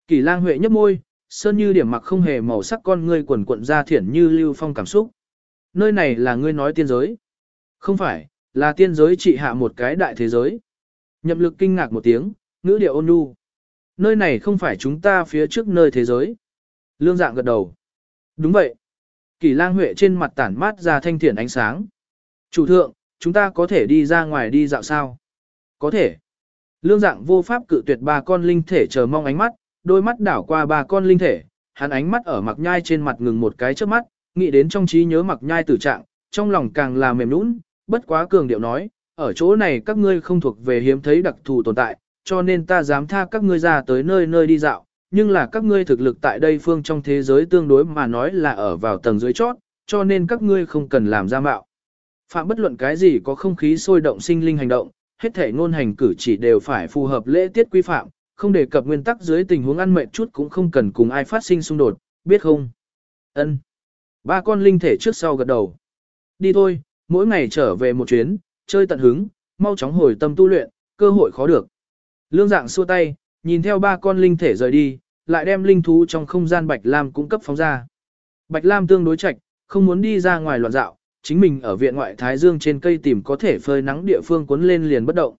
Kỳ lang huệ nhấp môi, sơn như điểm mặc không hề màu sắc con ngươi quần quận ra thiển như lưu phong cảm xúc. Nơi này là ngươi nói tiên giới. Không phải, là tiên giới trị hạ một cái đại thế giới. Nhậm lực kinh ngạc một tiếng, ngữ điệu ôn nhu. Nơi này không phải chúng ta phía trước nơi thế giới. Lương dạng gật đầu. Đúng vậy. Kỳ lang huệ trên mặt tản mát ra thanh thiển ánh sáng. Chủ thượng, chúng ta có thể đi ra ngoài đi dạo sao? Có thể. Lương dạng vô pháp cự tuyệt ba con linh thể chờ mong ánh mắt, đôi mắt đảo qua ba con linh thể, hắn ánh mắt ở mặc nhai trên mặt ngừng một cái trước mắt, nghĩ đến trong trí nhớ mặc nhai tử trạng, trong lòng càng là mềm nũng, bất quá cường điệu nói, ở chỗ này các ngươi không thuộc về hiếm thấy đặc thù tồn tại, cho nên ta dám tha các ngươi ra tới nơi nơi đi dạo, nhưng là các ngươi thực lực tại đây phương trong thế giới tương đối mà nói là ở vào tầng dưới chót, cho nên các ngươi không cần làm ra mạo. Phạm bất luận cái gì có không khí sôi động sinh linh hành động, hết thể ngôn hành cử chỉ đều phải phù hợp lễ tiết quy phạm, không đề cập nguyên tắc dưới tình huống ăn mệt chút cũng không cần cùng ai phát sinh xung đột, biết không? Ân. Ba con linh thể trước sau gật đầu. Đi thôi, mỗi ngày trở về một chuyến, chơi tận hứng, mau chóng hồi tâm tu luyện, cơ hội khó được. Lương dạng xua tay, nhìn theo ba con linh thể rời đi, lại đem linh thú trong không gian Bạch Lam cung cấp phóng ra. Bạch Lam tương đối chạch, không muốn đi ra ngoài loạn dạo, chính mình ở viện ngoại Thái Dương trên cây tìm có thể phơi nắng địa phương cuốn lên liền bất động.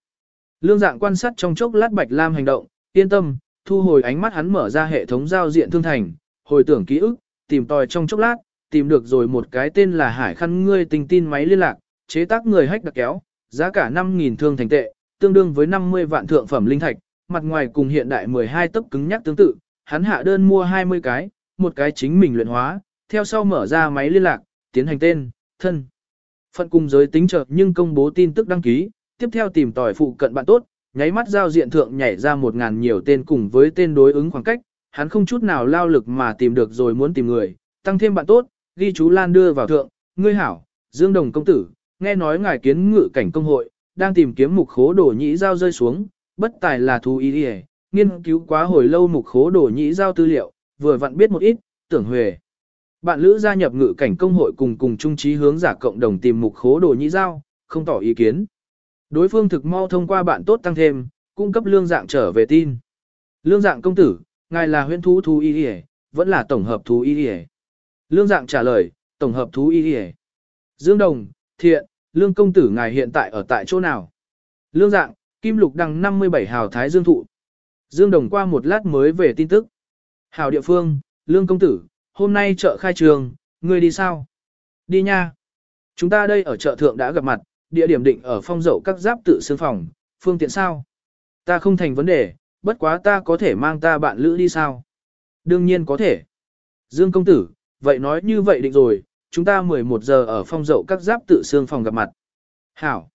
Lương dạng quan sát trong chốc lát Bạch Lam hành động, yên tâm, thu hồi ánh mắt hắn mở ra hệ thống giao diện thương thành, hồi tưởng ký ức, tìm tòi trong chốc lát, tìm được rồi một cái tên là Hải Khăn ngươi tình tin máy liên lạc, chế tác người hách đặc kéo, giá cả 5.000 thương thành tệ, tương đương với 50 vạn thượng phẩm linh thạch, mặt ngoài cùng hiện đại 12 tấc cứng nhắc tương tự, hắn hạ đơn mua 20 cái, một cái chính mình luyện hóa, theo sau mở ra máy liên lạc, tiến hành tên, thân. Phận cùng giới tính trợ nhưng công bố tin tức đăng ký, tiếp theo tìm tòi phụ cận bạn tốt, nháy mắt giao diện thượng nhảy ra một ngàn nhiều tên cùng với tên đối ứng khoảng cách, hắn không chút nào lao lực mà tìm được rồi muốn tìm người, tăng thêm bạn tốt, ghi chú Lan đưa vào thượng, ngươi hảo, Dương Đồng công tử, nghe nói ngài kiến ngự cảnh công hội, đang tìm kiếm mục khố đổ nhĩ giao rơi xuống, bất tài là thú ý đi nghiên cứu quá hồi lâu mục khố đổ nhĩ giao tư liệu, vừa vặn biết một ít, tưởng huề. Bạn lữ gia nhập ngự cảnh công hội cùng cùng trung trí hướng giả cộng đồng tìm mục khố đồ nhĩ giao, không tỏ ý kiến. Đối phương thực mau thông qua bạn tốt tăng thêm, cung cấp lương dạng trở về tin. Lương dạng công tử, ngài là huyễn thú thú y y vẫn là tổng hợp thú y y Lương dạng trả lời, tổng hợp thú y y Dương Đồng, thiện, lương công tử ngài hiện tại ở tại chỗ nào? Lương dạng, kim lục đăng 57 hào thái dương thụ. Dương Đồng qua một lát mới về tin tức. Hào địa phương, lương công tử, hôm nay chợ khai trường, ngươi đi sao? Đi nha. Chúng ta đây ở chợ thượng đã gặp mặt, địa điểm định ở phong dậu các giáp tự xương phòng, phương tiện sao? Ta không thành vấn đề, bất quá ta có thể mang ta bạn lữ đi sao? Đương nhiên có thể. Dương công tử, vậy nói như vậy định rồi, chúng ta 11 giờ ở phong dậu các giáp tự xương phòng gặp mặt. Hảo.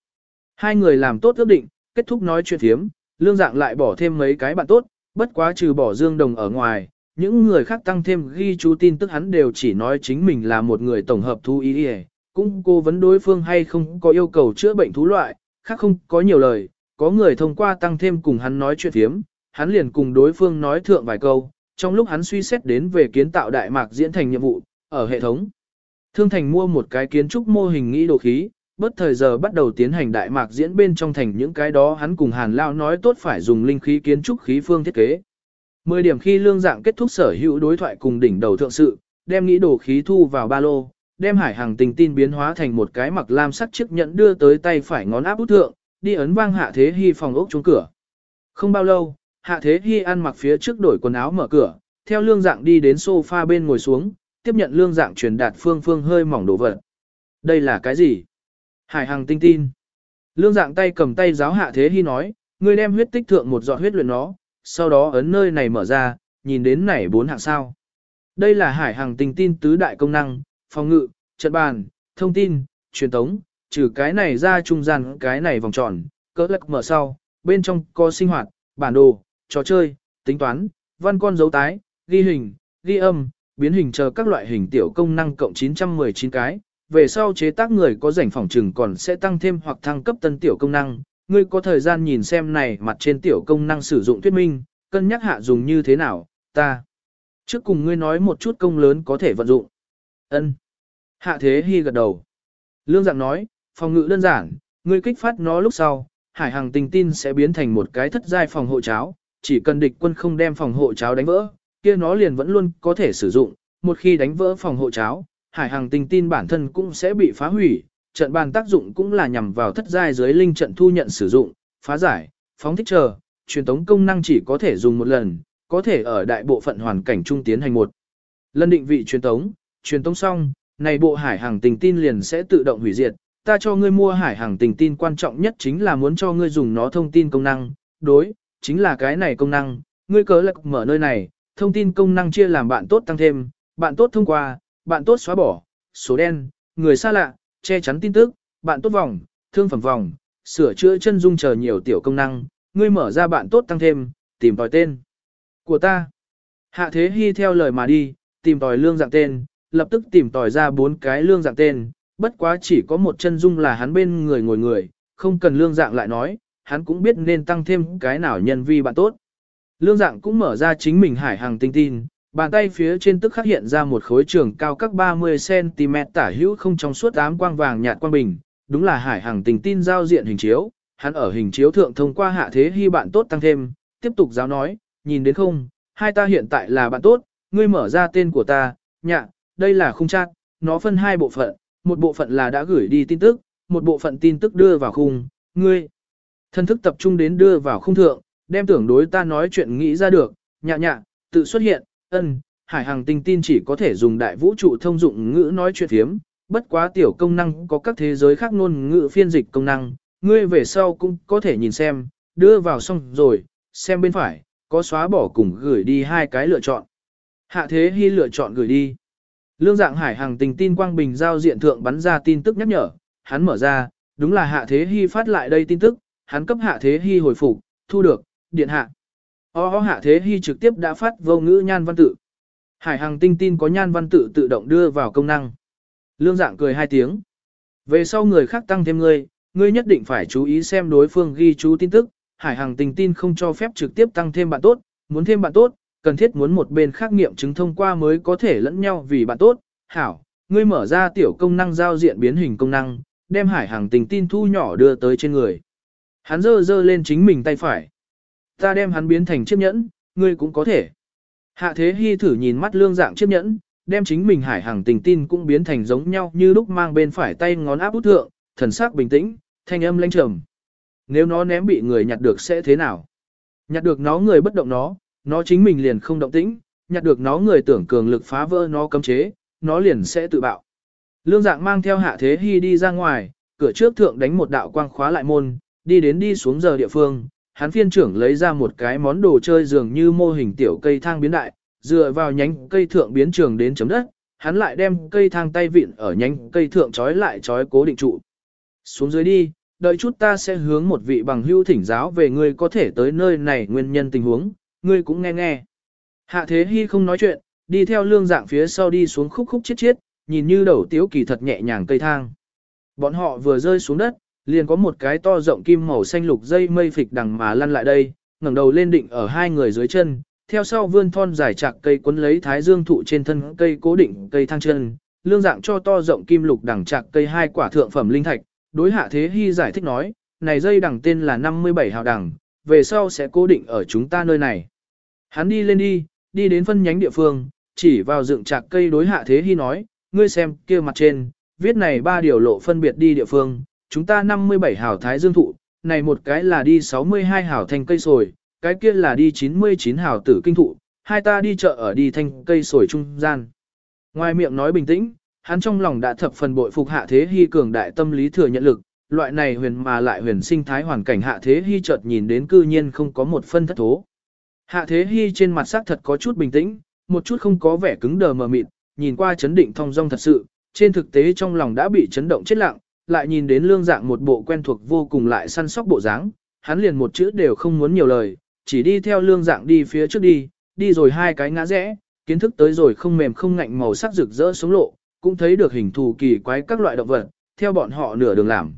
Hai người làm tốt ước định, kết thúc nói chuyện thiếm, lương dạng lại bỏ thêm mấy cái bạn tốt, bất quá trừ bỏ Dương Đồng ở ngoài, những người khác tăng thêm ghi chú tin tức hắn đều chỉ nói chính mình là một người tổng hợp thú ý y cũng cô vấn đối phương hay không có yêu cầu chữa bệnh thú loại, khác không có nhiều lời, có người thông qua tăng thêm cùng hắn nói chuyện thiếm, hắn liền cùng đối phương nói thượng vài câu, trong lúc hắn suy xét đến về kiến tạo đại mạc diễn thành nhiệm vụ, ở hệ thống. Thương thành mua một cái kiến trúc mô hình nghĩ đồ khí, bất thời giờ bắt đầu tiến hành đại mạc diễn bên trong thành những cái đó hắn cùng hàn lao nói tốt phải dùng linh khí kiến trúc khí phương thiết kế. Mười điểm khi lương dạng kết thúc sở hữu đối thoại cùng đỉnh đầu thượng sự, đem nghĩ đồ khí thu vào ba lô, đem hải hàng tình tin biến hóa thành một cái mặc lam sắc chiếc nhẫn đưa tới tay phải ngón áp út thượng, đi ấn vang hạ thế hy phòng ốc trốn cửa. Không bao lâu, hạ thế hy ăn mặc phía trước đổi quần áo mở cửa, theo lương dạng đi đến sofa bên ngồi xuống, tiếp nhận lương dạng truyền đạt phương phương hơi mỏng đổ vật. Đây là cái gì? Hải hàng tinh tin. Lương dạng tay cầm tay giáo hạ thế hy nói, ngươi đem huyết tích thượng một giọt huyết luyện nó, sau đó ấn nơi này mở ra, nhìn đến này bốn hạng sao. Đây là hải hàng tình tin tứ đại công năng, phòng ngự, trận bàn, thông tin, truyền tống, trừ cái này ra trung gian cái này vòng tròn, cỡ lắc mở sau, bên trong có sinh hoạt, bản đồ, trò chơi, tính toán, văn con dấu tái, ghi hình, ghi âm, biến hình chờ các loại hình tiểu công năng cộng 919 cái. Về sau chế tác người có rảnh phòng trừng còn sẽ tăng thêm hoặc thăng cấp tân tiểu công năng, ngươi có thời gian nhìn xem này mặt trên tiểu công năng sử dụng thuyết minh, cân nhắc hạ dùng như thế nào, ta. Trước cùng ngươi nói một chút công lớn có thể vận dụng. Ân. Hạ thế hy gật đầu. Lương dạng nói, phòng ngự đơn giản, ngươi kích phát nó lúc sau, hải hàng tình tin sẽ biến thành một cái thất giai phòng hộ cháo, chỉ cần địch quân không đem phòng hộ cháo đánh vỡ, kia nó liền vẫn luôn có thể sử dụng, một khi đánh vỡ phòng hộ cháo, hải hàng tình tin bản thân cũng sẽ bị phá hủy, trận bàn tác dụng cũng là nhằm vào thất giai dưới linh trận thu nhận sử dụng, phá giải, phóng thích chờ, truyền tống công năng chỉ có thể dùng một lần, có thể ở đại bộ phận hoàn cảnh trung tiến hành một. Lần định vị truyền tống, truyền tống xong, này bộ hải hàng tình tin liền sẽ tự động hủy diệt, ta cho ngươi mua hải hàng tình tin quan trọng nhất chính là muốn cho ngươi dùng nó thông tin công năng, đối, chính là cái này công năng, ngươi cớ lạc mở nơi này, thông tin công năng chia làm bạn tốt tăng thêm, bạn tốt thông qua, bạn tốt xóa bỏ, số đen, người xa lạ, che chắn tin tức, bạn tốt vòng, thương phẩm vòng, sửa chữa chân dung chờ nhiều tiểu công năng, ngươi mở ra bạn tốt tăng thêm, tìm tòi tên của ta. Hạ Thế Hy theo lời mà đi, tìm tòi lương dạng tên, lập tức tìm tòi ra bốn cái lương dạng tên, bất quá chỉ có một chân dung là hắn bên người ngồi người, không cần lương dạng lại nói, hắn cũng biết nên tăng thêm cái nào nhân vi bạn tốt. Lương dạng cũng mở ra chính mình hải hàng tinh tin, bàn tay phía trên tức khắc hiện ra một khối trường cao các 30cm tả hữu không trong suốt ám quang vàng nhạt quang bình, đúng là hải hàng tình tin giao diện hình chiếu, hắn ở hình chiếu thượng thông qua hạ thế hy bạn tốt tăng thêm, tiếp tục giáo nói, nhìn đến không, hai ta hiện tại là bạn tốt, ngươi mở ra tên của ta, nhạ, đây là khung chat, nó phân hai bộ phận, một bộ phận là đã gửi đi tin tức, một bộ phận tin tức đưa vào khung, ngươi. Thân thức tập trung đến đưa vào khung thượng, đem tưởng đối ta nói chuyện nghĩ ra được, nhạ nhạ, tự xuất hiện, ân, hải hàng tinh tin chỉ có thể dùng đại vũ trụ thông dụng ngữ nói chuyện thiếm, bất quá tiểu công năng có các thế giới khác ngôn ngữ phiên dịch công năng, ngươi về sau cũng có thể nhìn xem, đưa vào xong rồi, xem bên phải, có xóa bỏ cùng gửi đi hai cái lựa chọn. Hạ thế hy lựa chọn gửi đi. Lương dạng hải hàng tình tin quang bình giao diện thượng bắn ra tin tức nhắc nhở, hắn mở ra, đúng là hạ thế hy phát lại đây tin tức, hắn cấp hạ thế hy hồi phục, thu được, điện hạ. O hạ thế hy trực tiếp đã phát vô ngữ nhan văn tự. Hải hàng tinh tin có nhan văn tự tự động đưa vào công năng. Lương dạng cười hai tiếng. Về sau người khác tăng thêm ngươi, ngươi nhất định phải chú ý xem đối phương ghi chú tin tức. Hải hàng tinh tin không cho phép trực tiếp tăng thêm bạn tốt, muốn thêm bạn tốt, cần thiết muốn một bên khác nghiệm chứng thông qua mới có thể lẫn nhau vì bạn tốt. Hảo, ngươi mở ra tiểu công năng giao diện biến hình công năng, đem hải hàng tinh tin thu nhỏ đưa tới trên người. Hắn dơ dơ lên chính mình tay phải. Ta đem hắn biến thành chiếc nhẫn, ngươi cũng có thể. Hạ thế hy thử nhìn mắt lương dạng chiếc nhẫn, đem chính mình hải hàng tình tin cũng biến thành giống nhau như lúc mang bên phải tay ngón áp út thượng, thần sắc bình tĩnh, thanh âm lãnh trầm. Nếu nó ném bị người nhặt được sẽ thế nào? Nhặt được nó người bất động nó, nó chính mình liền không động tĩnh, nhặt được nó người tưởng cường lực phá vỡ nó cấm chế, nó liền sẽ tự bạo. Lương dạng mang theo hạ thế hy đi ra ngoài, cửa trước thượng đánh một đạo quang khóa lại môn, đi đến đi xuống giờ địa phương, hắn phiên trưởng lấy ra một cái món đồ chơi dường như mô hình tiểu cây thang biến đại, dựa vào nhánh cây thượng biến trường đến chấm đất, hắn lại đem cây thang tay vịn ở nhánh cây thượng trói lại trói cố định trụ. Xuống dưới đi, đợi chút ta sẽ hướng một vị bằng hưu thỉnh giáo về ngươi có thể tới nơi này nguyên nhân tình huống, ngươi cũng nghe nghe. Hạ Thế Hy không nói chuyện, đi theo lương dạng phía sau đi xuống khúc khúc chết chết, nhìn như đầu tiếu kỳ thật nhẹ nhàng cây thang. Bọn họ vừa rơi xuống đất, liền có một cái to rộng kim màu xanh lục dây mây phịch đằng mà lăn lại đây, ngẩng đầu lên định ở hai người dưới chân, theo sau vươn thon dài chạc cây cuốn lấy thái dương thụ trên thân cây cố định cây thang chân, lương dạng cho to rộng kim lục đằng chạc cây hai quả thượng phẩm linh thạch, đối hạ thế hy giải thích nói, này dây đằng tên là 57 hào đằng, về sau sẽ cố định ở chúng ta nơi này. Hắn đi lên đi, đi đến phân nhánh địa phương, chỉ vào dựng chạc cây đối hạ thế hy nói, ngươi xem kia mặt trên, viết này ba điều lộ phân biệt đi địa phương, chúng ta 57 hào thái dương thụ, này một cái là đi 62 hào thành cây sồi, cái kia là đi 99 hào tử kinh thụ, hai ta đi chợ ở đi thành cây sồi trung gian. Ngoài miệng nói bình tĩnh, hắn trong lòng đã thập phần bội phục hạ thế hy cường đại tâm lý thừa nhận lực, loại này huyền mà lại huyền sinh thái hoàn cảnh hạ thế hy chợt nhìn đến cư nhiên không có một phân thất thố. Hạ thế hy trên mặt sắc thật có chút bình tĩnh, một chút không có vẻ cứng đờ mờ mịt, nhìn qua chấn định thong dong thật sự, trên thực tế trong lòng đã bị chấn động chết lặng, lại nhìn đến lương dạng một bộ quen thuộc vô cùng lại săn sóc bộ dáng, hắn liền một chữ đều không muốn nhiều lời, chỉ đi theo lương dạng đi phía trước đi, đi rồi hai cái ngã rẽ, kiến thức tới rồi không mềm không ngạnh màu sắc rực rỡ sống lộ, cũng thấy được hình thù kỳ quái các loại động vật, theo bọn họ nửa đường làm.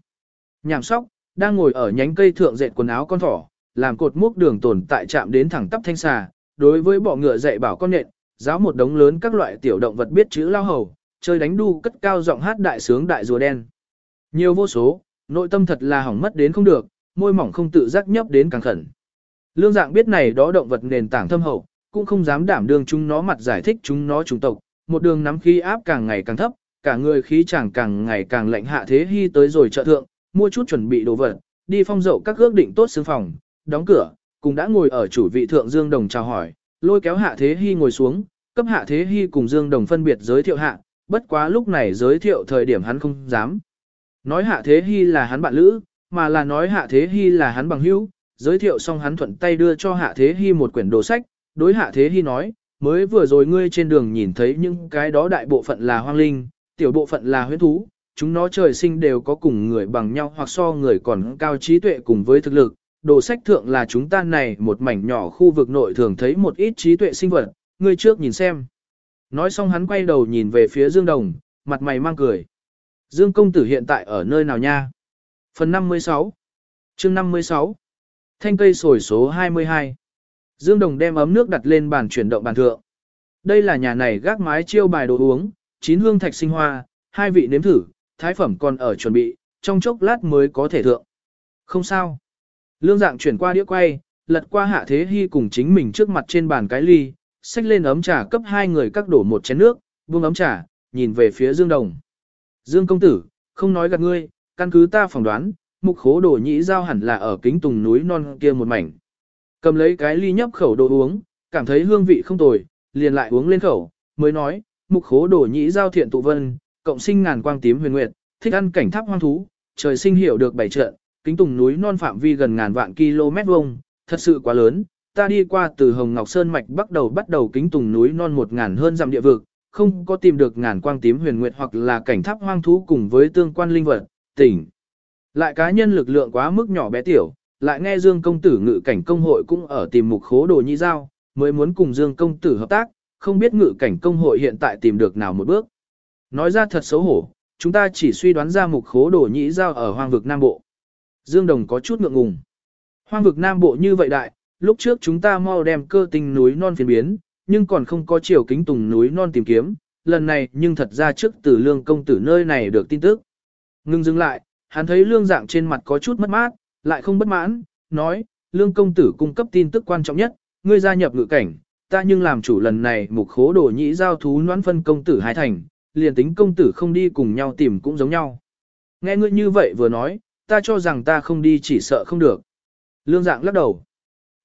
Nhảm sóc, đang ngồi ở nhánh cây thượng dệt quần áo con thỏ, làm cột múc đường tồn tại chạm đến thẳng tắp thanh xà, đối với bọ ngựa dạy bảo con nện, giáo một đống lớn các loại tiểu động vật biết chữ lao hầu, chơi đánh đu cất cao giọng hát đại sướng đại rùa đen. Nhiều vô số, nội tâm thật là hỏng mất đến không được, môi mỏng không tự giác nhấp đến càng khẩn. Lương dạng biết này đó động vật nền tảng thâm hậu, cũng không dám đảm đương chúng nó mặt giải thích chúng nó chủng tộc, một đường nắm khí áp càng ngày càng thấp, cả người khí chẳng càng ngày càng lạnh hạ thế hy tới rồi chợ thượng, mua chút chuẩn bị đồ vật, đi phong dậu các ước định tốt xương phòng, đóng cửa, cùng đã ngồi ở chủ vị thượng Dương Đồng chào hỏi, lôi kéo hạ thế hy ngồi xuống, cấp hạ thế hy cùng Dương Đồng phân biệt giới thiệu hạ, bất quá lúc này giới thiệu thời điểm hắn không dám. Nói hạ thế hy là hắn bạn lữ, mà là nói hạ thế hy là hắn bằng hữu, giới thiệu xong hắn thuận tay đưa cho hạ thế hy một quyển đồ sách, đối hạ thế hy nói, mới vừa rồi ngươi trên đường nhìn thấy những cái đó đại bộ phận là hoang linh, tiểu bộ phận là huyễn thú, chúng nó trời sinh đều có cùng người bằng nhau hoặc so người còn cao trí tuệ cùng với thực lực. Đồ sách thượng là chúng ta này một mảnh nhỏ khu vực nội thường thấy một ít trí tuệ sinh vật, ngươi trước nhìn xem. Nói xong hắn quay đầu nhìn về phía Dương Đồng, mặt mày mang cười. Dương công tử hiện tại ở nơi nào nha? Phần 56 chương 56 Thanh cây sồi số 22 Dương Đồng đem ấm nước đặt lên bàn chuyển động bàn thượng. Đây là nhà này gác mái chiêu bài đồ uống, chín hương thạch sinh hoa, hai vị nếm thử, thái phẩm còn ở chuẩn bị, trong chốc lát mới có thể thượng. Không sao. Lương dạng chuyển qua đĩa quay, lật qua hạ thế hy cùng chính mình trước mặt trên bàn cái ly, xách lên ấm trà cấp hai người các đổ một chén nước, buông ấm trà, nhìn về phía Dương Đồng. Dương công tử, không nói gạt ngươi, căn cứ ta phỏng đoán, mục khố đồ nhĩ giao hẳn là ở kính tùng núi non kia một mảnh. Cầm lấy cái ly nhấp khẩu đồ uống, cảm thấy hương vị không tồi, liền lại uống lên khẩu, mới nói, mục khố đồ nhĩ giao thiện tụ vân, cộng sinh ngàn quang tím huyền nguyệt, thích ăn cảnh tháp hoang thú, trời sinh hiểu được bảy trận, kính tùng núi non phạm vi gần ngàn vạn km vuông, thật sự quá lớn. Ta đi qua từ Hồng Ngọc Sơn mạch bắt đầu bắt đầu kính tùng núi non một ngàn hơn dặm địa vực, không có tìm được ngàn quang tím huyền nguyệt hoặc là cảnh tháp hoang thú cùng với tương quan linh vật, tỉnh. Lại cá nhân lực lượng quá mức nhỏ bé tiểu, lại nghe Dương công tử ngự cảnh công hội cũng ở tìm mục khố đồ nhị giao, mới muốn cùng Dương công tử hợp tác, không biết ngự cảnh công hội hiện tại tìm được nào một bước. Nói ra thật xấu hổ, chúng ta chỉ suy đoán ra mục khố đồ nhị giao ở hoang vực Nam Bộ. Dương Đồng có chút ngượng ngùng. Hoang vực Nam Bộ như vậy đại, lúc trước chúng ta mau đem cơ tinh núi non phiên biến, nhưng còn không có chiều kính tùng núi non tìm kiếm, lần này nhưng thật ra trước từ lương công tử nơi này được tin tức. Ngưng dừng lại, hắn thấy lương dạng trên mặt có chút mất mát, lại không bất mãn, nói, lương công tử cung cấp tin tức quan trọng nhất, ngươi gia nhập ngự cảnh, ta nhưng làm chủ lần này mục khố đồ nhĩ giao thú noãn phân công tử hai thành, liền tính công tử không đi cùng nhau tìm cũng giống nhau. Nghe ngươi như vậy vừa nói, ta cho rằng ta không đi chỉ sợ không được. Lương dạng lắc đầu.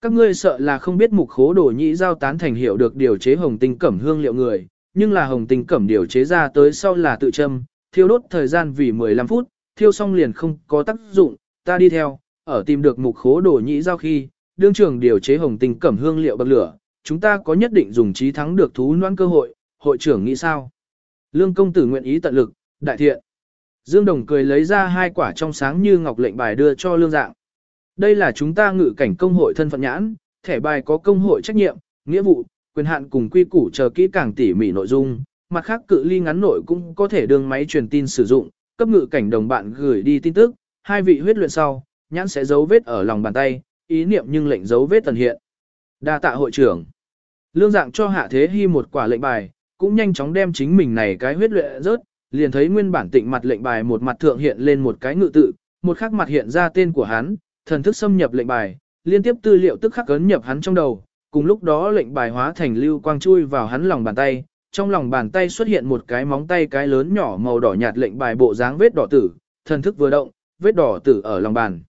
Các ngươi sợ là không biết mục khố đồ nhĩ giao tán thành hiệu được điều chế hồng tinh cẩm hương liệu người, nhưng là hồng tinh cẩm điều chế ra tới sau là tự châm, thiêu đốt thời gian vì 15 phút, thiêu xong liền không có tác dụng, ta đi theo, ở tìm được mục khố đồ nhĩ giao khi, đương trưởng điều chế hồng tinh cẩm hương liệu bậc lửa, chúng ta có nhất định dùng trí thắng được thú noan cơ hội, hội trưởng nghĩ sao? Lương công tử nguyện ý tận lực, đại thiện. Dương Đồng cười lấy ra hai quả trong sáng như ngọc lệnh bài đưa cho lương dạng. Đây là chúng ta ngự cảnh công hội thân phận nhãn, thẻ bài có công hội trách nhiệm, nghĩa vụ, quyền hạn cùng quy củ chờ kỹ càng tỉ mỉ nội dung, mặt khác cự ly ngắn nội cũng có thể đường máy truyền tin sử dụng, cấp ngự cảnh đồng bạn gửi đi tin tức, hai vị huyết luyện sau, nhãn sẽ dấu vết ở lòng bàn tay, ý niệm nhưng lệnh dấu vết tần hiện. Đa tạ hội trưởng. Lương dạng cho hạ thế hy một quả lệnh bài, cũng nhanh chóng đem chính mình này cái huyết luyện rớt, liền thấy nguyên bản tịnh mặt lệnh bài một mặt thượng hiện lên một cái ngự tự, một khắc mặt hiện ra tên của hắn, thần thức xâm nhập lệnh bài, liên tiếp tư liệu tức khắc cấn nhập hắn trong đầu, cùng lúc đó lệnh bài hóa thành lưu quang chui vào hắn lòng bàn tay, trong lòng bàn tay xuất hiện một cái móng tay cái lớn nhỏ màu đỏ nhạt lệnh bài bộ dáng vết đỏ tử, thần thức vừa động, vết đỏ tử ở lòng bàn.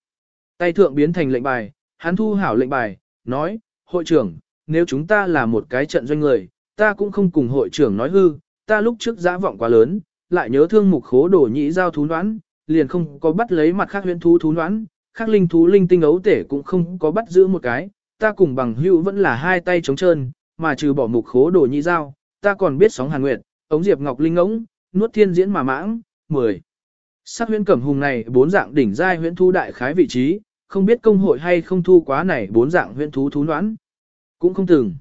Tay thượng biến thành lệnh bài, hắn thu hảo lệnh bài, nói, hội trưởng, nếu chúng ta là một cái trận doanh người, ta cũng không cùng hội trưởng nói hư, ta lúc trước giã vọng quá lớn, lại nhớ thương mục khố đổ nhĩ giao thú đoán, liền không có bắt lấy mặt khác huyễn thú thú đoán, khác linh thú linh tinh ấu tể cũng không có bắt giữ một cái, ta cùng bằng hữu vẫn là hai tay trống trơn, mà trừ bỏ mục khố đồ nhị dao, ta còn biết sóng hàn nguyệt, ống diệp ngọc linh ống, nuốt thiên diễn mà mãng, 10. Sắc huyễn cẩm hùng này bốn dạng đỉnh giai huyễn thú đại khái vị trí, không biết công hội hay không thu quá này bốn dạng huyễn thú thú noãn. Cũng không từng.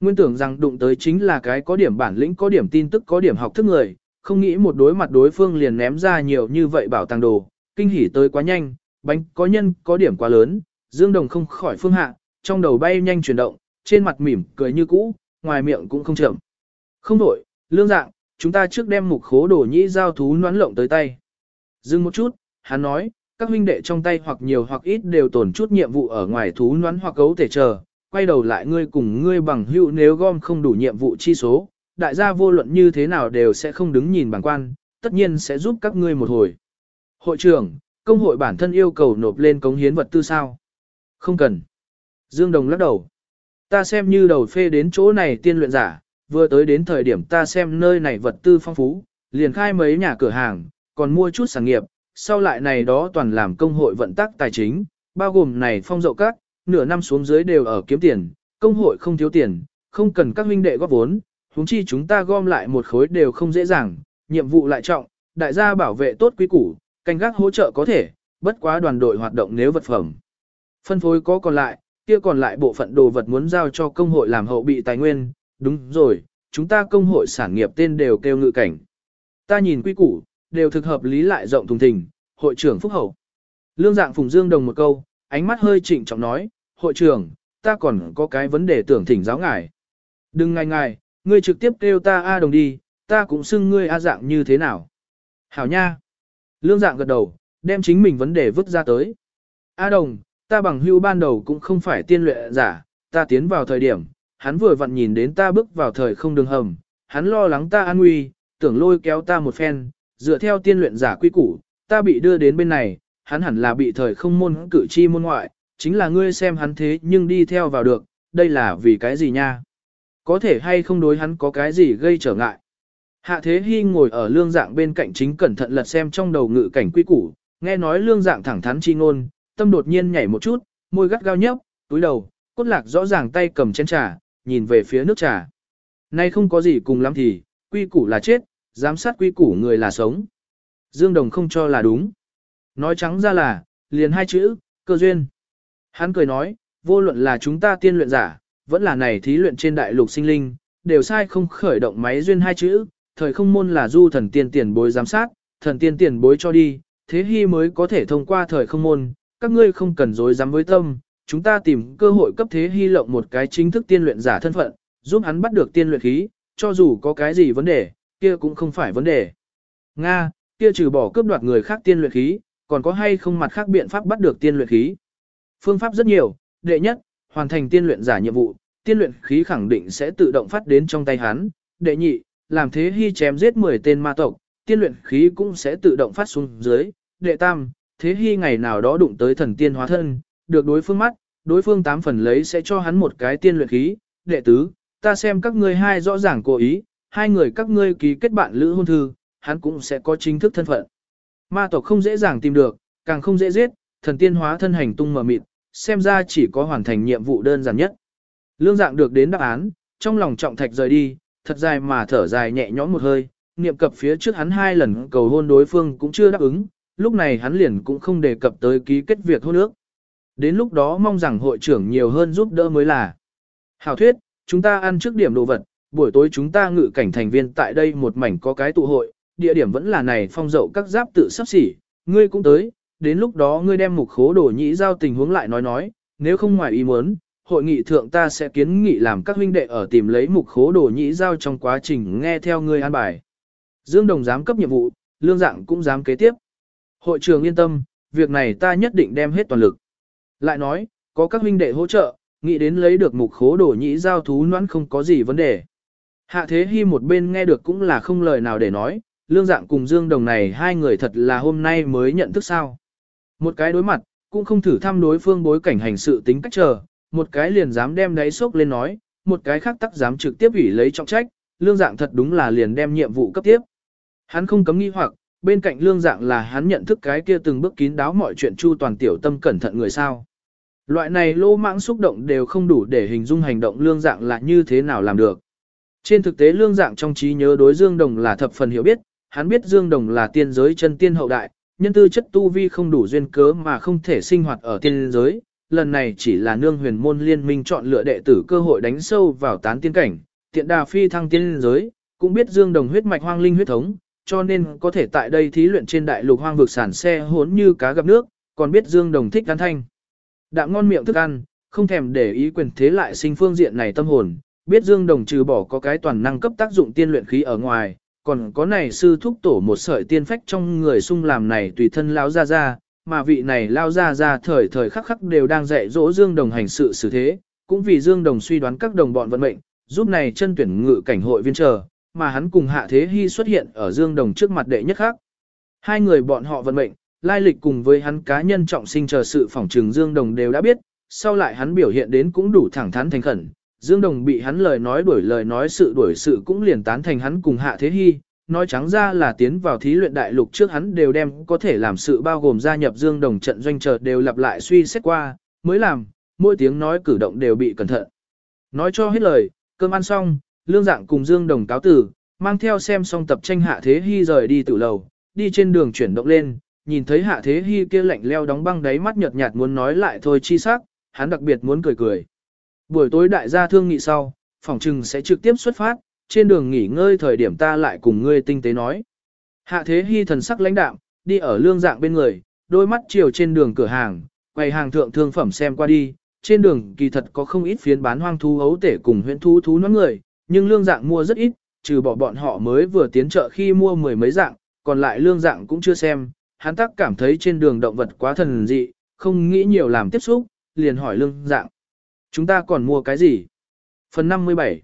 Nguyên tưởng rằng đụng tới chính là cái có điểm bản lĩnh có điểm tin tức có điểm học thức người, không nghĩ một đối mặt đối phương liền ném ra nhiều như vậy bảo tàng đồ, kinh hỉ tới quá nhanh, bánh có nhân có điểm quá lớn, Dương Đồng không khỏi phương hạ, trong đầu bay nhanh chuyển động, trên mặt mỉm cười như cũ, ngoài miệng cũng không chậm. Không đổi, lương dạng, chúng ta trước đem mục khố đồ nhĩ giao thú noán lộng tới tay. Dừng một chút, hắn nói, các huynh đệ trong tay hoặc nhiều hoặc ít đều tổn chút nhiệm vụ ở ngoài thú noán hoặc cấu thể chờ, quay đầu lại ngươi cùng ngươi bằng hữu nếu gom không đủ nhiệm vụ chi số, đại gia vô luận như thế nào đều sẽ không đứng nhìn bằng quan, tất nhiên sẽ giúp các ngươi một hồi. Hội trưởng, công hội bản thân yêu cầu nộp lên cống hiến vật tư sao? Không cần. Dương Đồng lắc đầu. Ta xem như đầu phê đến chỗ này tiên luyện giả, vừa tới đến thời điểm ta xem nơi này vật tư phong phú, liền khai mấy nhà cửa hàng, còn mua chút sản nghiệp, sau lại này đó toàn làm công hội vận tắc tài chính, bao gồm này phong dậu các, nửa năm xuống dưới đều ở kiếm tiền, công hội không thiếu tiền, không cần các huynh đệ góp vốn, huống chi chúng ta gom lại một khối đều không dễ dàng, nhiệm vụ lại trọng, Đại gia bảo vệ tốt quý củ, canh gác hỗ trợ có thể, bất quá đoàn đội hoạt động nếu vật phẩm. Phân phối có còn lại, kia còn lại bộ phận đồ vật muốn giao cho công hội làm hậu bị tài nguyên, đúng rồi, chúng ta công hội sản nghiệp tên đều kêu ngự cảnh. Ta nhìn quy củ, đều thực hợp lý lại rộng thùng thình, hội trưởng phúc hậu. Lương dạng Phùng Dương đồng một câu, ánh mắt hơi trịnh trọng nói, hội trưởng, ta còn có cái vấn đề tưởng thỉnh giáo ngài. Đừng ngài ngài, ngươi trực tiếp kêu ta A đồng đi, ta cũng xưng ngươi A dạng như thế nào. Hảo nha. Lương dạng gật đầu, đem chính mình vấn đề vứt ra tới. A đồng, ta bằng hưu ban đầu cũng không phải tiên luyện giả, ta tiến vào thời điểm, hắn vừa vặn nhìn đến ta bước vào thời không đường hầm, hắn lo lắng ta an nguy, tưởng lôi kéo ta một phen, dựa theo tiên luyện giả quy củ, ta bị đưa đến bên này, hắn hẳn là bị thời không môn cử chi môn ngoại, chính là ngươi xem hắn thế nhưng đi theo vào được, đây là vì cái gì nha? Có thể hay không đối hắn có cái gì gây trở ngại? Hạ Thế Hy ngồi ở lương dạng bên cạnh chính cẩn thận lật xem trong đầu ngự cảnh quy củ, nghe nói lương dạng thẳng thắn chi ngôn, tâm đột nhiên nhảy một chút, môi gắt gao nhấp, túi đầu, cốt lạc rõ ràng tay cầm chén trà, nhìn về phía nước trà. Nay không có gì cùng lắm thì, quy củ là chết, giám sát quy củ người là sống. Dương Đồng không cho là đúng. Nói trắng ra là, liền hai chữ, cơ duyên. Hắn cười nói, vô luận là chúng ta tiên luyện giả, vẫn là này thí luyện trên đại lục sinh linh, đều sai không khởi động máy duyên hai chữ, thời không môn là du thần tiên tiền bối giám sát, thần tiên tiền bối cho đi, thế hy mới có thể thông qua thời không môn, các ngươi không cần dối dám với tâm, chúng ta tìm cơ hội cấp thế hy lộng một cái chính thức tiên luyện giả thân phận, giúp hắn bắt được tiên luyện khí, cho dù có cái gì vấn đề, kia cũng không phải vấn đề. Nga, kia trừ bỏ cướp đoạt người khác tiên luyện khí, còn có hay không mặt khác biện pháp bắt được tiên luyện khí. Phương pháp rất nhiều, đệ nhất, hoàn thành tiên luyện giả nhiệm vụ, tiên luyện khí khẳng định sẽ tự động phát đến trong tay hắn. Đệ nhị, làm thế hy chém giết 10 tên ma tộc, tiên luyện khí cũng sẽ tự động phát xuống dưới. Đệ tam, thế hy ngày nào đó đụng tới thần tiên hóa thân, được đối phương mắt, đối phương tám phần lấy sẽ cho hắn một cái tiên luyện khí. Đệ tứ, ta xem các ngươi hai rõ ràng cố ý, hai người các ngươi ký kết bạn lữ hôn thư, hắn cũng sẽ có chính thức thân phận. Ma tộc không dễ dàng tìm được, càng không dễ giết, thần tiên hóa thân hành tung mờ mịt, xem ra chỉ có hoàn thành nhiệm vụ đơn giản nhất. Lương dạng được đến đáp án, trong lòng trọng thạch rời đi, thật dài mà thở dài nhẹ nhõm một hơi, niệm cập phía trước hắn hai lần cầu hôn đối phương cũng chưa đáp ứng, lúc này hắn liền cũng không đề cập tới ký kết việc hôn ước. Đến lúc đó mong rằng hội trưởng nhiều hơn giúp đỡ mới là. Hảo thuyết, chúng ta ăn trước điểm đồ vật, buổi tối chúng ta ngự cảnh thành viên tại đây một mảnh có cái tụ hội, địa điểm vẫn là này phong dậu các giáp tự sắp xỉ, ngươi cũng tới, đến lúc đó ngươi đem mục khố đồ nhĩ giao tình huống lại nói nói, nếu không ngoài ý muốn, hội nghị thượng ta sẽ kiến nghị làm các huynh đệ ở tìm lấy mục khố đồ nhĩ giao trong quá trình nghe theo ngươi an bài. Dương Đồng dám cấp nhiệm vụ, lương dạng cũng dám kế tiếp. Hội trường yên tâm, việc này ta nhất định đem hết toàn lực. Lại nói, có các huynh đệ hỗ trợ, nghĩ đến lấy được mục khố đồ nhĩ giao thú noãn không có gì vấn đề. Hạ Thế Hy một bên nghe được cũng là không lời nào để nói, lương dạng cùng Dương Đồng này hai người thật là hôm nay mới nhận thức sao. Một cái đối mặt, cũng không thử thăm đối phương bối cảnh hành sự tính cách chờ, một cái liền dám đem đáy sốc lên nói, một cái khác tắc dám trực tiếp ủy lấy trọng trách, lương dạng thật đúng là liền đem nhiệm vụ cấp tiếp. Hắn không cấm nghi hoặc, bên cạnh lương dạng là hắn nhận thức cái kia từng bước kín đáo mọi chuyện chu toàn tiểu tâm cẩn thận người sao. Loại này lô mãng xúc động đều không đủ để hình dung hành động lương dạng là như thế nào làm được. Trên thực tế lương dạng trong trí nhớ đối Dương Đồng là thập phần hiểu biết, hắn biết Dương Đồng là tiên giới chân tiên hậu đại, nhân tư chất tu vi không đủ duyên cớ mà không thể sinh hoạt ở tiên giới. Lần này chỉ là nương huyền môn liên minh chọn lựa đệ tử cơ hội đánh sâu vào tán tiên cảnh, tiện đà phi thăng tiên giới, cũng biết Dương Đồng huyết mạch hoang linh huyết thống, cho nên có thể tại đây thí luyện trên đại lục hoang vực sản xe hốn như cá gặp nước, còn biết Dương Đồng thích ăn thanh. Đạm ngon miệng thức ăn, không thèm để ý quyền thế lại sinh phương diện này tâm hồn, biết Dương Đồng trừ bỏ có cái toàn năng cấp tác dụng tiên luyện khí ở ngoài, còn có này sư thúc tổ một sợi tiên phách trong người sung làm này tùy thân lão ra ra, mà vị này lao ra ra thời thời khắc khắc đều đang dạy dỗ Dương Đồng hành sự xử thế, cũng vì Dương Đồng suy đoán các đồng bọn vận mệnh, giúp này chân tuyển ngự cảnh hội viên chờ, mà hắn cùng Hạ Thế Hy xuất hiện ở Dương Đồng trước mặt đệ nhất khác. Hai người bọn họ vận mệnh, lai lịch cùng với hắn cá nhân trọng sinh chờ sự phỏng trừng Dương Đồng đều đã biết, sau lại hắn biểu hiện đến cũng đủ thẳng thắn thành khẩn, Dương Đồng bị hắn lời nói đuổi lời nói sự đuổi sự cũng liền tán thành hắn cùng Hạ Thế Hy, nói trắng ra là tiến vào thí luyện đại lục trước hắn đều đem có thể làm sự bao gồm gia nhập Dương Đồng trận doanh chờ đều lặp lại suy xét qua, mới làm, mỗi tiếng nói cử động đều bị cẩn thận. Nói cho hết lời, cơm ăn xong, Lương Dạng cùng Dương Đồng cáo tử, mang theo xem xong tập tranh Hạ Thế Hy rời đi tự lầu, đi trên đường chuyển động lên, nhìn thấy hạ thế hy kia lạnh leo đóng băng đáy mắt nhợt nhạt muốn nói lại thôi chi sắc, hắn đặc biệt muốn cười cười. Buổi tối đại gia thương nghị sau, phòng trừng sẽ trực tiếp xuất phát, trên đường nghỉ ngơi thời điểm ta lại cùng ngươi tinh tế nói. Hạ thế hy thần sắc lãnh đạm, đi ở lương dạng bên người, đôi mắt chiều trên đường cửa hàng, quầy hàng thượng thương phẩm xem qua đi, trên đường kỳ thật có không ít phiến bán hoang thú ấu tể cùng huyễn thú thú nón người, nhưng lương dạng mua rất ít, trừ bỏ bọn họ mới vừa tiến chợ khi mua mười mấy dạng, còn lại lương dạng cũng chưa xem, hắn tác cảm thấy trên đường động vật quá thần dị, không nghĩ nhiều làm tiếp xúc, liền hỏi lương dạng. Chúng ta còn mua cái gì? Phần 57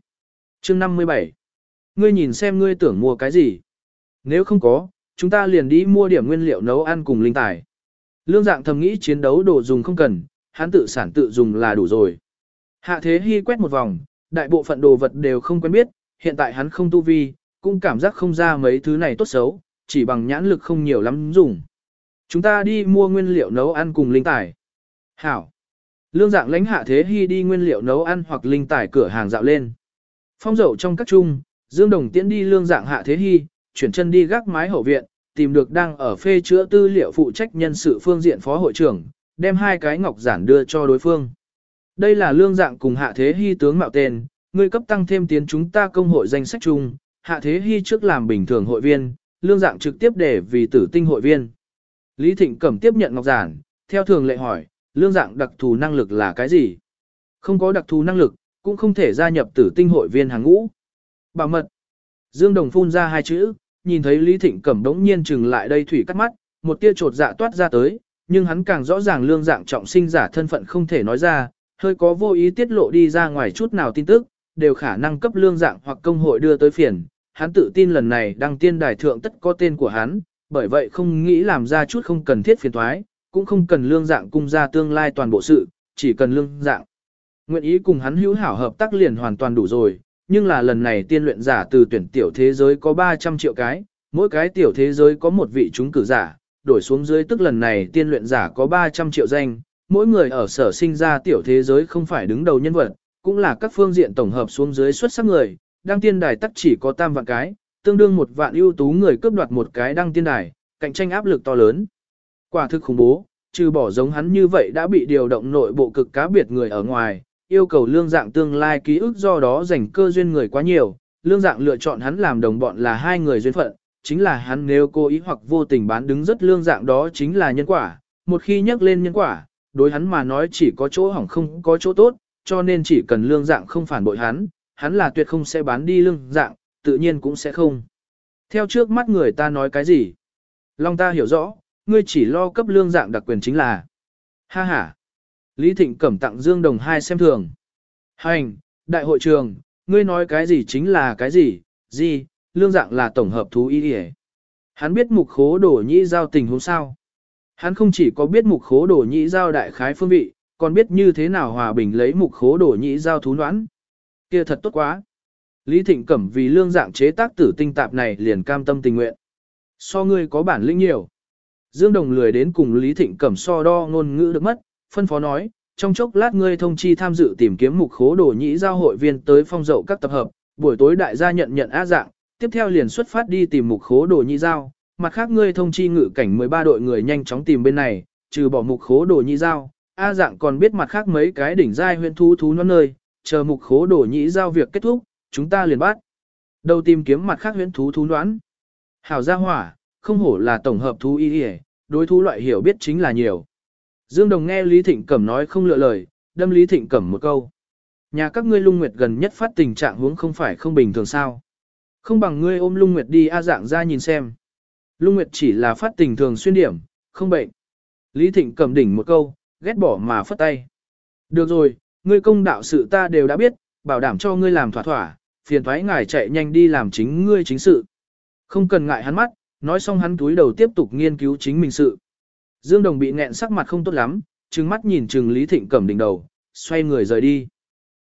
chương 57 Ngươi nhìn xem ngươi tưởng mua cái gì? Nếu không có, chúng ta liền đi mua điểm nguyên liệu nấu ăn cùng linh tài. Lương dạng thầm nghĩ chiến đấu đồ dùng không cần, hắn tự sản tự dùng là đủ rồi. Hạ thế hy quét một vòng, đại bộ phận đồ vật đều không quen biết, hiện tại hắn không tu vi, cũng cảm giác không ra mấy thứ này tốt xấu, chỉ bằng nhãn lực không nhiều lắm dùng. Chúng ta đi mua nguyên liệu nấu ăn cùng linh tài. Hảo. Lương dạng lãnh hạ thế hy đi nguyên liệu nấu ăn hoặc linh tài cửa hàng dạo lên. Phong dậu trong các trung Dương Đồng tiễn đi lương dạng hạ thế hy, chuyển chân đi gác mái hậu viện, tìm được đang ở phê chữa tư liệu phụ trách nhân sự phương diện phó hội trưởng, đem hai cái ngọc giản đưa cho đối phương. Đây là lương dạng cùng hạ thế hy tướng mạo tên, người cấp tăng thêm tiến chúng ta công hội danh sách chung, hạ thế hy trước làm bình thường hội viên, lương dạng trực tiếp để vì tử tinh hội viên. Lý Thịnh Cẩm tiếp nhận ngọc giản, theo thường lệ hỏi, lương dạng đặc thù năng lực là cái gì? Không có đặc thù năng lực, cũng không thể gia nhập tử tinh hội viên hàng ngũ. Bảo mật. Dương Đồng phun ra hai chữ, nhìn thấy Lý Thịnh Cẩm đống nhiên trừng lại đây thủy cắt mắt, một tia trột dạ toát ra tới, nhưng hắn càng rõ ràng lương dạng trọng sinh giả thân phận không thể nói ra, hơi có vô ý tiết lộ đi ra ngoài chút nào tin tức, đều khả năng cấp lương dạng hoặc công hội đưa tới phiền. Hắn tự tin lần này đăng tiên đài thượng tất có tên của hắn, bởi vậy không nghĩ làm ra chút không cần thiết phiền thoái, cũng không cần lương dạng cung ra tương lai toàn bộ sự, chỉ cần lương dạng. Nguyện ý cùng hắn hữu hảo hợp tác liền hoàn toàn đủ rồi, nhưng là lần này tiên luyện giả từ tuyển tiểu thế giới có 300 triệu cái, mỗi cái tiểu thế giới có một vị chúng cử giả, đổi xuống dưới tức lần này tiên luyện giả có 300 triệu danh, mỗi người ở sở sinh ra tiểu thế giới không phải đứng đầu nhân vật, cũng là các phương diện tổng hợp xuống dưới xuất sắc người, đăng tiên đài tắc chỉ có tam vạn cái, tương đương một vạn ưu tú người cướp đoạt một cái đăng tiên đài, cạnh tranh áp lực to lớn. Quả thực khủng bố, trừ bỏ giống hắn như vậy đã bị điều động nội bộ cực cá biệt người ở ngoài, yêu cầu lương dạng tương lai ký ức do đó dành cơ duyên người quá nhiều, lương dạng lựa chọn hắn làm đồng bọn là hai người duyên phận, chính là hắn nếu cố ý hoặc vô tình bán đứng rất lương dạng đó chính là nhân quả, một khi nhắc lên nhân quả, đối hắn mà nói chỉ có chỗ hỏng không có chỗ tốt, cho nên chỉ cần lương dạng không phản bội hắn, hắn là tuyệt không sẽ bán đi lương dạng, tự nhiên cũng sẽ không. Theo trước mắt người ta nói cái gì? Long ta hiểu rõ, ngươi chỉ lo cấp lương dạng đặc quyền chính là. Ha ha. Lý Thịnh cẩm tặng Dương Đồng hai xem thường. Hành, đại hội trường, ngươi nói cái gì chính là cái gì, gì, lương dạng là tổng hợp thú y hề. Hắn biết mục khố đổ nhĩ giao tình huống sao. Hắn không chỉ có biết mục khố đổ nhĩ giao đại khái phương vị, còn biết như thế nào hòa bình lấy mục khố đổ nhĩ giao thú noãn. kia thật tốt quá. Lý Thịnh Cẩm vì lương dạng chế tác tử tinh tạp này liền cam tâm tình nguyện. So ngươi có bản lĩnh nhiều. Dương Đồng lười đến cùng Lý Thịnh Cẩm so đo ngôn ngữ được mất, phân phó nói, trong chốc lát ngươi thông chi tham dự tìm kiếm mục khố đồ nhĩ giao hội viên tới phong dậu các tập hợp, buổi tối đại gia nhận nhận á dạng, tiếp theo liền xuất phát đi tìm mục khố đồ nhĩ giao, mặt khác ngươi thông chi ngự cảnh 13 đội người nhanh chóng tìm bên này, trừ bỏ mục khố đồ nhĩ giao, A dạng còn biết mặt khác mấy cái đỉnh giai huyện thú thú non nơi, chờ mục khố đồ nhĩ giao việc kết thúc, chúng ta liền bắt. Đầu tìm kiếm mặt khác huyện thú thú đoán. Hảo gia hỏa, không hổ là tổng hợp thú y y, đối thú loại hiểu biết chính là nhiều. Dương Đồng nghe Lý Thịnh Cẩm nói không lựa lời, đâm Lý Thịnh Cẩm một câu. Nhà các ngươi lung nguyệt gần nhất phát tình trạng huống không phải không bình thường sao. Không bằng ngươi ôm lung nguyệt đi A dạng ra nhìn xem. Lung nguyệt chỉ là phát tình thường xuyên điểm, không bệnh. Lý Thịnh Cẩm đỉnh một câu, ghét bỏ mà phất tay. Được rồi, ngươi công đạo sự ta đều đã biết, bảo đảm cho ngươi làm thỏa thỏa, phiền thoái ngài chạy nhanh đi làm chính ngươi chính sự. Không cần ngại hắn mắt, nói xong hắn túi đầu tiếp tục nghiên cứu chính mình sự. Dương Đồng bị nghẹn sắc mặt không tốt lắm, trừng mắt nhìn trừng Lý Thịnh Cẩm đỉnh đầu, xoay người rời đi.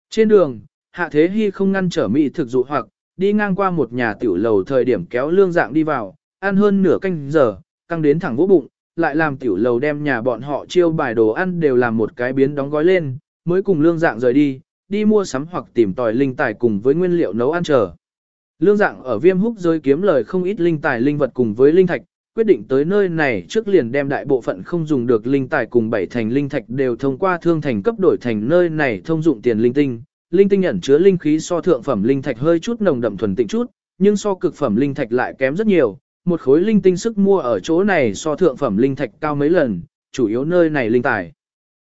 Trên đường, Hạ Thế Hi không ngăn trở mỹ thực dụ hoặc, đi ngang qua một nhà tiểu lầu thời điểm kéo lương dạng đi vào, ăn hơn nửa canh giờ, căng đến thẳng vỗ bụng, lại làm tiểu lầu đem nhà bọn họ chiêu bài đồ ăn đều làm một cái biến đóng gói lên, mới cùng lương dạng rời đi, đi mua sắm hoặc tìm tòi linh tài cùng với nguyên liệu nấu ăn chờ. Lương dạng ở viêm húc rơi kiếm lời không ít linh tài linh vật cùng với linh thạch, quyết định tới nơi này trước liền đem đại bộ phận không dùng được linh tài cùng bảy thành linh thạch đều thông qua thương thành cấp đổi thành nơi này thông dụng tiền linh tinh. Linh tinh ẩn chứa linh khí so thượng phẩm linh thạch hơi chút nồng đậm thuần tịnh chút, nhưng so cực phẩm linh thạch lại kém rất nhiều. Một khối linh tinh sức mua ở chỗ này so thượng phẩm linh thạch cao mấy lần, chủ yếu nơi này linh tài.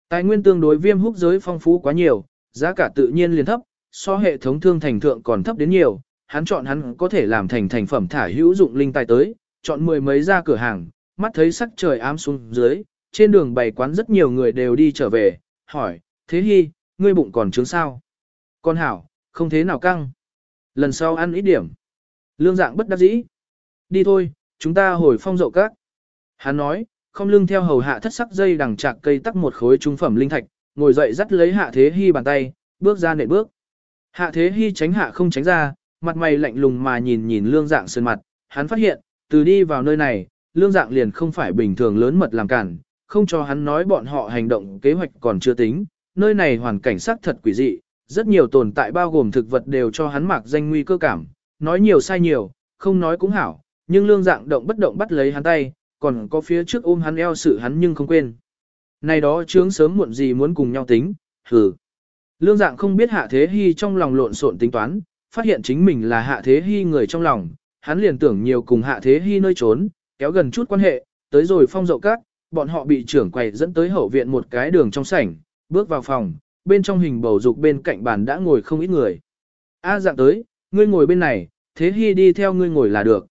Tài nguyên tương đối viêm húc giới phong phú quá nhiều, giá cả tự nhiên liền thấp, so hệ thống thương thành thượng còn thấp đến nhiều, hắn chọn hắn có thể làm thành thành phẩm thả hữu dụng linh tài tới, chọn mười mấy ra cửa hàng, mắt thấy sắc trời ám xuống dưới, trên đường bày quán rất nhiều người đều đi trở về, hỏi, thế hy, ngươi bụng còn trướng sao? Con hảo, không thế nào căng. Lần sau ăn ít điểm. Lương dạng bất đắc dĩ. Đi thôi, chúng ta hồi phong dậu các. Hắn nói, không lưng theo hầu hạ thất sắc dây đằng chạc cây tắc một khối trung phẩm linh thạch, ngồi dậy dắt lấy hạ thế hy bàn tay, bước ra nệ bước. Hạ thế hy tránh hạ không tránh ra, mặt mày lạnh lùng mà nhìn nhìn lương dạng sơn mặt, hắn phát hiện, từ đi vào nơi này, lương dạng liền không phải bình thường lớn mật làm cản, không cho hắn nói bọn họ hành động kế hoạch còn chưa tính, nơi này hoàn cảnh sắc thật quỷ dị, rất nhiều tồn tại bao gồm thực vật đều cho hắn mặc danh nguy cơ cảm, nói nhiều sai nhiều, không nói cũng hảo, nhưng lương dạng động bất động bắt lấy hắn tay, còn có phía trước ôm hắn eo sự hắn nhưng không quên. Này đó chướng sớm muộn gì muốn cùng nhau tính, hừ. Lương dạng không biết hạ thế hy trong lòng lộn xộn tính toán, phát hiện chính mình là hạ thế hy người trong lòng, hắn liền tưởng nhiều cùng hạ thế hy nơi trốn, kéo gần chút quan hệ, tới rồi phong dậu các, bọn họ bị trưởng quầy dẫn tới hậu viện một cái đường trong sảnh, bước vào phòng, bên trong hình bầu dục bên cạnh bàn đã ngồi không ít người. A dạng tới, ngươi ngồi bên này, thế hy đi theo ngươi ngồi là được.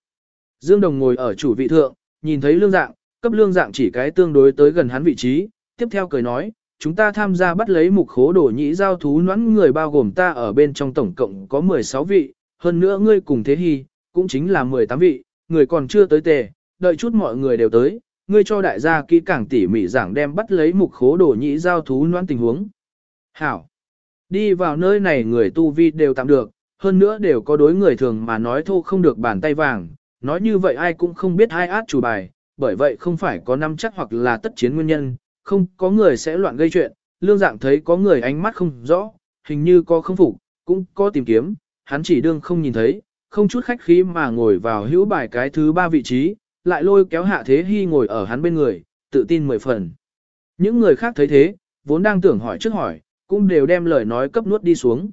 Dương Đồng ngồi ở chủ vị thượng, nhìn thấy lương dạng, cấp lương dạng chỉ cái tương đối tới gần hắn vị trí, tiếp theo cười nói, chúng ta tham gia bắt lấy mục khố đổ nhĩ giao thú noãn người bao gồm ta ở bên trong tổng cộng có 16 vị, hơn nữa ngươi cùng thế hy, cũng chính là 18 vị, người còn chưa tới tề, đợi chút mọi người đều tới, ngươi cho đại gia kỹ càng tỉ mỉ giảng đem bắt lấy mục khố đổ nhĩ giao thú noan tình huống. Hảo! Đi vào nơi này người tu vi đều tạm được, hơn nữa đều có đối người thường mà nói thô không được bàn tay vàng, nói như vậy ai cũng không biết ai át chủ bài, bởi vậy không phải có năm chắc hoặc là tất chiến nguyên nhân, không có người sẽ loạn gây chuyện, lương dạng thấy có người ánh mắt không rõ, hình như có không phục, cũng có tìm kiếm, hắn chỉ đương không nhìn thấy, không chút khách khí mà ngồi vào hữu bài cái thứ ba vị trí, lại lôi kéo hạ thế hy ngồi ở hắn bên người, tự tin mười phần. Những người khác thấy thế, vốn đang tưởng hỏi trước hỏi, cũng đều đem lời nói cấp nuốt đi xuống.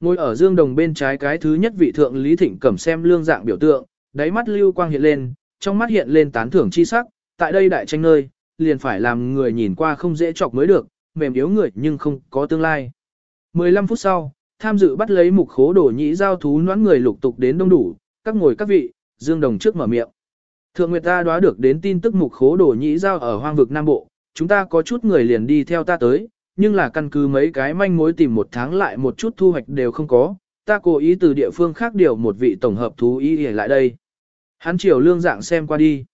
Ngồi ở dương đồng bên trái cái thứ nhất vị thượng Lý Thịnh cẩm xem lương dạng biểu tượng, đáy mắt lưu quang hiện lên, trong mắt hiện lên tán thưởng chi sắc, tại đây đại tranh nơi, liền phải làm người nhìn qua không dễ chọc mới được, mềm yếu người nhưng không có tương lai. 15 phút sau, tham dự bắt lấy mục khố đổ nhĩ giao thú noãn người lục tục đến đông đủ, các ngồi các vị, Dương Đồng trước mở miệng. Thượng Nguyệt ta đoán được đến tin tức mục khố đổ nhĩ giao ở hoang vực Nam Bộ, chúng ta có chút người liền đi theo ta tới, nhưng là căn cứ mấy cái manh mối tìm một tháng lại một chút thu hoạch đều không có, ta cố ý từ địa phương khác điều một vị tổng hợp thú ý để lại đây. Hắn chiều lương dạng xem qua đi.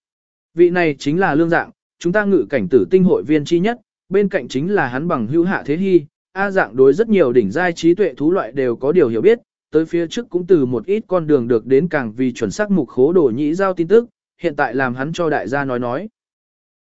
Vị này chính là lương dạng, chúng ta ngự cảnh tử tinh hội viên chi nhất, bên cạnh chính là hắn bằng hữu hạ thế hy, A dạng đối rất nhiều đỉnh giai trí tuệ thú loại đều có điều hiểu biết, tới phía trước cũng từ một ít con đường được đến càng vì chuẩn xác mục khố đồ nhĩ giao tin tức, hiện tại làm hắn cho đại gia nói nói.